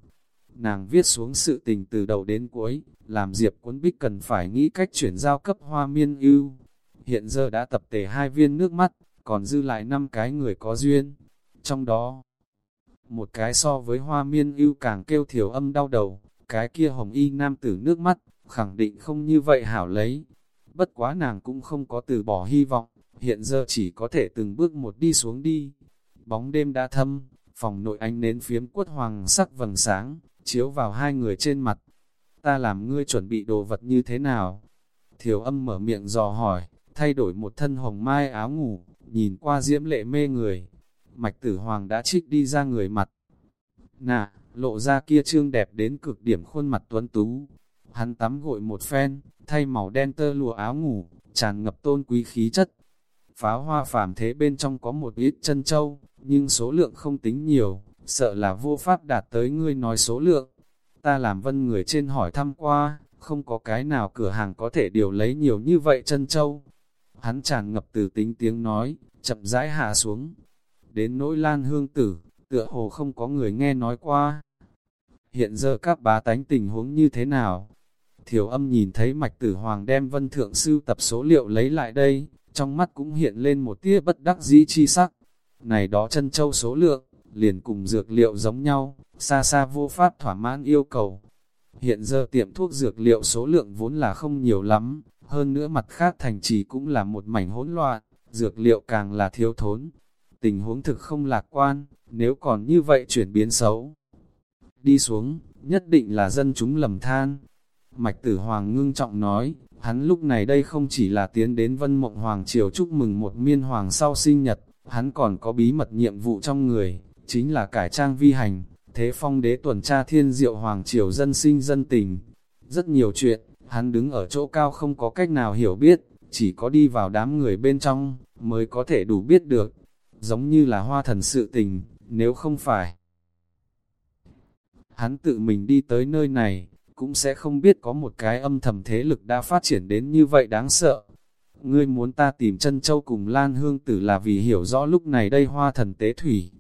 Nàng viết xuống sự tình từ đầu đến cuối, làm Diệp Cuốn Bích cần phải nghĩ cách chuyển giao cấp hoa miên ưu. Hiện giờ đã tập tề hai viên nước mắt, còn dư lại năm cái người có duyên. Trong đó, một cái so với hoa miên ưu càng kêu thiểu âm đau đầu, cái kia hồng y nam tử nước mắt, khẳng định không như vậy hảo lấy. Bất quá nàng cũng không có từ bỏ hy vọng, hiện giờ chỉ có thể từng bước một đi xuống đi. Bóng đêm đã thâm, phòng nội ánh nến phiếm quất hoàng sắc vầng sáng, chiếu vào hai người trên mặt. Ta làm ngươi chuẩn bị đồ vật như thế nào? Thiểu âm mở miệng dò hỏi, thay đổi một thân hồng mai áo ngủ, nhìn qua diễm lệ mê người. Mạch tử hoàng đã trích đi ra người mặt. Nà, lộ ra kia trương đẹp đến cực điểm khuôn mặt tuấn tú. Hắn tắm gội một phen, thay màu đen tơ lụa áo ngủ, tràn ngập tôn quý khí chất. Pháo hoa phàm thế bên trong có một ít chân châu, nhưng số lượng không tính nhiều, sợ là vô pháp đạt tới ngươi nói số lượng. Ta làm vân người trên hỏi thăm qua, không có cái nào cửa hàng có thể điều lấy nhiều như vậy chân châu. Hắn tràn ngập từ tính tiếng nói, chậm rãi hạ xuống. Đến nỗi lan hương tử, tựa hồ không có người nghe nói qua. Hiện giờ các bá tánh tình huống như thế nào? Thiểu âm nhìn thấy mạch tử hoàng đem vân thượng sư tập số liệu lấy lại đây, trong mắt cũng hiện lên một tia bất đắc dĩ chi sắc. Này đó chân châu số lượng, liền cùng dược liệu giống nhau, xa xa vô pháp thỏa mãn yêu cầu. Hiện giờ tiệm thuốc dược liệu số lượng vốn là không nhiều lắm, hơn nữa mặt khác thành trì cũng là một mảnh hỗn loạn, dược liệu càng là thiếu thốn. Tình huống thực không lạc quan, nếu còn như vậy chuyển biến xấu. Đi xuống, nhất định là dân chúng lầm than. Mạch tử hoàng ngưng trọng nói, Hắn lúc này đây không chỉ là tiến đến Vân Mộng Hoàng Triều chúc mừng một miên hoàng sau sinh nhật, hắn còn có bí mật nhiệm vụ trong người, chính là cải trang vi hành, thế phong đế tuần tra thiên diệu Hoàng Triều dân sinh dân tình. Rất nhiều chuyện, hắn đứng ở chỗ cao không có cách nào hiểu biết, chỉ có đi vào đám người bên trong, mới có thể đủ biết được. Giống như là hoa thần sự tình, nếu không phải. Hắn tự mình đi tới nơi này, cũng sẽ không biết có một cái âm thầm thế lực đã phát triển đến như vậy đáng sợ. Ngươi muốn ta tìm chân châu cùng Lan Hương Tử là vì hiểu rõ lúc này đây hoa thần tế thủy.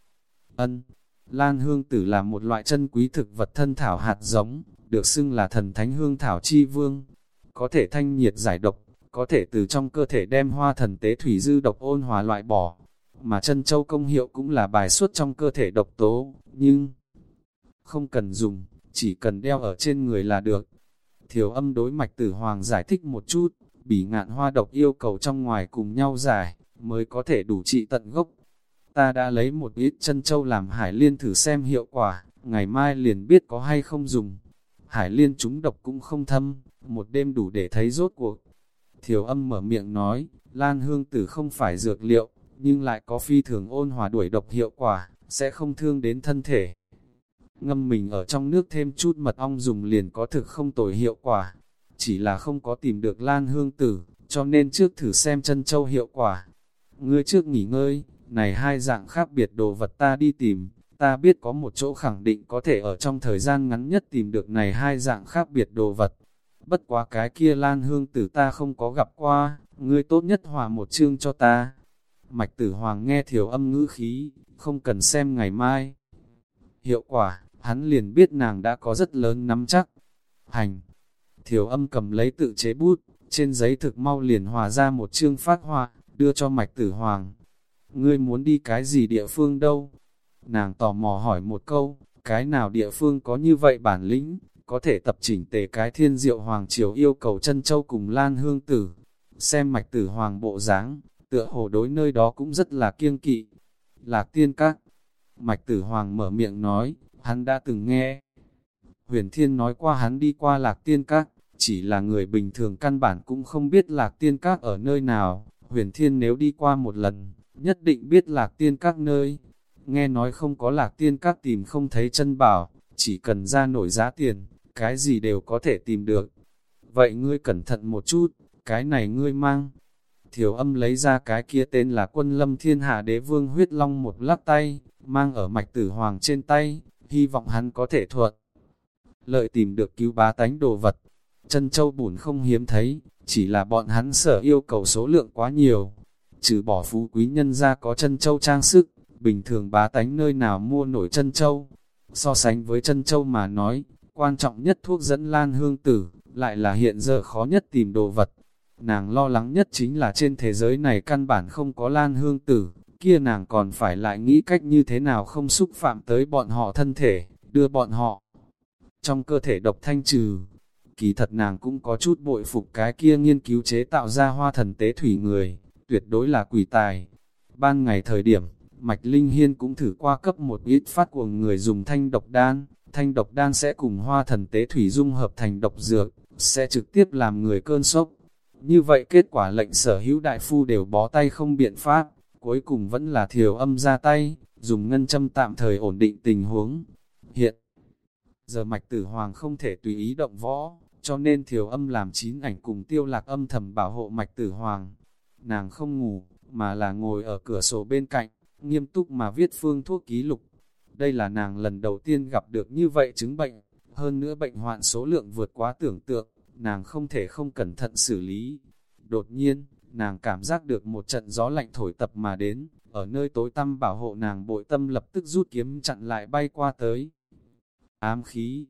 Ân, Lan Hương Tử là một loại chân quý thực vật thân thảo hạt giống, được xưng là thần thánh hương thảo chi vương. Có thể thanh nhiệt giải độc, có thể từ trong cơ thể đem hoa thần tế thủy dư độc ôn hòa loại bỏ. Mà chân châu công hiệu cũng là bài xuất trong cơ thể độc tố, nhưng không cần dùng, chỉ cần đeo ở trên người là được. Thiểu âm đối mạch tử hoàng giải thích một chút, bỉ ngạn hoa độc yêu cầu trong ngoài cùng nhau giải, mới có thể đủ trị tận gốc. Ta đã lấy một ít chân châu làm hải liên thử xem hiệu quả, ngày mai liền biết có hay không dùng. Hải liên chúng độc cũng không thâm, một đêm đủ để thấy rốt cuộc. Thiểu âm mở miệng nói, lan hương tử không phải dược liệu, nhưng lại có phi thường ôn hòa đuổi độc hiệu quả, sẽ không thương đến thân thể ngâm mình ở trong nước thêm chút mật ong dùng liền có thực không tồi hiệu quả. Chỉ là không có tìm được lan hương tử, cho nên trước thử xem chân châu hiệu quả. Ngươi trước nghỉ ngơi, này hai dạng khác biệt đồ vật ta đi tìm, ta biết có một chỗ khẳng định có thể ở trong thời gian ngắn nhất tìm được này hai dạng khác biệt đồ vật. Bất quá cái kia lan hương tử ta không có gặp qua, ngươi tốt nhất hòa một chương cho ta. Mạch tử hoàng nghe thiểu âm ngữ khí, không cần xem ngày mai. Hiệu quả, hắn liền biết nàng đã có rất lớn nắm chắc. Hành, thiểu âm cầm lấy tự chế bút, trên giấy thực mau liền hòa ra một chương phát họa, đưa cho mạch tử hoàng. Ngươi muốn đi cái gì địa phương đâu? Nàng tò mò hỏi một câu, cái nào địa phương có như vậy bản lĩnh, có thể tập chỉnh tề cái thiên diệu hoàng triều yêu cầu chân châu cùng lan hương tử. Xem mạch tử hoàng bộ dáng tựa hồ đối nơi đó cũng rất là kiêng kỵ. Lạc tiên các, mạch tử hoàng mở miệng nói, hắn đã từng nghe. Huyền Thiên nói qua hắn đi qua lạc tiên các, chỉ là người bình thường căn bản cũng không biết lạc tiên các ở nơi nào. Huyền Thiên nếu đi qua một lần, nhất định biết lạc tiên các nơi. Nghe nói không có lạc tiên các tìm không thấy chân bảo, chỉ cần ra nổi giá tiền, cái gì đều có thể tìm được. Vậy ngươi cẩn thận một chút, cái này ngươi mang. Thiểu âm lấy ra cái kia tên là quân lâm thiên hạ đế vương huyết long một lắc tay, mang ở mạch tử hoàng trên tay, hy vọng hắn có thể thuận. Lợi tìm được cứu bá tánh đồ vật, chân châu bùn không hiếm thấy, chỉ là bọn hắn sở yêu cầu số lượng quá nhiều. Trừ bỏ phú quý nhân ra có chân châu trang sức, bình thường bá tánh nơi nào mua nổi chân châu. So sánh với chân châu mà nói, quan trọng nhất thuốc dẫn lan hương tử, lại là hiện giờ khó nhất tìm đồ vật. Nàng lo lắng nhất chính là trên thế giới này căn bản không có lan hương tử, kia nàng còn phải lại nghĩ cách như thế nào không xúc phạm tới bọn họ thân thể, đưa bọn họ trong cơ thể độc thanh trừ. Kỳ thật nàng cũng có chút bội phục cái kia nghiên cứu chế tạo ra hoa thần tế thủy người, tuyệt đối là quỷ tài. Ban ngày thời điểm, Mạch Linh Hiên cũng thử qua cấp một ít phát của người dùng thanh độc đan, thanh độc đan sẽ cùng hoa thần tế thủy dung hợp thành độc dược, sẽ trực tiếp làm người cơn sốc. Như vậy kết quả lệnh sở hữu đại phu đều bó tay không biện pháp cuối cùng vẫn là thiểu âm ra tay, dùng ngân châm tạm thời ổn định tình huống. Hiện giờ mạch tử hoàng không thể tùy ý động võ, cho nên thiểu âm làm chín ảnh cùng tiêu lạc âm thầm bảo hộ mạch tử hoàng. Nàng không ngủ, mà là ngồi ở cửa sổ bên cạnh, nghiêm túc mà viết phương thuốc ký lục. Đây là nàng lần đầu tiên gặp được như vậy chứng bệnh, hơn nữa bệnh hoạn số lượng vượt quá tưởng tượng, nàng không thể không cẩn thận xử lý. Đột nhiên, nàng cảm giác được một trận gió lạnh thổi tập mà đến, ở nơi tối tăm bảo hộ nàng bội tâm lập tức rút kiếm chặn lại bay qua tới. Ám khí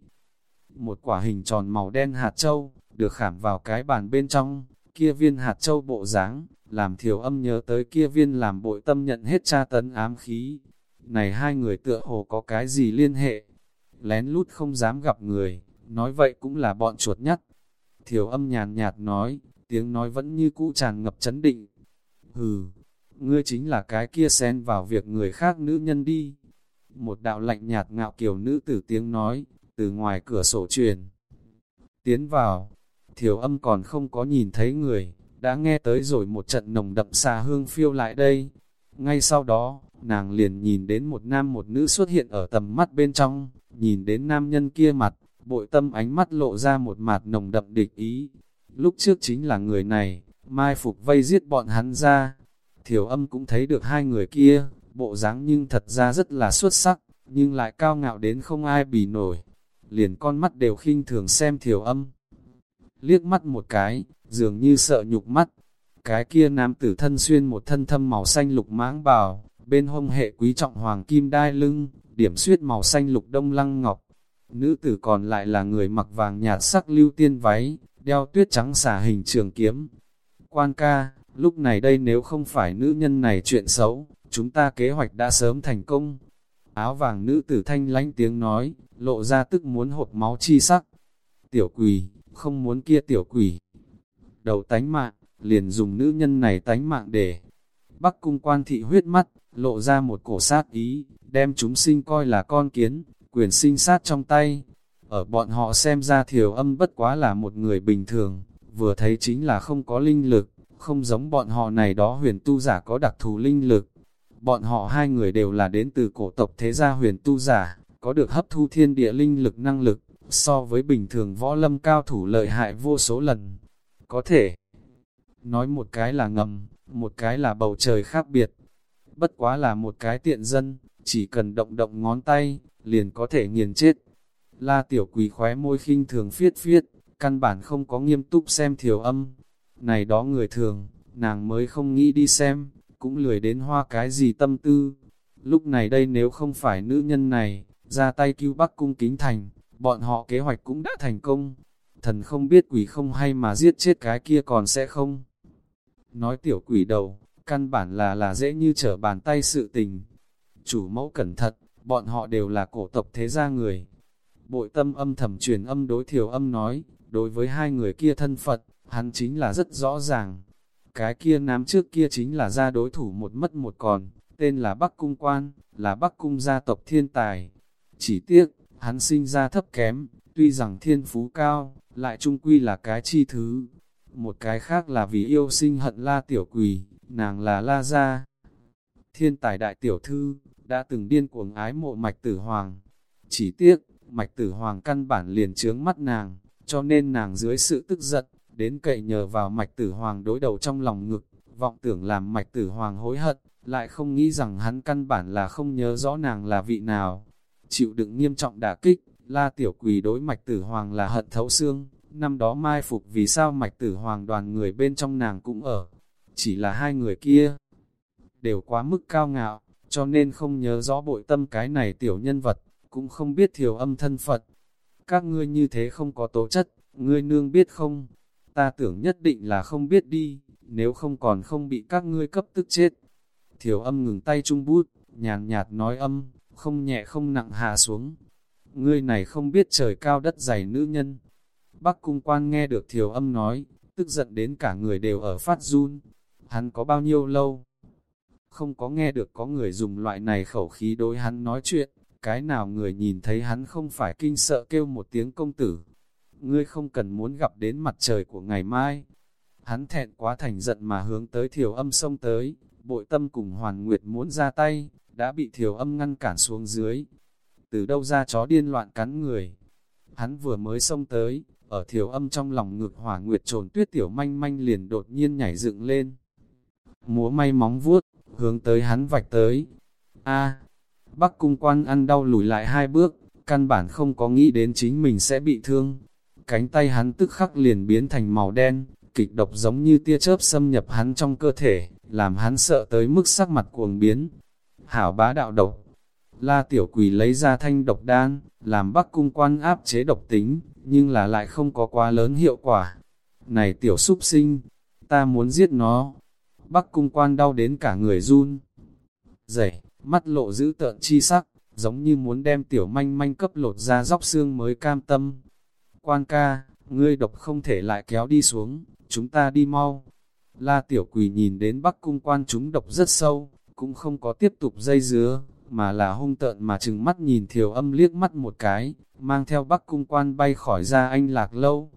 Một quả hình tròn màu đen hạt châu, được khảm vào cái bàn bên trong, kia viên hạt châu bộ dáng làm thiểu âm nhớ tới kia viên làm bội tâm nhận hết tra tấn ám khí. Này hai người tựa hồ có cái gì liên hệ? Lén lút không dám gặp người, nói vậy cũng là bọn chuột nhắt. Thiểu âm nhàn nhạt nói, tiếng nói vẫn như cũ tràn ngập chấn định. Hừ, ngươi chính là cái kia xen vào việc người khác nữ nhân đi. Một đạo lạnh nhạt ngạo kiều nữ tử tiếng nói, từ ngoài cửa sổ truyền. Tiến vào, thiểu âm còn không có nhìn thấy người, đã nghe tới rồi một trận nồng đậm xà hương phiêu lại đây. Ngay sau đó, nàng liền nhìn đến một nam một nữ xuất hiện ở tầm mắt bên trong, nhìn đến nam nhân kia mặt, bội tâm ánh mắt lộ ra một mặt nồng đậm địch ý. Lúc trước chính là người này, mai phục vây giết bọn hắn ra. Thiểu âm cũng thấy được hai người kia, bộ dáng nhưng thật ra rất là xuất sắc, nhưng lại cao ngạo đến không ai bì nổi. Liền con mắt đều khinh thường xem thiểu âm. Liếc mắt một cái, dường như sợ nhục mắt. Cái kia nam tử thân xuyên một thân thâm màu xanh lục mãng bào, bên hông hệ quý trọng hoàng kim đai lưng, điểm suyết màu xanh lục đông lăng ngọc. Nữ tử còn lại là người mặc vàng nhạt sắc lưu tiên váy, đeo tuyết trắng xả hình trường kiếm. Quan ca, lúc này đây nếu không phải nữ nhân này chuyện xấu, chúng ta kế hoạch đã sớm thành công. Áo vàng nữ tử thanh lánh tiếng nói, lộ ra tức muốn hột máu chi sắc. Tiểu quỷ, không muốn kia tiểu quỷ. Đầu tánh mạng, liền dùng nữ nhân này tánh mạng để. Bắc cung quan thị huyết mắt, lộ ra một cổ sát ý, đem chúng sinh coi là con kiến, quyền sinh sát trong tay. Ở bọn họ xem ra thiểu âm bất quá là một người bình thường, vừa thấy chính là không có linh lực, không giống bọn họ này đó huyền tu giả có đặc thù linh lực. Bọn họ hai người đều là đến từ cổ tộc thế gia huyền tu giả, có được hấp thu thiên địa linh lực năng lực, so với bình thường võ lâm cao thủ lợi hại vô số lần. Có thể nói một cái là ngầm, một cái là bầu trời khác biệt. Bất quá là một cái tiện dân, chỉ cần động động ngón tay, liền có thể nghiền chết. La tiểu quỳ khóe môi khinh thường phiết phiết, căn bản không có nghiêm túc xem thiểu âm. Này đó người thường, nàng mới không nghĩ đi xem, cũng lười đến hoa cái gì tâm tư. Lúc này đây nếu không phải nữ nhân này, ra tay cứu Bắc Cung Kính Thành, bọn họ kế hoạch cũng đã thành công. Thần không biết quỷ không hay mà giết chết cái kia còn sẽ không. Nói tiểu quỷ đầu, căn bản là là dễ như trở bàn tay sự tình. Chủ mẫu cẩn thận, bọn họ đều là cổ tộc thế gia người. Bội tâm âm thầm truyền âm đối thiểu âm nói, đối với hai người kia thân Phật, hắn chính là rất rõ ràng. Cái kia nám trước kia chính là gia đối thủ một mất một còn, tên là Bắc Cung Quan, là Bắc Cung gia tộc thiên tài. Chỉ tiếc, hắn sinh ra thấp kém, tuy rằng thiên phú cao, lại trung quy là cái chi thứ. Một cái khác là vì yêu sinh hận la tiểu quỳ, nàng là la gia. Thiên tài đại tiểu thư, đã từng điên cuồng ái mộ mạch tử hoàng. Chỉ tiếc, mạch tử hoàng căn bản liền trướng mắt nàng, cho nên nàng dưới sự tức giận, đến cậy nhờ vào mạch tử hoàng đối đầu trong lòng ngực, vọng tưởng làm mạch tử hoàng hối hận, lại không nghĩ rằng hắn căn bản là không nhớ rõ nàng là vị nào. Chịu đựng nghiêm trọng đả kích, la tiểu quỳ đối mạch tử hoàng là hận thấu xương, năm đó mai phục vì sao mạch tử hoàng đoàn người bên trong nàng cũng ở, chỉ là hai người kia, đều quá mức cao ngạo, cho nên không nhớ rõ bội tâm cái này tiểu nhân vật, cũng không biết thiểu âm thân Phật. Các ngươi như thế không có tố chất, ngươi nương biết không? Ta tưởng nhất định là không biết đi, nếu không còn không bị các ngươi cấp tức chết. Thiểu âm ngừng tay trung bút, nhàn nhạt nói âm, không nhẹ không nặng hạ xuống. Ngươi này không biết trời cao đất dày nữ nhân. Bắc cung quan nghe được thiểu âm nói, tức giận đến cả người đều ở phát run. Hắn có bao nhiêu lâu? Không có nghe được có người dùng loại này khẩu khí đối hắn nói chuyện, cái nào người nhìn thấy hắn không phải kinh sợ kêu một tiếng công tử. Ngươi không cần muốn gặp đến mặt trời của ngày mai. Hắn thẹn quá thành giận mà hướng tới thiểu âm sông tới, bội tâm cùng hoàn nguyệt muốn ra tay, đã bị thiểu âm ngăn cản xuống dưới. Từ đâu ra chó điên loạn cắn người. Hắn vừa mới xông tới, ở thiểu âm trong lòng ngực hỏa nguyệt trồn tuyết tiểu manh manh liền đột nhiên nhảy dựng lên. Múa may móng vuốt, hướng tới hắn vạch tới. A, Bắc cung quan ăn đau lùi lại hai bước, căn bản không có nghĩ đến chính mình sẽ bị thương. Cánh tay hắn tức khắc liền biến thành màu đen, kịch độc giống như tia chớp xâm nhập hắn trong cơ thể, làm hắn sợ tới mức sắc mặt cuồng biến. Hảo bá đạo độc, la tiểu quỷ lấy ra thanh độc đan, làm bắc cung quan áp chế độc tính, nhưng là lại không có quá lớn hiệu quả. Này tiểu súc sinh, ta muốn giết nó. Bắc cung quan đau đến cả người run. Dậy, mắt lộ giữ tợn chi sắc, giống như muốn đem tiểu manh manh cấp lột ra dóc xương mới cam tâm. Quan ca, ngươi độc không thể lại kéo đi xuống, chúng ta đi mau. La tiểu quỳ nhìn đến bắc cung quan chúng độc rất sâu, cũng không có tiếp tục dây dứa, mà là hung tợn mà chừng mắt nhìn thiểu âm liếc mắt một cái, mang theo bắc cung quan bay khỏi ra anh lạc lâu.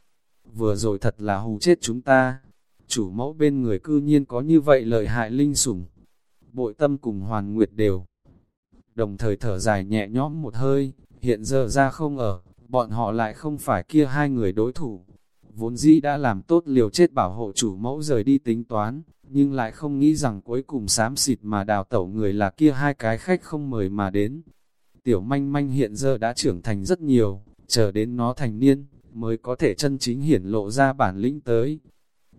vừa rồi thật là hù chết chúng ta. Chủ mẫu bên người cư nhiên có như vậy lợi hại linh sủng. Bội tâm cùng hoàn nguyệt đều. Đồng thời thở dài nhẹ nhõm một hơi, hiện giờ ra không ở, bọn họ lại không phải kia hai người đối thủ. Vốn dĩ đã làm tốt liều chết bảo hộ chủ mẫu rời đi tính toán, nhưng lại không nghĩ rằng cuối cùng xám xịt mà đào tẩu người là kia hai cái khách không mời mà đến. Tiểu manh manh hiện giờ đã trưởng thành rất nhiều, chờ đến nó thành niên, mới có thể chân chính hiển lộ ra bản lĩnh tới.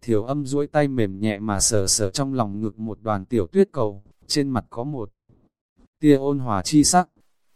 Thiểu âm duỗi tay mềm nhẹ mà sờ sờ trong lòng ngực một đoàn tiểu tuyết cầu, trên mặt có một tia ôn hòa chi sắc.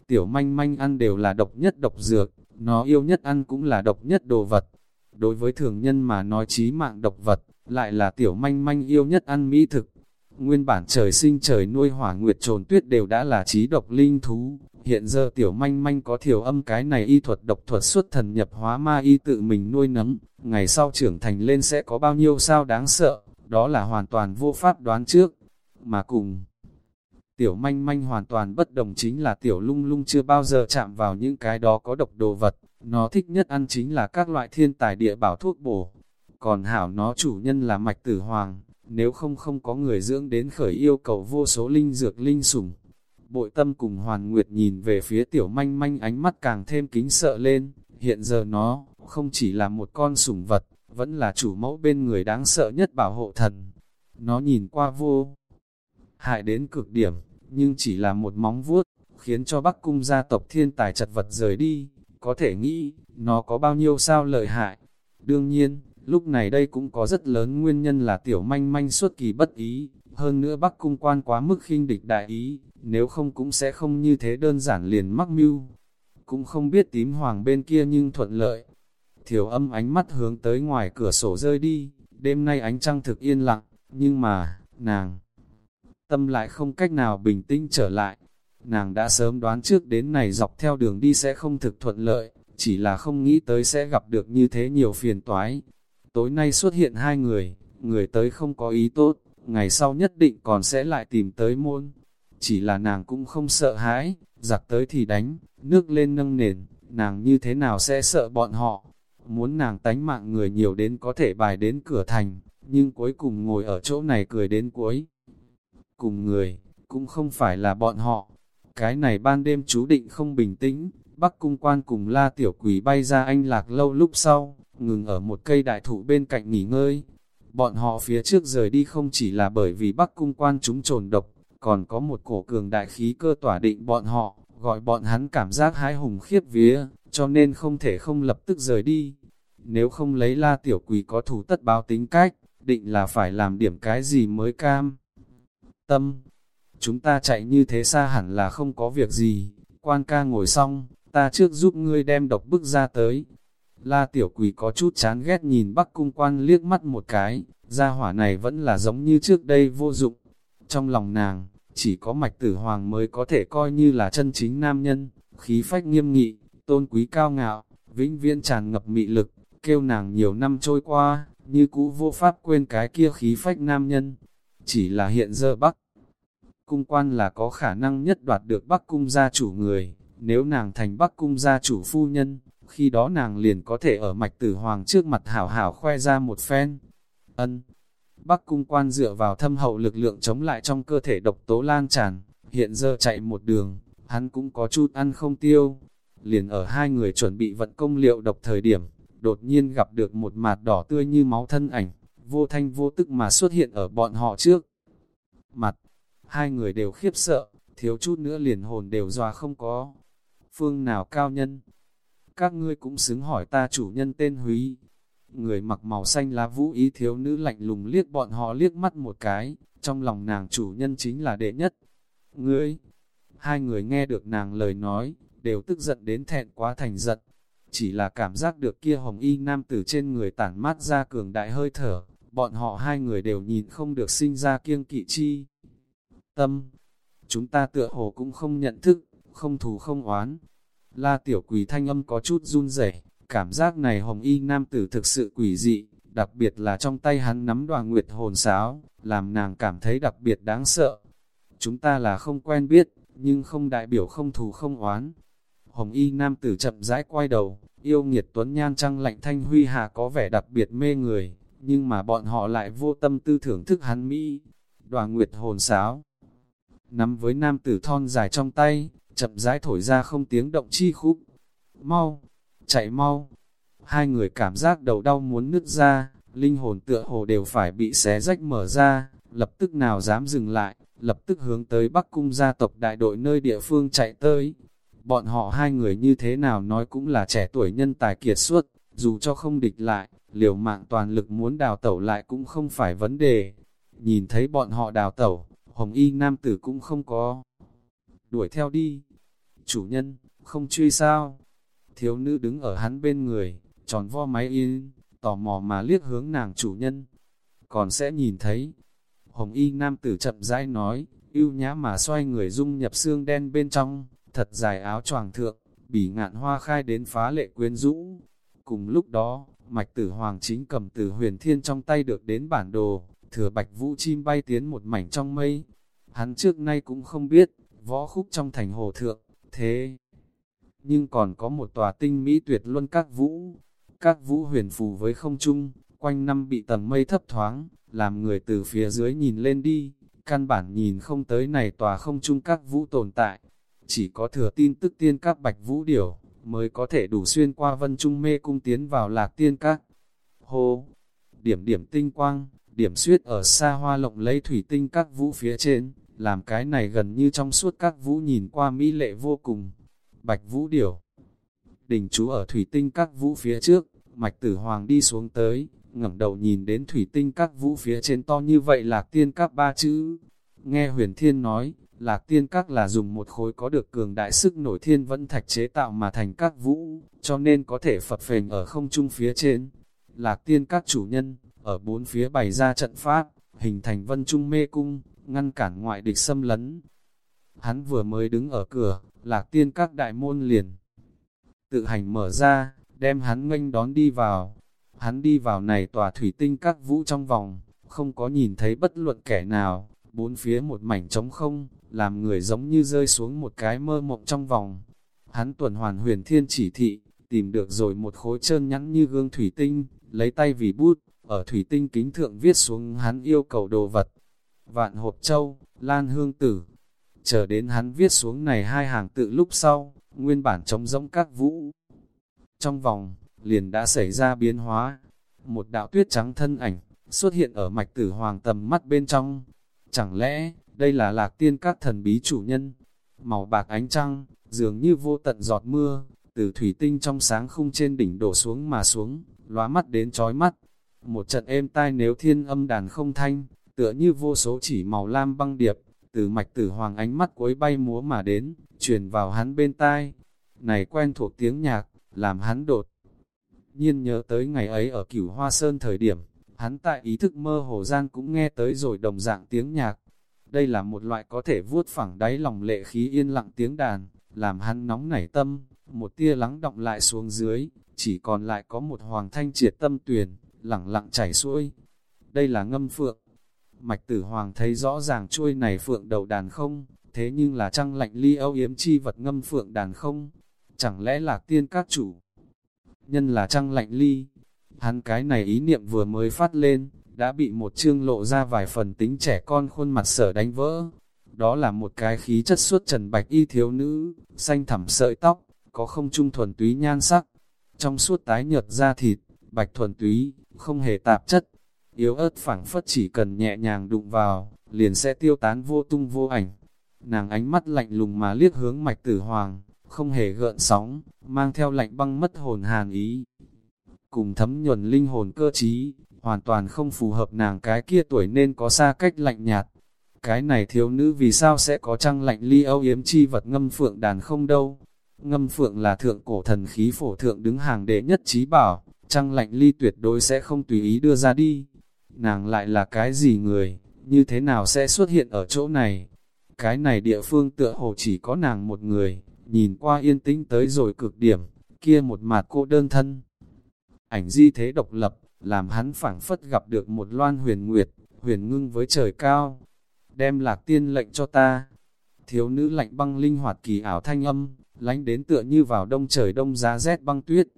Tiểu manh manh ăn đều là độc nhất độc dược, nó yêu nhất ăn cũng là độc nhất đồ vật. Đối với thường nhân mà nói chí mạng độc vật, lại là tiểu manh manh yêu nhất ăn mỹ thực. Nguyên bản trời sinh trời nuôi hỏa nguyệt trồn tuyết đều đã là trí độc linh thú, hiện giờ tiểu manh manh có thiểu âm cái này y thuật độc thuật xuất thần nhập hóa ma y tự mình nuôi nấng, ngày sau trưởng thành lên sẽ có bao nhiêu sao đáng sợ, đó là hoàn toàn vô pháp đoán trước, mà cùng. Tiểu manh manh hoàn toàn bất đồng chính là tiểu lung lung chưa bao giờ chạm vào những cái đó có độc đồ vật, nó thích nhất ăn chính là các loại thiên tài địa bảo thuốc bổ. Còn hảo nó chủ nhân là mạch tử hoàng, nếu không không có người dưỡng đến khởi yêu cầu vô số linh dược linh sủng. Bội tâm cùng hoàn nguyệt nhìn về phía tiểu manh manh ánh mắt càng thêm kính sợ lên, hiện giờ nó không chỉ là một con sủng vật, vẫn là chủ mẫu bên người đáng sợ nhất bảo hộ thần. Nó nhìn qua vô hại đến cực điểm, nhưng chỉ là một móng vuốt, khiến cho Bắc Cung gia tộc thiên tài chật vật rời đi, có thể nghĩ, nó có bao nhiêu sao lợi hại. Đương nhiên, lúc này đây cũng có rất lớn nguyên nhân là tiểu manh manh suốt kỳ bất ý, hơn nữa Bắc Cung quan quá mức khinh địch đại ý, nếu không cũng sẽ không như thế đơn giản liền mắc mưu. Cũng không biết tím hoàng bên kia nhưng thuận lợi. Thiểu âm ánh mắt hướng tới ngoài cửa sổ rơi đi, đêm nay ánh trăng thực yên lặng, nhưng mà, nàng tâm lại không cách nào bình tĩnh trở lại. Nàng đã sớm đoán trước đến này dọc theo đường đi sẽ không thực thuận lợi, chỉ là không nghĩ tới sẽ gặp được như thế nhiều phiền toái. Tối nay xuất hiện hai người, người tới không có ý tốt, ngày sau nhất định còn sẽ lại tìm tới môn. Chỉ là nàng cũng không sợ hãi, giặc tới thì đánh, nước lên nâng nền, nàng như thế nào sẽ sợ bọn họ. Muốn nàng tánh mạng người nhiều đến có thể bài đến cửa thành, nhưng cuối cùng ngồi ở chỗ này cười đến cuối cùng người, cũng không phải là bọn họ. Cái này ban đêm chú định không bình tĩnh, Bắc Cung Quan cùng La Tiểu Quỷ bay ra anh lạc lâu lúc sau, ngừng ở một cây đại thụ bên cạnh nghỉ ngơi. Bọn họ phía trước rời đi không chỉ là bởi vì Bắc Cung Quan chúng trồn độc, còn có một cổ cường đại khí cơ tỏa định bọn họ, gọi bọn hắn cảm giác hái hùng khiếp vía, cho nên không thể không lập tức rời đi. Nếu không lấy La Tiểu Quỷ có thủ tất báo tính cách, định là phải làm điểm cái gì mới cam tâm. Chúng ta chạy như thế xa hẳn là không có việc gì, quan ca ngồi xong, ta trước giúp ngươi đem độc bức ra tới. La tiểu quỷ có chút chán ghét nhìn bắc cung quan liếc mắt một cái, gia hỏa này vẫn là giống như trước đây vô dụng. Trong lòng nàng, chỉ có mạch tử hoàng mới có thể coi như là chân chính nam nhân, khí phách nghiêm nghị, tôn quý cao ngạo, vĩnh viễn tràn ngập mị lực, kêu nàng nhiều năm trôi qua, như cũ vô pháp quên cái kia khí phách nam nhân chỉ là hiện giờ Bắc. Cung quan là có khả năng nhất đoạt được Bắc cung gia chủ người, nếu nàng thành Bắc cung gia chủ phu nhân, khi đó nàng liền có thể ở mạch tử hoàng trước mặt hảo hảo khoe ra một phen. Ân. Bắc cung quan dựa vào thâm hậu lực lượng chống lại trong cơ thể độc tố lan tràn, hiện giờ chạy một đường, hắn cũng có chút ăn không tiêu. Liền ở hai người chuẩn bị vận công liệu độc thời điểm, đột nhiên gặp được một mạt đỏ tươi như máu thân ảnh, vô thanh vô tức mà xuất hiện ở bọn họ trước. Mặt, hai người đều khiếp sợ, thiếu chút nữa liền hồn đều dòa không có. Phương nào cao nhân? Các ngươi cũng xứng hỏi ta chủ nhân tên Húy. Người mặc màu xanh lá vũ ý thiếu nữ lạnh lùng liếc bọn họ liếc mắt một cái, trong lòng nàng chủ nhân chính là đệ nhất. Ngươi, hai người nghe được nàng lời nói, đều tức giận đến thẹn quá thành giận. Chỉ là cảm giác được kia hồng y nam tử trên người tản mát ra cường đại hơi thở, bọn họ hai người đều nhìn không được sinh ra kiêng kỵ chi. Tâm, chúng ta tựa hồ cũng không nhận thức, không thù không oán. La tiểu quỳ thanh âm có chút run rẩy, cảm giác này hồng y nam tử thực sự quỷ dị, đặc biệt là trong tay hắn nắm đoàn nguyệt hồn sáo, làm nàng cảm thấy đặc biệt đáng sợ. Chúng ta là không quen biết, nhưng không đại biểu không thù không oán. Hồng y nam tử chậm rãi quay đầu, Yêu nghiệt tuấn nhan trăng lạnh thanh huy hà có vẻ đặc biệt mê người, nhưng mà bọn họ lại vô tâm tư thưởng thức hắn Mỹ. Đoàn nguyệt hồn sáo, nắm với nam tử thon dài trong tay, chậm rãi thổi ra không tiếng động chi khúc. Mau, chạy mau. Hai người cảm giác đầu đau muốn nứt ra, linh hồn tựa hồ đều phải bị xé rách mở ra, lập tức nào dám dừng lại, lập tức hướng tới Bắc Cung gia tộc đại đội nơi địa phương chạy tới. Bọn họ hai người như thế nào nói cũng là trẻ tuổi nhân tài kiệt xuất, dù cho không địch lại, liều mạng toàn lực muốn đào tẩu lại cũng không phải vấn đề. Nhìn thấy bọn họ đào tẩu, hồng y nam tử cũng không có. Đuổi theo đi. Chủ nhân, không truy sao? Thiếu nữ đứng ở hắn bên người, tròn vo máy yên, tò mò mà liếc hướng nàng chủ nhân. Còn sẽ nhìn thấy. Hồng y nam tử chậm rãi nói, yêu nhã mà xoay người dung nhập xương đen bên trong, thật dài áo choàng thượng, bỉ ngạn hoa khai đến phá lệ quyến rũ. Cùng lúc đó, mạch tử hoàng chính cầm từ huyền thiên trong tay được đến bản đồ, thừa bạch vũ chim bay tiến một mảnh trong mây. Hắn trước nay cũng không biết, võ khúc trong thành hồ thượng, thế. Nhưng còn có một tòa tinh mỹ tuyệt luân các vũ, các vũ huyền phù với không trung, quanh năm bị tầng mây thấp thoáng, làm người từ phía dưới nhìn lên đi, căn bản nhìn không tới này tòa không trung các vũ tồn tại. Chỉ có thừa tin tức tiên các bạch vũ điểu, mới có thể đủ xuyên qua vân trung mê cung tiến vào lạc tiên các. Hô! Điểm điểm tinh quang, điểm suyết ở xa hoa lộng lấy thủy tinh các vũ phía trên, làm cái này gần như trong suốt các vũ nhìn qua mỹ lệ vô cùng. Bạch vũ điểu Đình chú ở thủy tinh các vũ phía trước, mạch tử hoàng đi xuống tới, ngẩng đầu nhìn đến thủy tinh các vũ phía trên to như vậy lạc tiên các ba chữ. Nghe huyền thiên nói, lạc tiên các là dùng một khối có được cường đại sức nổi thiên vẫn thạch chế tạo mà thành các vũ, cho nên có thể phập phềnh ở không trung phía trên. Lạc tiên các chủ nhân, ở bốn phía bày ra trận pháp, hình thành vân trung mê cung, ngăn cản ngoại địch xâm lấn. Hắn vừa mới đứng ở cửa, lạc tiên các đại môn liền. Tự hành mở ra, đem hắn nghênh đón đi vào. Hắn đi vào này tòa thủy tinh các vũ trong vòng, không có nhìn thấy bất luận kẻ nào, bốn phía một mảnh trống không, làm người giống như rơi xuống một cái mơ mộng trong vòng. Hắn tuần hoàn huyền thiên chỉ thị, tìm được rồi một khối trơn nhẵn như gương thủy tinh, lấy tay vì bút, ở thủy tinh kính thượng viết xuống hắn yêu cầu đồ vật. Vạn hộp châu, lan hương tử. Chờ đến hắn viết xuống này hai hàng tự lúc sau, nguyên bản trống rỗng các vũ. Trong vòng, liền đã xảy ra biến hóa. Một đạo tuyết trắng thân ảnh, xuất hiện ở mạch tử hoàng tầm mắt bên trong. Chẳng lẽ, đây là lạc tiên các thần bí chủ nhân? Màu bạc ánh trăng, dường như vô tận giọt mưa, từ thủy tinh trong sáng khung trên đỉnh đổ xuống mà xuống, lóa mắt đến chói mắt. Một trận êm tai nếu thiên âm đàn không thanh, tựa như vô số chỉ màu lam băng điệp, từ mạch tử hoàng ánh mắt cuối bay múa mà đến, truyền vào hắn bên tai. Này quen thuộc tiếng nhạc, làm hắn đột. Nhiên nhớ tới ngày ấy ở cửu hoa sơn thời điểm, hắn tại ý thức mơ hồ gian cũng nghe tới rồi đồng dạng tiếng nhạc. Đây là một loại có thể vuốt phẳng đáy lòng lệ khí yên lặng tiếng đàn, làm hắn nóng nảy tâm, một tia lắng động lại xuống dưới, chỉ còn lại có một hoàng thanh triệt tâm tuyền, lặng lặng chảy xuôi. Đây là ngâm phượng. Mạch tử hoàng thấy rõ ràng chuôi này phượng đầu đàn không, thế nhưng là trăng lạnh ly âu yếm chi vật ngâm phượng đàn không. Chẳng lẽ là tiên các chủ? Nhân là trăng lạnh ly. Hắn cái này ý niệm vừa mới phát lên, đã bị một chương lộ ra vài phần tính trẻ con khuôn mặt sở đánh vỡ. Đó là một cái khí chất suốt trần bạch y thiếu nữ, xanh thẳm sợi tóc, có không trung thuần túy nhan sắc. Trong suốt tái nhợt da thịt, bạch thuần túy, không hề tạp chất. Yếu ớt phẳng phất chỉ cần nhẹ nhàng đụng vào, liền sẽ tiêu tán vô tung vô ảnh. Nàng ánh mắt lạnh lùng mà liếc hướng mạch tử hoàng, không hề gợn sóng, mang theo lạnh băng mất hồn hàn ý. Cùng thấm nhuần linh hồn cơ trí, hoàn toàn không phù hợp nàng cái kia tuổi nên có xa cách lạnh nhạt. Cái này thiếu nữ vì sao sẽ có trăng lạnh ly âu yếm chi vật ngâm phượng đàn không đâu. Ngâm phượng là thượng cổ thần khí phổ thượng đứng hàng đệ nhất trí bảo, trăng lạnh ly tuyệt đối sẽ không tùy ý đưa ra đi. Nàng lại là cái gì người, như thế nào sẽ xuất hiện ở chỗ này? Cái này địa phương tựa hồ chỉ có nàng một người, nhìn qua yên tĩnh tới rồi cực điểm, kia một mặt cô đơn thân. Ảnh di thế độc lập, làm hắn phảng phất gặp được một loan huyền nguyệt, huyền ngưng với trời cao. Đem lạc tiên lệnh cho ta. Thiếu nữ lạnh băng linh hoạt kỳ ảo thanh âm, lánh đến tựa như vào đông trời đông giá rét băng tuyết.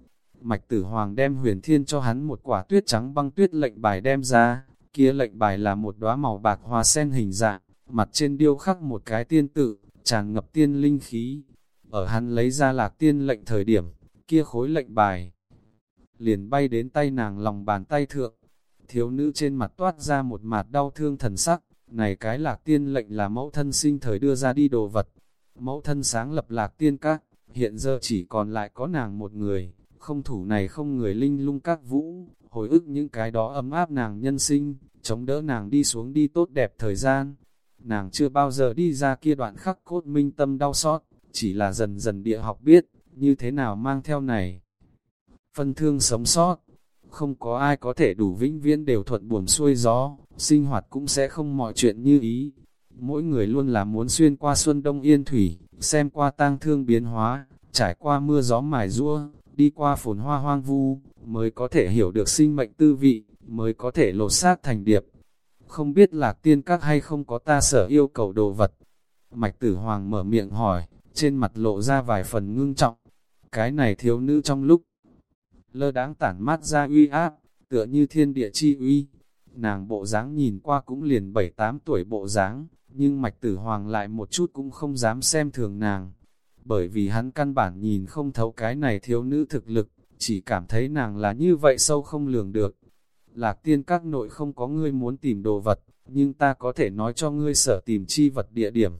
Mạch Tử Hoàng đem huyền thiên cho hắn một quả tuyết trắng băng tuyết lệnh bài đem ra, kia lệnh bài là một đóa màu bạc hoa sen hình dạng, mặt trên điêu khắc một cái tiên tự, tràn ngập tiên linh khí. Ở hắn lấy ra lạc tiên lệnh thời điểm, kia khối lệnh bài liền bay đến tay nàng lòng bàn tay thượng. Thiếu nữ trên mặt toát ra một mặt đau thương thần sắc, này cái lạc tiên lệnh là mẫu thân sinh thời đưa ra đi đồ vật. Mẫu thân sáng lập lạc tiên các, hiện giờ chỉ còn lại có nàng một người, không thủ này không người linh lung các vũ, hồi ức những cái đó ấm áp nàng nhân sinh, chống đỡ nàng đi xuống đi tốt đẹp thời gian. Nàng chưa bao giờ đi ra kia đoạn khắc cốt minh tâm đau xót, chỉ là dần dần địa học biết, như thế nào mang theo này. Phân thương sống sót, không có ai có thể đủ vĩnh viễn đều thuận buồm xuôi gió, sinh hoạt cũng sẽ không mọi chuyện như ý. Mỗi người luôn là muốn xuyên qua xuân đông yên thủy, xem qua tang thương biến hóa, trải qua mưa gió mài rua, đi qua phồn hoa hoang vu, mới có thể hiểu được sinh mệnh tư vị, mới có thể lột xác thành điệp. Không biết lạc tiên các hay không có ta sở yêu cầu đồ vật. Mạch tử hoàng mở miệng hỏi, trên mặt lộ ra vài phần ngưng trọng. Cái này thiếu nữ trong lúc lơ đáng tản mát ra uy áp, tựa như thiên địa chi uy. Nàng bộ dáng nhìn qua cũng liền 7-8 tuổi bộ dáng, nhưng mạch tử hoàng lại một chút cũng không dám xem thường nàng. Bởi vì hắn căn bản nhìn không thấu cái này thiếu nữ thực lực, chỉ cảm thấy nàng là như vậy sâu không lường được. Lạc tiên các nội không có ngươi muốn tìm đồ vật, nhưng ta có thể nói cho ngươi sở tìm chi vật địa điểm.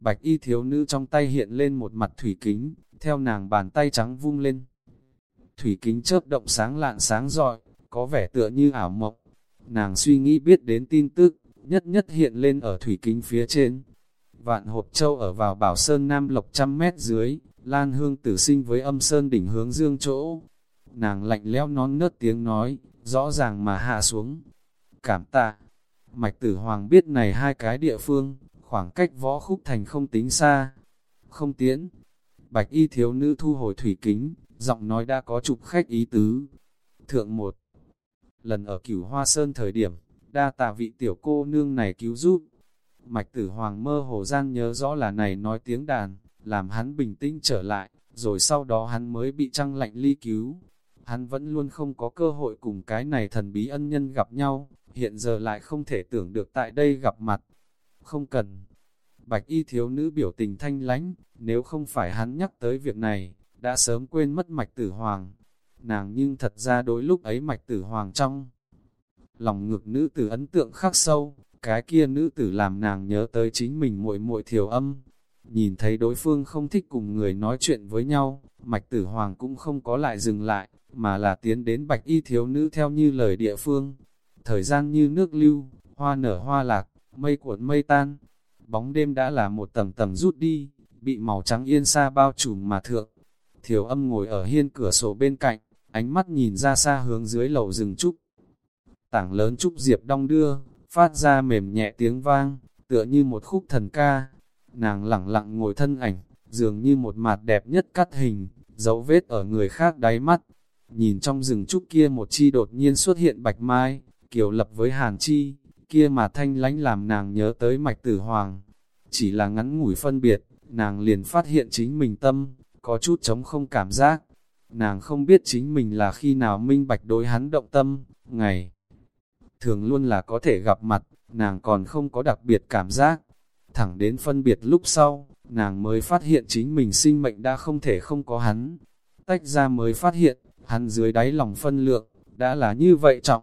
Bạch y thiếu nữ trong tay hiện lên một mặt thủy kính, theo nàng bàn tay trắng vung lên. Thủy kính chớp động sáng lạn sáng rọi, có vẻ tựa như ảo mộng. Nàng suy nghĩ biết đến tin tức, nhất nhất hiện lên ở thủy kính phía trên. Vạn hộp châu ở vào bảo sơn nam lộc trăm mét dưới, lan hương tử sinh với âm sơn đỉnh hướng dương chỗ. Nàng lạnh lẽo nón nớt tiếng nói, rõ ràng mà hạ xuống. Cảm tạ, mạch tử hoàng biết này hai cái địa phương, khoảng cách võ khúc thành không tính xa. Không tiến, bạch y thiếu nữ thu hồi thủy kính, giọng nói đã có chụp khách ý tứ. Thượng một, lần ở cửu hoa sơn thời điểm, đa tạ vị tiểu cô nương này cứu giúp. Mạch tử hoàng mơ hồ gian nhớ rõ là này nói tiếng đàn, làm hắn bình tĩnh trở lại, rồi sau đó hắn mới bị trăng lạnh ly cứu. Hắn vẫn luôn không có cơ hội cùng cái này thần bí ân nhân gặp nhau, hiện giờ lại không thể tưởng được tại đây gặp mặt. Không cần. Bạch y thiếu nữ biểu tình thanh lánh, nếu không phải hắn nhắc tới việc này, đã sớm quên mất mạch tử hoàng. Nàng nhưng thật ra đối lúc ấy mạch tử hoàng trong lòng ngực nữ tử ấn tượng khắc sâu, cái kia nữ tử làm nàng nhớ tới chính mình muội muội thiểu âm. Nhìn thấy đối phương không thích cùng người nói chuyện với nhau, mạch tử hoàng cũng không có lại dừng lại, mà là tiến đến bạch y thiếu nữ theo như lời địa phương. Thời gian như nước lưu, hoa nở hoa lạc, mây cuộn mây tan, bóng đêm đã là một tầng tầng rút đi, bị màu trắng yên xa bao trùm mà thượng. Thiểu âm ngồi ở hiên cửa sổ bên cạnh, ánh mắt nhìn ra xa hướng dưới lầu rừng trúc. Tảng lớn trúc diệp đong đưa, phát ra mềm nhẹ tiếng vang, tựa như một khúc thần ca. Nàng lặng lặng ngồi thân ảnh, dường như một mặt đẹp nhất cắt hình, dấu vết ở người khác đáy mắt. Nhìn trong rừng trúc kia một chi đột nhiên xuất hiện bạch mai, kiều lập với hàn chi, kia mà thanh lánh làm nàng nhớ tới mạch tử hoàng. Chỉ là ngắn ngủi phân biệt, nàng liền phát hiện chính mình tâm, có chút chống không cảm giác. Nàng không biết chính mình là khi nào minh bạch đối hắn động tâm, ngày thường luôn là có thể gặp mặt, nàng còn không có đặc biệt cảm giác. Thẳng đến phân biệt lúc sau, nàng mới phát hiện chính mình sinh mệnh đã không thể không có hắn. Tách ra mới phát hiện, hắn dưới đáy lòng phân lượng, đã là như vậy trọng.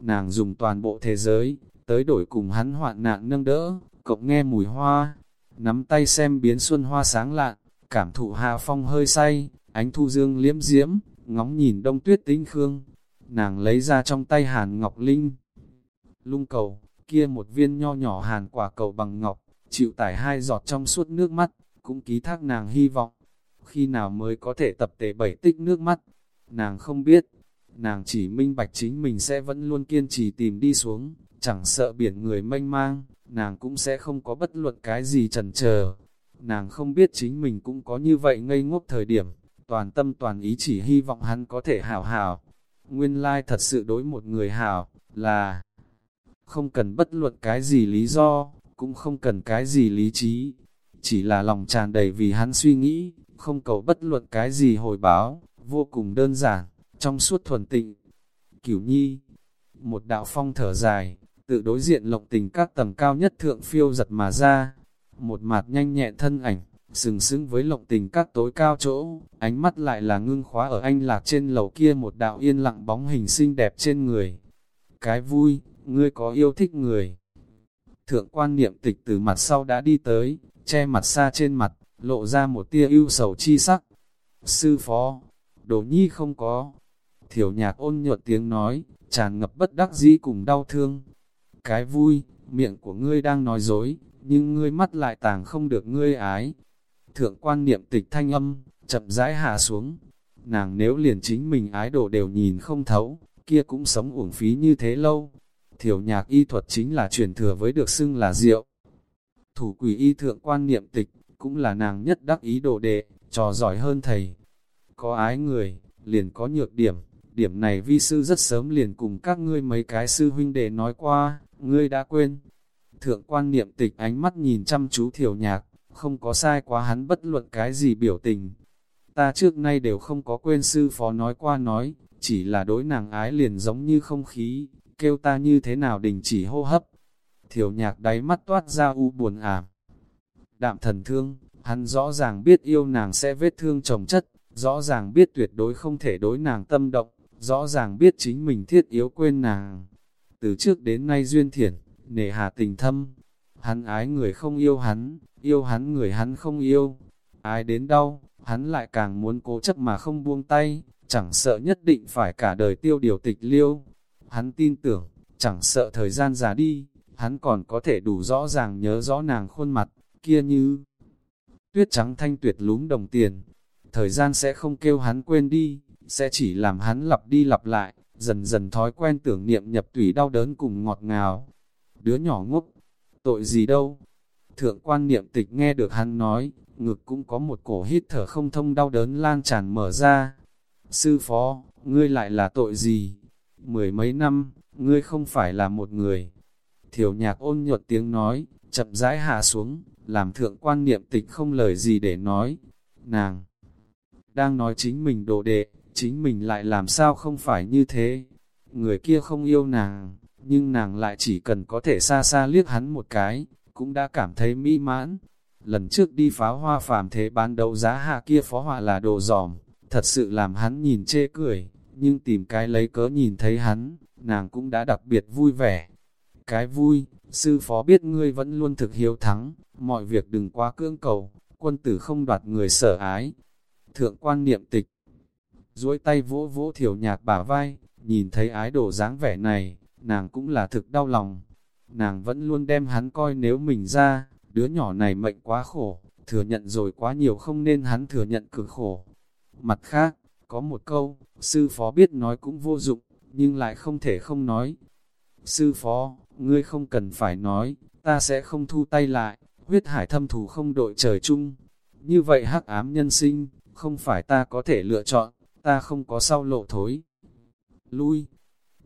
Nàng dùng toàn bộ thế giới, tới đổi cùng hắn hoạn nạn nâng đỡ, cộng nghe mùi hoa, nắm tay xem biến xuân hoa sáng lạn, cảm thụ hạ phong hơi say, ánh thu dương liếm diễm, ngóng nhìn đông tuyết tinh khương. Nàng lấy ra trong tay hàn ngọc linh, lung cầu, kia một viên nho nhỏ hàn quả cầu bằng ngọc, chịu tải hai giọt trong suốt nước mắt, cũng ký thác nàng hy vọng. Khi nào mới có thể tập tề bảy tích nước mắt, nàng không biết, nàng chỉ minh bạch chính mình sẽ vẫn luôn kiên trì tìm đi xuống, chẳng sợ biển người mênh mang, nàng cũng sẽ không có bất luận cái gì trần chờ. Nàng không biết chính mình cũng có như vậy ngây ngốc thời điểm, toàn tâm toàn ý chỉ hy vọng hắn có thể hảo hảo. Nguyên lai thật sự đối một người hảo, là không cần bất luận cái gì lý do, cũng không cần cái gì lý trí, chỉ là lòng tràn đầy vì hắn suy nghĩ, không cầu bất luận cái gì hồi báo, vô cùng đơn giản, trong suốt thuần tịnh. Cửu nhi, một đạo phong thở dài, tự đối diện lộng tình các tầng cao nhất thượng phiêu giật mà ra. Một mặt nhanh nhẹn thân ảnh, sừng sững với lộng tình các tối cao chỗ, ánh mắt lại là ngưng khóa ở anh lạc trên lầu kia một đạo yên lặng bóng hình xinh đẹp trên người. Cái vui, ngươi có yêu thích người. Thượng quan niệm tịch từ mặt sau đã đi tới, che mặt xa trên mặt, lộ ra một tia ưu sầu chi sắc. Sư phó, đồ nhi không có. Thiểu nhạc ôn nhuận tiếng nói, tràn ngập bất đắc dĩ cùng đau thương. Cái vui, miệng của ngươi đang nói dối, nhưng ngươi mắt lại tàng không được ngươi ái. Thượng quan niệm tịch thanh âm, chậm rãi hạ xuống. Nàng nếu liền chính mình ái đồ đều nhìn không thấu, kia cũng sống uổng phí như thế lâu. Thiểu nhạc y thuật chính là truyền thừa với được xưng là diệu Thủ quỷ y thượng quan niệm tịch, cũng là nàng nhất đắc ý đồ đệ, trò giỏi hơn thầy. Có ái người, liền có nhược điểm, điểm này vi sư rất sớm liền cùng các ngươi mấy cái sư huynh đệ nói qua, ngươi đã quên. Thượng quan niệm tịch ánh mắt nhìn chăm chú thiểu nhạc, không có sai quá hắn bất luận cái gì biểu tình. Ta trước nay đều không có quên sư phó nói qua nói, chỉ là đối nàng ái liền giống như không khí, kêu ta như thế nào đình chỉ hô hấp. Thiểu nhạc đáy mắt toát ra u buồn ảm. Đạm thần thương, hắn rõ ràng biết yêu nàng sẽ vết thương chồng chất, rõ ràng biết tuyệt đối không thể đối nàng tâm động, rõ ràng biết chính mình thiết yếu quên nàng. Từ trước đến nay duyên thiển, nể hà tình thâm, hắn ái người không yêu hắn, yêu hắn người hắn không yêu, ái đến đau, hắn lại càng muốn cố chấp mà không buông tay, chẳng sợ nhất định phải cả đời tiêu điều tịch liêu. Hắn tin tưởng, chẳng sợ thời gian già đi, hắn còn có thể đủ rõ ràng nhớ rõ nàng khuôn mặt, kia như tuyết trắng thanh tuyệt lúm đồng tiền. Thời gian sẽ không kêu hắn quên đi, sẽ chỉ làm hắn lặp đi lặp lại, dần dần thói quen tưởng niệm nhập tủy đau đớn cùng ngọt ngào. Đứa nhỏ ngốc, tội gì đâu. Thượng quan niệm tịch nghe được hắn nói, ngực cũng có một cổ hít thở không thông đau đớn lan tràn mở ra. Sư phó, ngươi lại là tội gì? Mười mấy năm, ngươi không phải là một người. Thiểu nhạc ôn nhuận tiếng nói, chậm rãi hạ xuống, làm thượng quan niệm tịch không lời gì để nói. Nàng đang nói chính mình đồ đệ, chính mình lại làm sao không phải như thế. Người kia không yêu nàng, nhưng nàng lại chỉ cần có thể xa xa liếc hắn một cái, cũng đã cảm thấy mỹ mãn. Lần trước đi pháo hoa phàm thế bán đấu giá hạ kia phó họa là đồ giòm, thật sự làm hắn nhìn chê cười, nhưng tìm cái lấy cớ nhìn thấy hắn, nàng cũng đã đặc biệt vui vẻ. Cái vui, sư phó biết ngươi vẫn luôn thực hiếu thắng, mọi việc đừng quá cưỡng cầu, quân tử không đoạt người sở ái. Thượng quan niệm tịch, duỗi tay vỗ vỗ thiểu nhạc bả vai, nhìn thấy ái đổ dáng vẻ này, nàng cũng là thực đau lòng. Nàng vẫn luôn đem hắn coi nếu mình ra, đứa nhỏ này mệnh quá khổ, thừa nhận rồi quá nhiều không nên hắn thừa nhận cực khổ. Mặt khác, có một câu, sư phó biết nói cũng vô dụng, nhưng lại không thể không nói. Sư phó, ngươi không cần phải nói, ta sẽ không thu tay lại, huyết hải thâm thù không đội trời chung. Như vậy hắc ám nhân sinh, không phải ta có thể lựa chọn, ta không có sau lộ thối. Lui,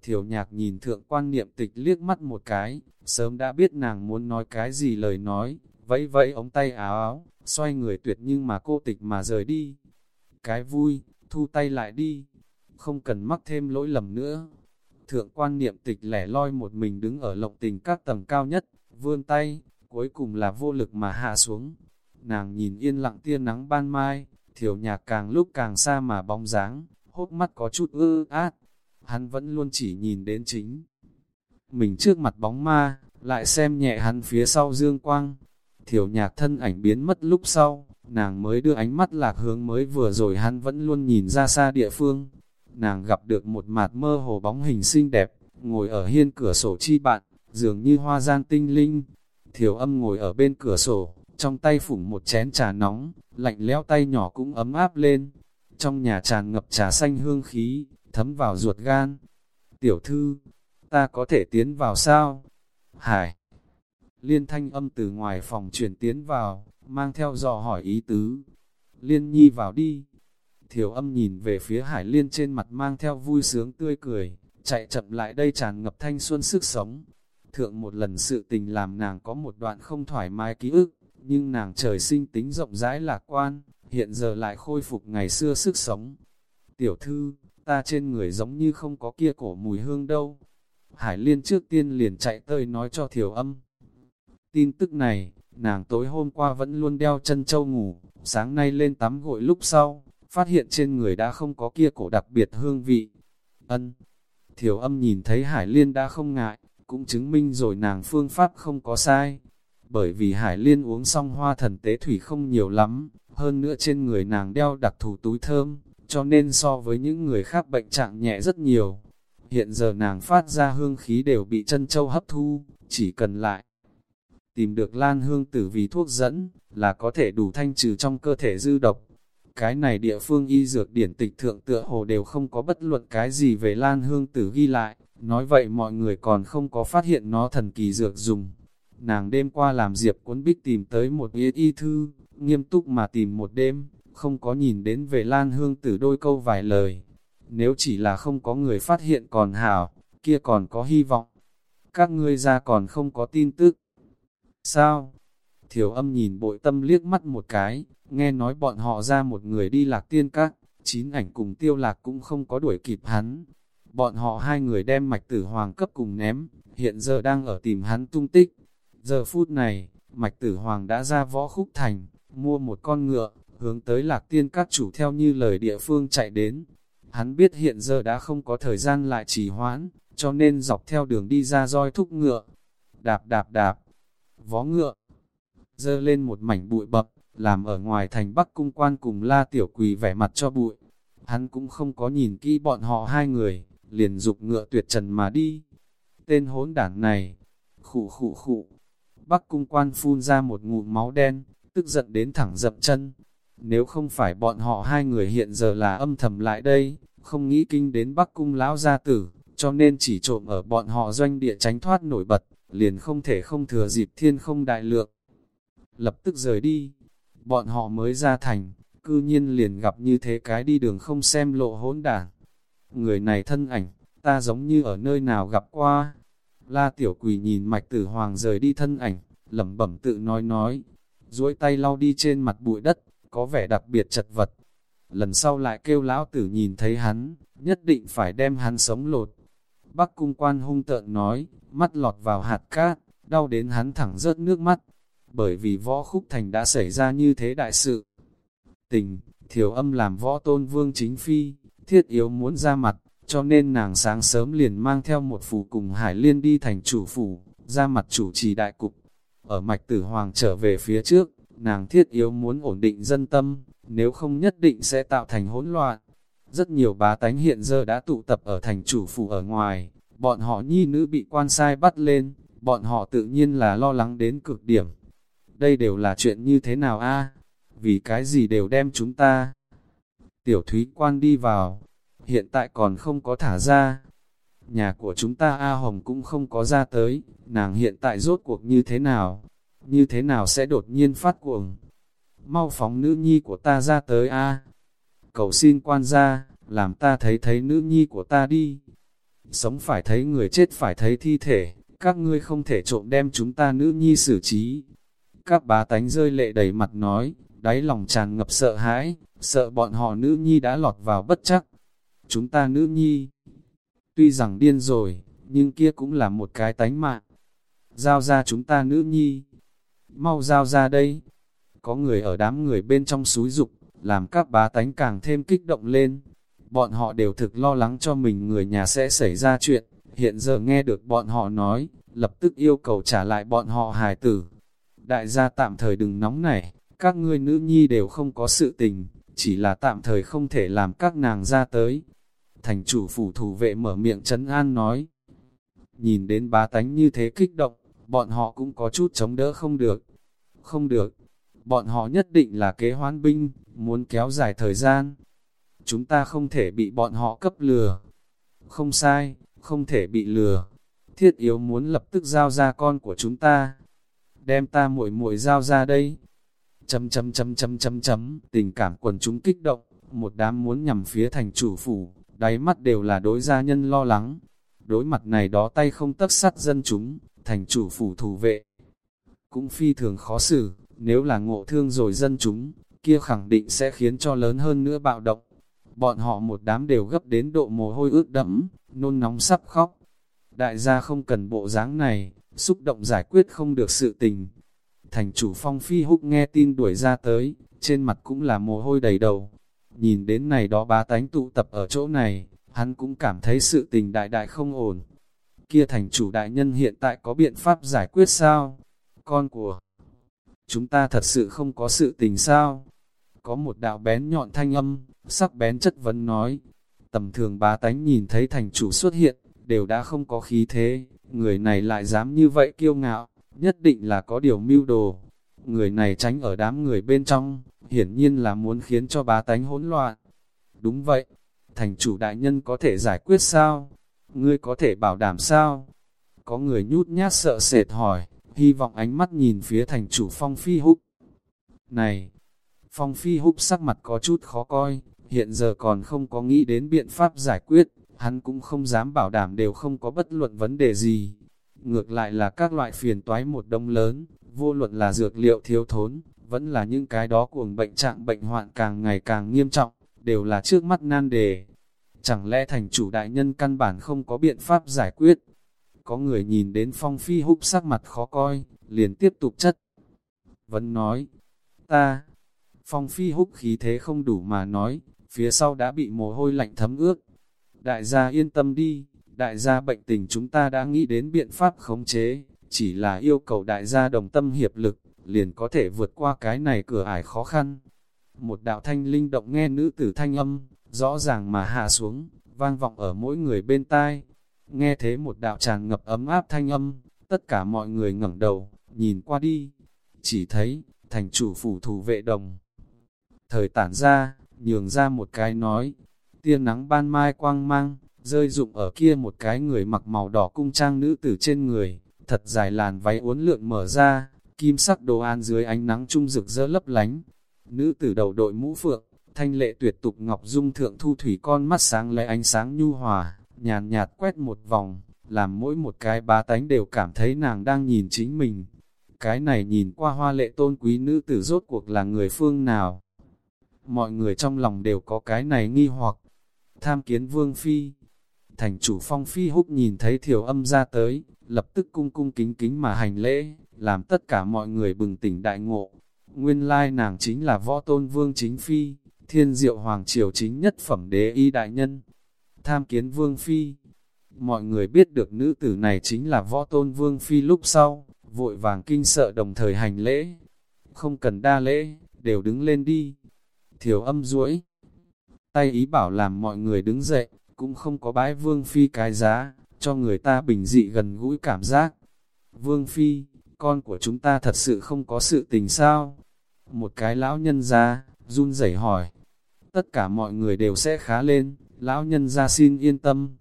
thiểu nhạc nhìn thượng quan niệm tịch liếc mắt một cái, sớm đã biết nàng muốn nói cái gì lời nói, vẫy vẫy ống tay áo áo, xoay người tuyệt nhưng mà cô tịch mà rời đi. Cái vui, thu tay lại đi, không cần mắc thêm lỗi lầm nữa. Thượng quan niệm tịch lẻ loi một mình đứng ở lộng tình các tầng cao nhất, vươn tay, cuối cùng là vô lực mà hạ xuống. Nàng nhìn yên lặng tia nắng ban mai, thiểu nhạc càng lúc càng xa mà bóng dáng, hốt mắt có chút ư át. Hắn vẫn luôn chỉ nhìn đến chính. Mình trước mặt bóng ma, lại xem nhẹ hắn phía sau dương quang. Thiểu nhạc thân ảnh biến mất lúc sau, nàng mới đưa ánh mắt lạc hướng mới vừa rồi hắn vẫn luôn nhìn ra xa địa phương. Nàng gặp được một mạt mơ hồ bóng hình xinh đẹp, ngồi ở hiên cửa sổ chi bạn, dường như hoa gian tinh linh. Thiểu âm ngồi ở bên cửa sổ, trong tay phủng một chén trà nóng, lạnh lẽo tay nhỏ cũng ấm áp lên. Trong nhà tràn ngập trà xanh hương khí, thấm vào ruột gan. Tiểu thư, ta có thể tiến vào sao? Hải! Liên thanh âm từ ngoài phòng chuyển tiến vào, mang theo dò hỏi ý tứ. Liên nhi vào đi. Thiểu âm nhìn về phía hải liên trên mặt mang theo vui sướng tươi cười, chạy chậm lại đây tràn ngập thanh xuân sức sống. Thượng một lần sự tình làm nàng có một đoạn không thoải mái ký ức, nhưng nàng trời sinh tính rộng rãi lạc quan, hiện giờ lại khôi phục ngày xưa sức sống. Tiểu thư, ta trên người giống như không có kia cổ mùi hương đâu. Hải Liên trước tiên liền chạy tới nói cho Thiểu Âm. Tin tức này, nàng tối hôm qua vẫn luôn đeo chân châu ngủ, sáng nay lên tắm gội lúc sau, phát hiện trên người đã không có kia cổ đặc biệt hương vị. Ân, Thiểu Âm nhìn thấy Hải Liên đã không ngại, cũng chứng minh rồi nàng phương pháp không có sai. Bởi vì Hải Liên uống xong hoa thần tế thủy không nhiều lắm, hơn nữa trên người nàng đeo đặc thù túi thơm, cho nên so với những người khác bệnh trạng nhẹ rất nhiều. Hiện giờ nàng phát ra hương khí đều bị chân châu hấp thu, chỉ cần lại. Tìm được lan hương tử vì thuốc dẫn, là có thể đủ thanh trừ trong cơ thể dư độc. Cái này địa phương y dược điển tịch thượng tựa hồ đều không có bất luận cái gì về lan hương tử ghi lại, nói vậy mọi người còn không có phát hiện nó thần kỳ dược dùng. Nàng đêm qua làm diệp cuốn bích tìm tới một y y thư, nghiêm túc mà tìm một đêm, không có nhìn đến về Lan Hương Tử đôi câu vài lời. Nếu chỉ là không có người phát hiện còn hảo, kia còn có hy vọng. Các ngươi ra còn không có tin tức. Sao? Thiểu âm nhìn bội tâm liếc mắt một cái, nghe nói bọn họ ra một người đi lạc tiên các, chín ảnh cùng tiêu lạc cũng không có đuổi kịp hắn. Bọn họ hai người đem mạch tử hoàng cấp cùng ném, hiện giờ đang ở tìm hắn tung tích. Giờ phút này, mạch tử hoàng đã ra võ khúc thành, mua một con ngựa, hướng tới lạc tiên các chủ theo như lời địa phương chạy đến. Hắn biết hiện giờ đã không có thời gian lại trì hoãn, cho nên dọc theo đường đi ra roi thúc ngựa. Đạp đạp đạp, vó ngựa, dơ lên một mảnh bụi bập, làm ở ngoài thành bắc cung quan cùng la tiểu quỳ vẻ mặt cho bụi. Hắn cũng không có nhìn kỹ bọn họ hai người, liền dục ngựa tuyệt trần mà đi. Tên hỗn đảng này, khụ khụ khụ, bắc cung quan phun ra một ngụm máu đen, tức giận đến thẳng dậm chân. Nếu không phải bọn họ hai người hiện giờ là âm thầm lại đây, không nghĩ kinh đến Bắc Cung lão gia tử, cho nên chỉ trộm ở bọn họ doanh địa tránh thoát nổi bật, liền không thể không thừa dịp thiên không đại lượng. Lập tức rời đi, bọn họ mới ra thành, cư nhiên liền gặp như thế cái đi đường không xem lộ hỗn đảng. Người này thân ảnh, ta giống như ở nơi nào gặp qua. La tiểu quỳ nhìn mạch tử hoàng rời đi thân ảnh, lẩm bẩm tự nói nói, duỗi tay lau đi trên mặt bụi đất, có vẻ đặc biệt chật vật. Lần sau lại kêu lão tử nhìn thấy hắn, nhất định phải đem hắn sống lột. Bắc cung quan hung tợn nói, mắt lọt vào hạt cát, đau đến hắn thẳng rớt nước mắt. Bởi vì võ khúc thành đã xảy ra như thế đại sự. Tình, thiểu âm làm võ tôn vương chính phi, thiết yếu muốn ra mặt, cho nên nàng sáng sớm liền mang theo một phủ cùng Hải Liên đi thành chủ phủ, ra mặt chủ trì đại cục. Ở mạch tử hoàng trở về phía trước, nàng thiết yếu muốn ổn định dân tâm, nếu không nhất định sẽ tạo thành hỗn loạn. Rất nhiều bá tánh hiện giờ đã tụ tập ở thành chủ phủ ở ngoài, bọn họ nhi nữ bị quan sai bắt lên, bọn họ tự nhiên là lo lắng đến cực điểm. Đây đều là chuyện như thế nào a? Vì cái gì đều đem chúng ta? Tiểu thúy quan đi vào, hiện tại còn không có thả ra. Nhà của chúng ta A Hồng cũng không có ra tới, nàng hiện tại rốt cuộc như thế nào? như thế nào sẽ đột nhiên phát cuồng. Mau phóng nữ nhi của ta ra tới a Cầu xin quan ra, làm ta thấy thấy nữ nhi của ta đi. Sống phải thấy người chết phải thấy thi thể, các ngươi không thể trộm đem chúng ta nữ nhi xử trí. Các bá tánh rơi lệ đầy mặt nói, đáy lòng tràn ngập sợ hãi, sợ bọn họ nữ nhi đã lọt vào bất chắc. Chúng ta nữ nhi, tuy rằng điên rồi, nhưng kia cũng là một cái tánh mạng. Giao ra chúng ta nữ nhi, mau giao ra đây. Có người ở đám người bên trong súi dục làm các bá tánh càng thêm kích động lên. Bọn họ đều thực lo lắng cho mình người nhà sẽ xảy ra chuyện, hiện giờ nghe được bọn họ nói, lập tức yêu cầu trả lại bọn họ hài tử. Đại gia tạm thời đừng nóng nảy, các ngươi nữ nhi đều không có sự tình, chỉ là tạm thời không thể làm các nàng ra tới. Thành chủ phủ thủ vệ mở miệng trấn an nói. Nhìn đến bá tánh như thế kích động, bọn họ cũng có chút chống đỡ không được. Không được, bọn họ nhất định là kế hoán binh, muốn kéo dài thời gian. Chúng ta không thể bị bọn họ cấp lừa. Không sai, không thể bị lừa. Thiết yếu muốn lập tức giao ra con của chúng ta. Đem ta muội muội giao ra đây. Chấm chấm chấm chấm chấm chấm, tình cảm quần chúng kích động, một đám muốn nhằm phía thành chủ phủ, đáy mắt đều là đối gia nhân lo lắng. Đối mặt này đó tay không tất sắt dân chúng, thành chủ phủ thủ vệ. Cũng phi thường khó xử, nếu là ngộ thương rồi dân chúng, kia khẳng định sẽ khiến cho lớn hơn nữa bạo động bọn họ một đám đều gấp đến độ mồ hôi ướt đẫm, nôn nóng sắp khóc. Đại gia không cần bộ dáng này, xúc động giải quyết không được sự tình. Thành chủ phong phi húc nghe tin đuổi ra tới, trên mặt cũng là mồ hôi đầy đầu. Nhìn đến này đó bá tánh tụ tập ở chỗ này, hắn cũng cảm thấy sự tình đại đại không ổn. Kia thành chủ đại nhân hiện tại có biện pháp giải quyết sao? Con của chúng ta thật sự không có sự tình sao? Có một đạo bén nhọn thanh âm, sắc bén chất vấn nói. Tầm thường bá tánh nhìn thấy thành chủ xuất hiện, đều đã không có khí thế, người này lại dám như vậy kiêu ngạo, nhất định là có điều mưu đồ. Người này tránh ở đám người bên trong, hiển nhiên là muốn khiến cho bá tánh hỗn loạn. Đúng vậy, thành chủ đại nhân có thể giải quyết sao? Ngươi có thể bảo đảm sao? Có người nhút nhát sợ sệt hỏi, hy vọng ánh mắt nhìn phía thành chủ Phong Phi Húc. Này, Phong Phi Húc sắc mặt có chút khó coi, hiện giờ còn không có nghĩ đến biện pháp giải quyết, hắn cũng không dám bảo đảm đều không có bất luận vấn đề gì. Ngược lại là các loại phiền toái một đông lớn, vô luận là dược liệu thiếu thốn, vẫn là những cái đó cuồng bệnh trạng bệnh hoạn càng ngày càng nghiêm trọng, đều là trước mắt nan đề. Chẳng lẽ thành chủ đại nhân căn bản không có biện pháp giải quyết? Có người nhìn đến phong phi húc sắc mặt khó coi, liền tiếp tục chất. Vẫn nói, ta, phong phi húc khí thế không đủ mà nói, phía sau đã bị mồ hôi lạnh thấm ướt. Đại gia yên tâm đi, đại gia bệnh tình chúng ta đã nghĩ đến biện pháp khống chế, chỉ là yêu cầu đại gia đồng tâm hiệp lực, liền có thể vượt qua cái này cửa ải khó khăn. Một đạo thanh linh động nghe nữ tử thanh âm, rõ ràng mà hạ xuống, vang vọng ở mỗi người bên tai. Nghe thế một đạo tràn ngập ấm áp thanh âm, tất cả mọi người ngẩng đầu, nhìn qua đi. Chỉ thấy, thành chủ phủ thủ vệ đồng. Thời tản ra, nhường ra một cái nói, tia nắng ban mai quang mang, rơi rụng ở kia một cái người mặc màu đỏ cung trang nữ tử trên người, thật dài làn váy uốn lượn mở ra, kim sắc đồ an dưới ánh nắng trung rực rỡ lấp lánh. Nữ tử đầu đội mũ phượng, thanh lệ tuyệt tục ngọc dung thượng thu thủy con mắt sáng lấy ánh sáng nhu hòa, nhàn nhạt, quét một vòng, làm mỗi một cái bá tánh đều cảm thấy nàng đang nhìn chính mình. Cái này nhìn qua hoa lệ tôn quý nữ tử rốt cuộc là người phương nào? Mọi người trong lòng đều có cái này nghi hoặc. Tham kiến vương phi. Thành chủ phong phi húc nhìn thấy thiểu âm ra tới, lập tức cung cung kính kính mà hành lễ, làm tất cả mọi người bừng tỉnh đại ngộ. Nguyên lai nàng chính là võ tôn vương chính phi, thiên diệu hoàng triều chính nhất phẩm đế y đại nhân. Tham kiến vương phi, mọi người biết được nữ tử này chính là võ tôn vương phi lúc sau, vội vàng kinh sợ đồng thời hành lễ. Không cần đa lễ, đều đứng lên đi. Thiểu âm duỗi tay ý bảo làm mọi người đứng dậy, cũng không có bãi vương phi cái giá, cho người ta bình dị gần gũi cảm giác. Vương phi, con của chúng ta thật sự không có sự tình sao? Một cái lão nhân ra, run rẩy hỏi. Tất cả mọi người đều sẽ khá lên, lão nhân ra xin yên tâm.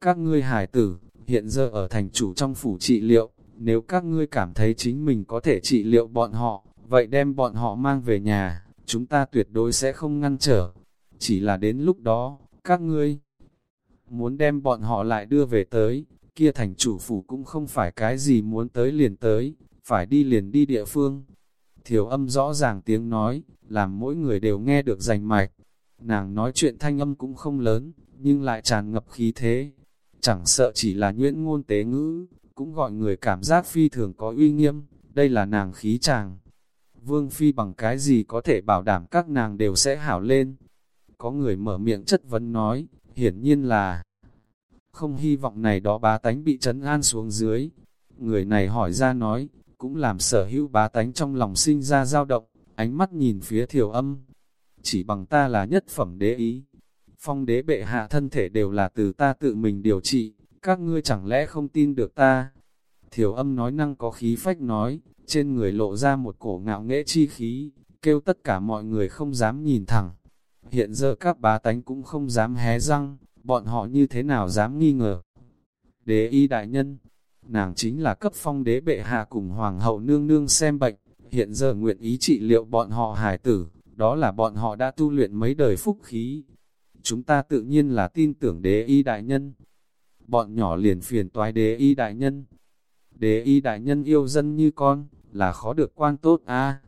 Các ngươi hải tử, hiện giờ ở thành chủ trong phủ trị liệu, nếu các ngươi cảm thấy chính mình có thể trị liệu bọn họ, vậy đem bọn họ mang về nhà, chúng ta tuyệt đối sẽ không ngăn trở. Chỉ là đến lúc đó, các ngươi muốn đem bọn họ lại đưa về tới, kia thành chủ phủ cũng không phải cái gì muốn tới liền tới, phải đi liền đi địa phương. Thiểu âm rõ ràng tiếng nói, làm mỗi người đều nghe được rành mạch. Nàng nói chuyện thanh âm cũng không lớn, nhưng lại tràn ngập khí thế. Chẳng sợ chỉ là nhuyễn ngôn tế ngữ, cũng gọi người cảm giác phi thường có uy nghiêm, đây là nàng khí chàng. Vương Phi bằng cái gì có thể bảo đảm các nàng đều sẽ hảo lên. Có người mở miệng chất vấn nói, hiển nhiên là không hy vọng này đó bá tánh bị trấn an xuống dưới. Người này hỏi ra nói, cũng làm sở hữu bá tánh trong lòng sinh ra dao động, ánh mắt nhìn phía thiểu âm. Chỉ bằng ta là nhất phẩm đế ý. Phong đế bệ hạ thân thể đều là từ ta tự mình điều trị, các ngươi chẳng lẽ không tin được ta? Thiểu âm nói năng có khí phách nói, trên người lộ ra một cổ ngạo nghễ chi khí, kêu tất cả mọi người không dám nhìn thẳng. Hiện giờ các bá tánh cũng không dám hé răng, bọn họ như thế nào dám nghi ngờ. Đế y đại nhân, nàng chính là cấp phong đế bệ hạ cùng hoàng hậu nương nương xem bệnh, hiện giờ nguyện ý trị liệu bọn họ hải tử, đó là bọn họ đã tu luyện mấy đời phúc khí. Chúng ta tự nhiên là tin tưởng đế y đại nhân. Bọn nhỏ liền phiền toái đế y đại nhân. Đế y đại nhân yêu dân như con, là khó được quan tốt a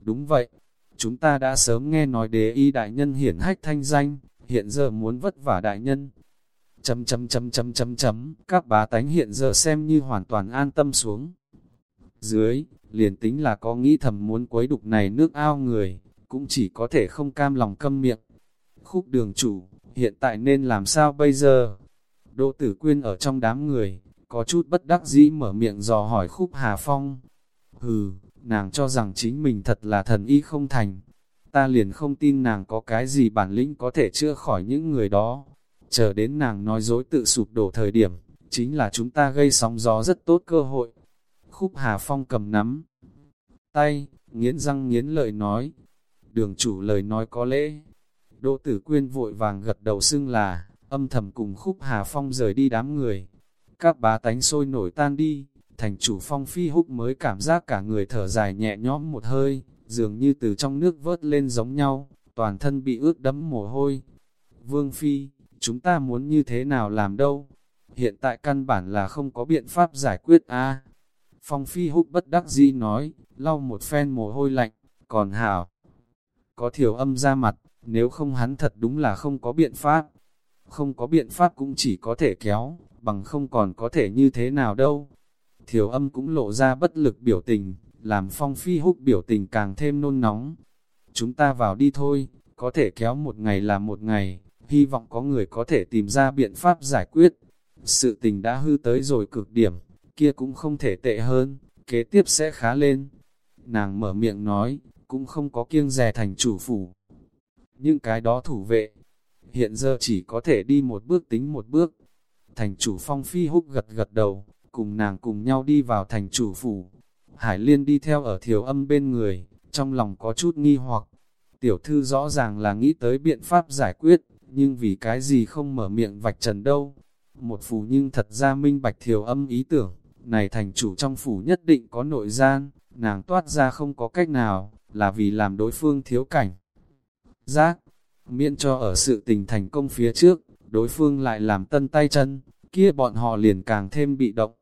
Đúng vậy, chúng ta đã sớm nghe nói đế y đại nhân hiển hách thanh danh, hiện giờ muốn vất vả đại nhân. Chấm chấm chấm chấm chấm chấm, các bá tánh hiện giờ xem như hoàn toàn an tâm xuống. Dưới, liền tính là có nghĩ thầm muốn quấy đục này nước ao người, cũng chỉ có thể không cam lòng câm miệng. Khúc đường chủ, hiện tại nên làm sao bây giờ? Đỗ Tử Quyên ở trong đám người, có chút bất đắc dĩ mở miệng dò hỏi Khúc Hà Phong. Hừ, nàng cho rằng chính mình thật là thần y không thành. Ta liền không tin nàng có cái gì bản lĩnh có thể chữa khỏi những người đó. Chờ đến nàng nói dối tự sụp đổ thời điểm, chính là chúng ta gây sóng gió rất tốt cơ hội. Khúc Hà Phong cầm nắm tay, nghiến răng nghiến lợi nói. Đường chủ lời nói có lễ. Đỗ Tử Quyên vội vàng gật đầu xưng là, âm thầm cùng Khúc Hà Phong rời đi đám người. Các bá tánh sôi nổi tan đi, thành chủ Phong Phi Húc mới cảm giác cả người thở dài nhẹ nhõm một hơi, dường như từ trong nước vớt lên giống nhau, toàn thân bị ướt đẫm mồ hôi. Vương Phi, chúng ta muốn như thế nào làm đâu? Hiện tại căn bản là không có biện pháp giải quyết a. Phong Phi Húc bất đắc dĩ nói, lau một phen mồ hôi lạnh, còn hảo. Có thiểu âm ra mặt, nếu không hắn thật đúng là không có biện pháp. Không có biện pháp cũng chỉ có thể kéo, bằng không còn có thể như thế nào đâu. Thiểu âm cũng lộ ra bất lực biểu tình, làm phong phi húc biểu tình càng thêm nôn nóng. Chúng ta vào đi thôi, có thể kéo một ngày là một ngày, hy vọng có người có thể tìm ra biện pháp giải quyết. Sự tình đã hư tới rồi cực điểm, kia cũng không thể tệ hơn, kế tiếp sẽ khá lên. Nàng mở miệng nói, cũng không có kiêng rè thành chủ phủ. Những cái đó thủ vệ, hiện giờ chỉ có thể đi một bước tính một bước. Thành chủ phong phi húc gật gật đầu, cùng nàng cùng nhau đi vào thành chủ phủ. Hải liên đi theo ở thiểu âm bên người, trong lòng có chút nghi hoặc. Tiểu thư rõ ràng là nghĩ tới biện pháp giải quyết, nhưng vì cái gì không mở miệng vạch trần đâu. Một phù nhưng thật ra minh bạch thiểu âm ý tưởng, này thành chủ trong phủ nhất định có nội gian, nàng toát ra không có cách nào, là vì làm đối phương thiếu cảnh. Giác, miễn cho ở sự tình thành công phía trước, đối phương lại làm tân tay chân, kia bọn họ liền càng thêm bị động.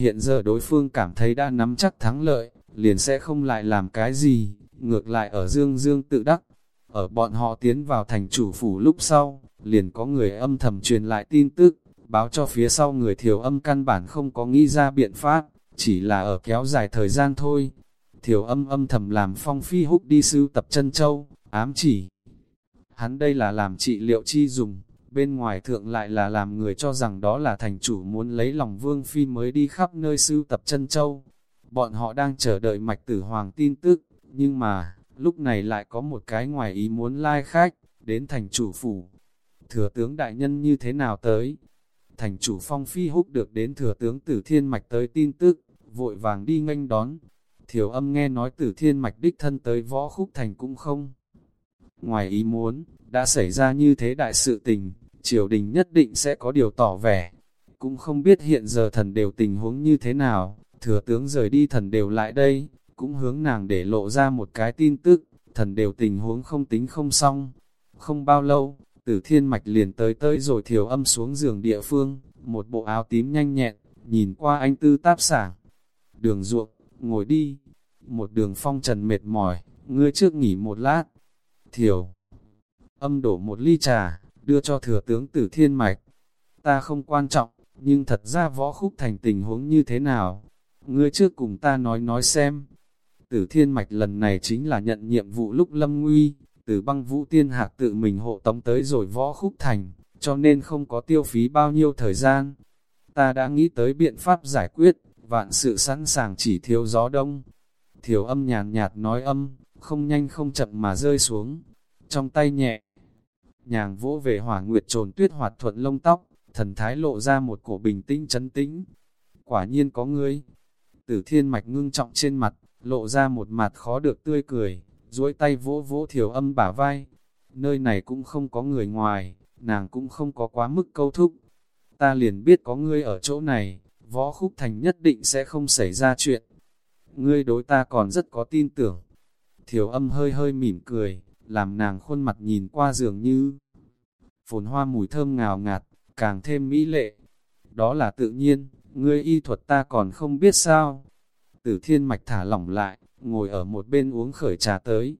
Hiện giờ đối phương cảm thấy đã nắm chắc thắng lợi, liền sẽ không lại làm cái gì, ngược lại ở dương dương tự đắc. Ở bọn họ tiến vào thành chủ phủ lúc sau, liền có người âm thầm truyền lại tin tức, báo cho phía sau người thiểu âm căn bản không có nghĩ ra biện pháp, chỉ là ở kéo dài thời gian thôi. Thiểu âm âm thầm làm phong phi húc đi sưu tập chân châu, ám chỉ. Hắn đây là làm trị liệu chi dùng, bên ngoài thượng lại là làm người cho rằng đó là thành chủ muốn lấy lòng vương phi mới đi khắp nơi sưu tập chân châu. Bọn họ đang chờ đợi mạch tử hoàng tin tức, nhưng mà, lúc này lại có một cái ngoài ý muốn lai khách, đến thành chủ phủ. Thừa tướng đại nhân như thế nào tới? Thành chủ phong phi húc được đến thừa tướng tử thiên mạch tới tin tức, vội vàng đi nghênh đón. Thiểu âm nghe nói tử thiên mạch đích thân tới võ khúc thành cũng không. Ngoài ý muốn, đã xảy ra như thế đại sự tình, triều đình nhất định sẽ có điều tỏ vẻ. Cũng không biết hiện giờ thần đều tình huống như thế nào, thừa tướng rời đi thần đều lại đây, cũng hướng nàng để lộ ra một cái tin tức, thần đều tình huống không tính không xong. Không bao lâu, tử thiên mạch liền tới tới rồi thiểu âm xuống giường địa phương, một bộ áo tím nhanh nhẹn, nhìn qua anh tư táp sảng. Đường ruộng, ngồi đi, một đường phong trần mệt mỏi, ngươi trước nghỉ một lát. Thiểu, âm đổ một ly trà, đưa cho thừa tướng tử thiên mạch. Ta không quan trọng, nhưng thật ra võ khúc thành tình huống như thế nào? Ngươi trước cùng ta nói nói xem. Tử thiên mạch lần này chính là nhận nhiệm vụ lúc lâm nguy, từ băng vũ tiên hạc tự mình hộ tống tới rồi võ khúc thành, cho nên không có tiêu phí bao nhiêu thời gian. Ta đã nghĩ tới biện pháp giải quyết, vạn sự sẵn sàng chỉ thiếu gió đông. Thiểu âm nhàn nhạt nói âm, không nhanh không chậm mà rơi xuống, trong tay nhẹ. Nhàng vỗ về hỏa nguyệt trồn tuyết hoạt thuận lông tóc, thần thái lộ ra một cổ bình tĩnh chấn tĩnh. Quả nhiên có ngươi. Tử thiên mạch ngưng trọng trên mặt, lộ ra một mặt khó được tươi cười, duỗi tay vỗ vỗ thiểu âm bả vai. Nơi này cũng không có người ngoài, nàng cũng không có quá mức câu thúc. Ta liền biết có ngươi ở chỗ này, võ khúc thành nhất định sẽ không xảy ra chuyện. Ngươi đối ta còn rất có tin tưởng. Thiểu âm hơi hơi mỉm cười, làm nàng khuôn mặt nhìn qua dường như phồn hoa mùi thơm ngào ngạt, càng thêm mỹ lệ. Đó là tự nhiên, ngươi y thuật ta còn không biết sao. Tử thiên mạch thả lỏng lại, ngồi ở một bên uống khởi trà tới.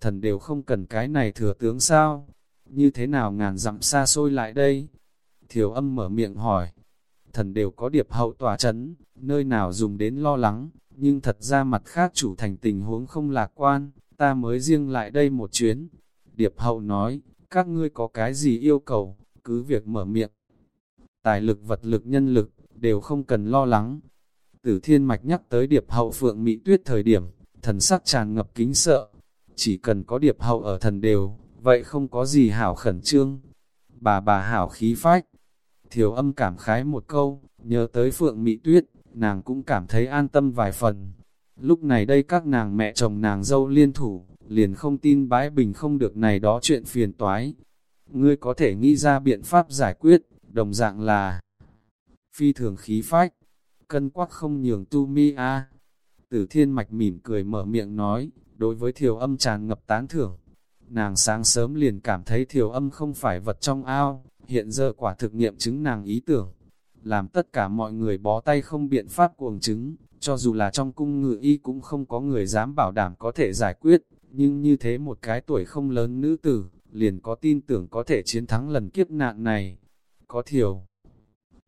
Thần đều không cần cái này thừa tướng sao. như thế nào ngàn dặm xa xôi lại đây? Thiểu âm mở miệng hỏi, thần đều có điệp hậu tòa chấn, nơi nào dùng đến lo lắng, nhưng thật ra mặt khác chủ thành tình huống không lạc quan, ta mới riêng lại đây một chuyến. Điệp hậu nói, các ngươi có cái gì yêu cầu, cứ việc mở miệng. Tài lực vật lực nhân lực, đều không cần lo lắng. Tử thiên mạch nhắc tới điệp hậu phượng mỹ tuyết thời điểm, thần sắc tràn ngập kính sợ. Chỉ cần có điệp hậu ở thần đều, vậy không có gì hảo khẩn trương. Bà bà hảo khí phách. Thiểu âm cảm khái một câu, nhớ tới phượng mỹ tuyết, nàng cũng cảm thấy an tâm vài phần. Lúc này đây các nàng mẹ chồng nàng dâu liên thủ, liền không tin bãi bình không được này đó chuyện phiền toái. Ngươi có thể nghĩ ra biện pháp giải quyết, đồng dạng là phi thường khí phách, cân quắc không nhường tu mi a. Tử thiên mạch mỉm cười mở miệng nói, đối với thiều âm tràn ngập tán thưởng. Nàng sáng sớm liền cảm thấy thiều âm không phải vật trong ao, hiện giờ quả thực nghiệm chứng nàng ý tưởng. Làm tất cả mọi người bó tay không biện pháp cuồng chứng, cho dù là trong cung ngự y cũng không có người dám bảo đảm có thể giải quyết, nhưng như thế một cái tuổi không lớn nữ tử, liền có tin tưởng có thể chiến thắng lần kiếp nạn này. Có thiểu.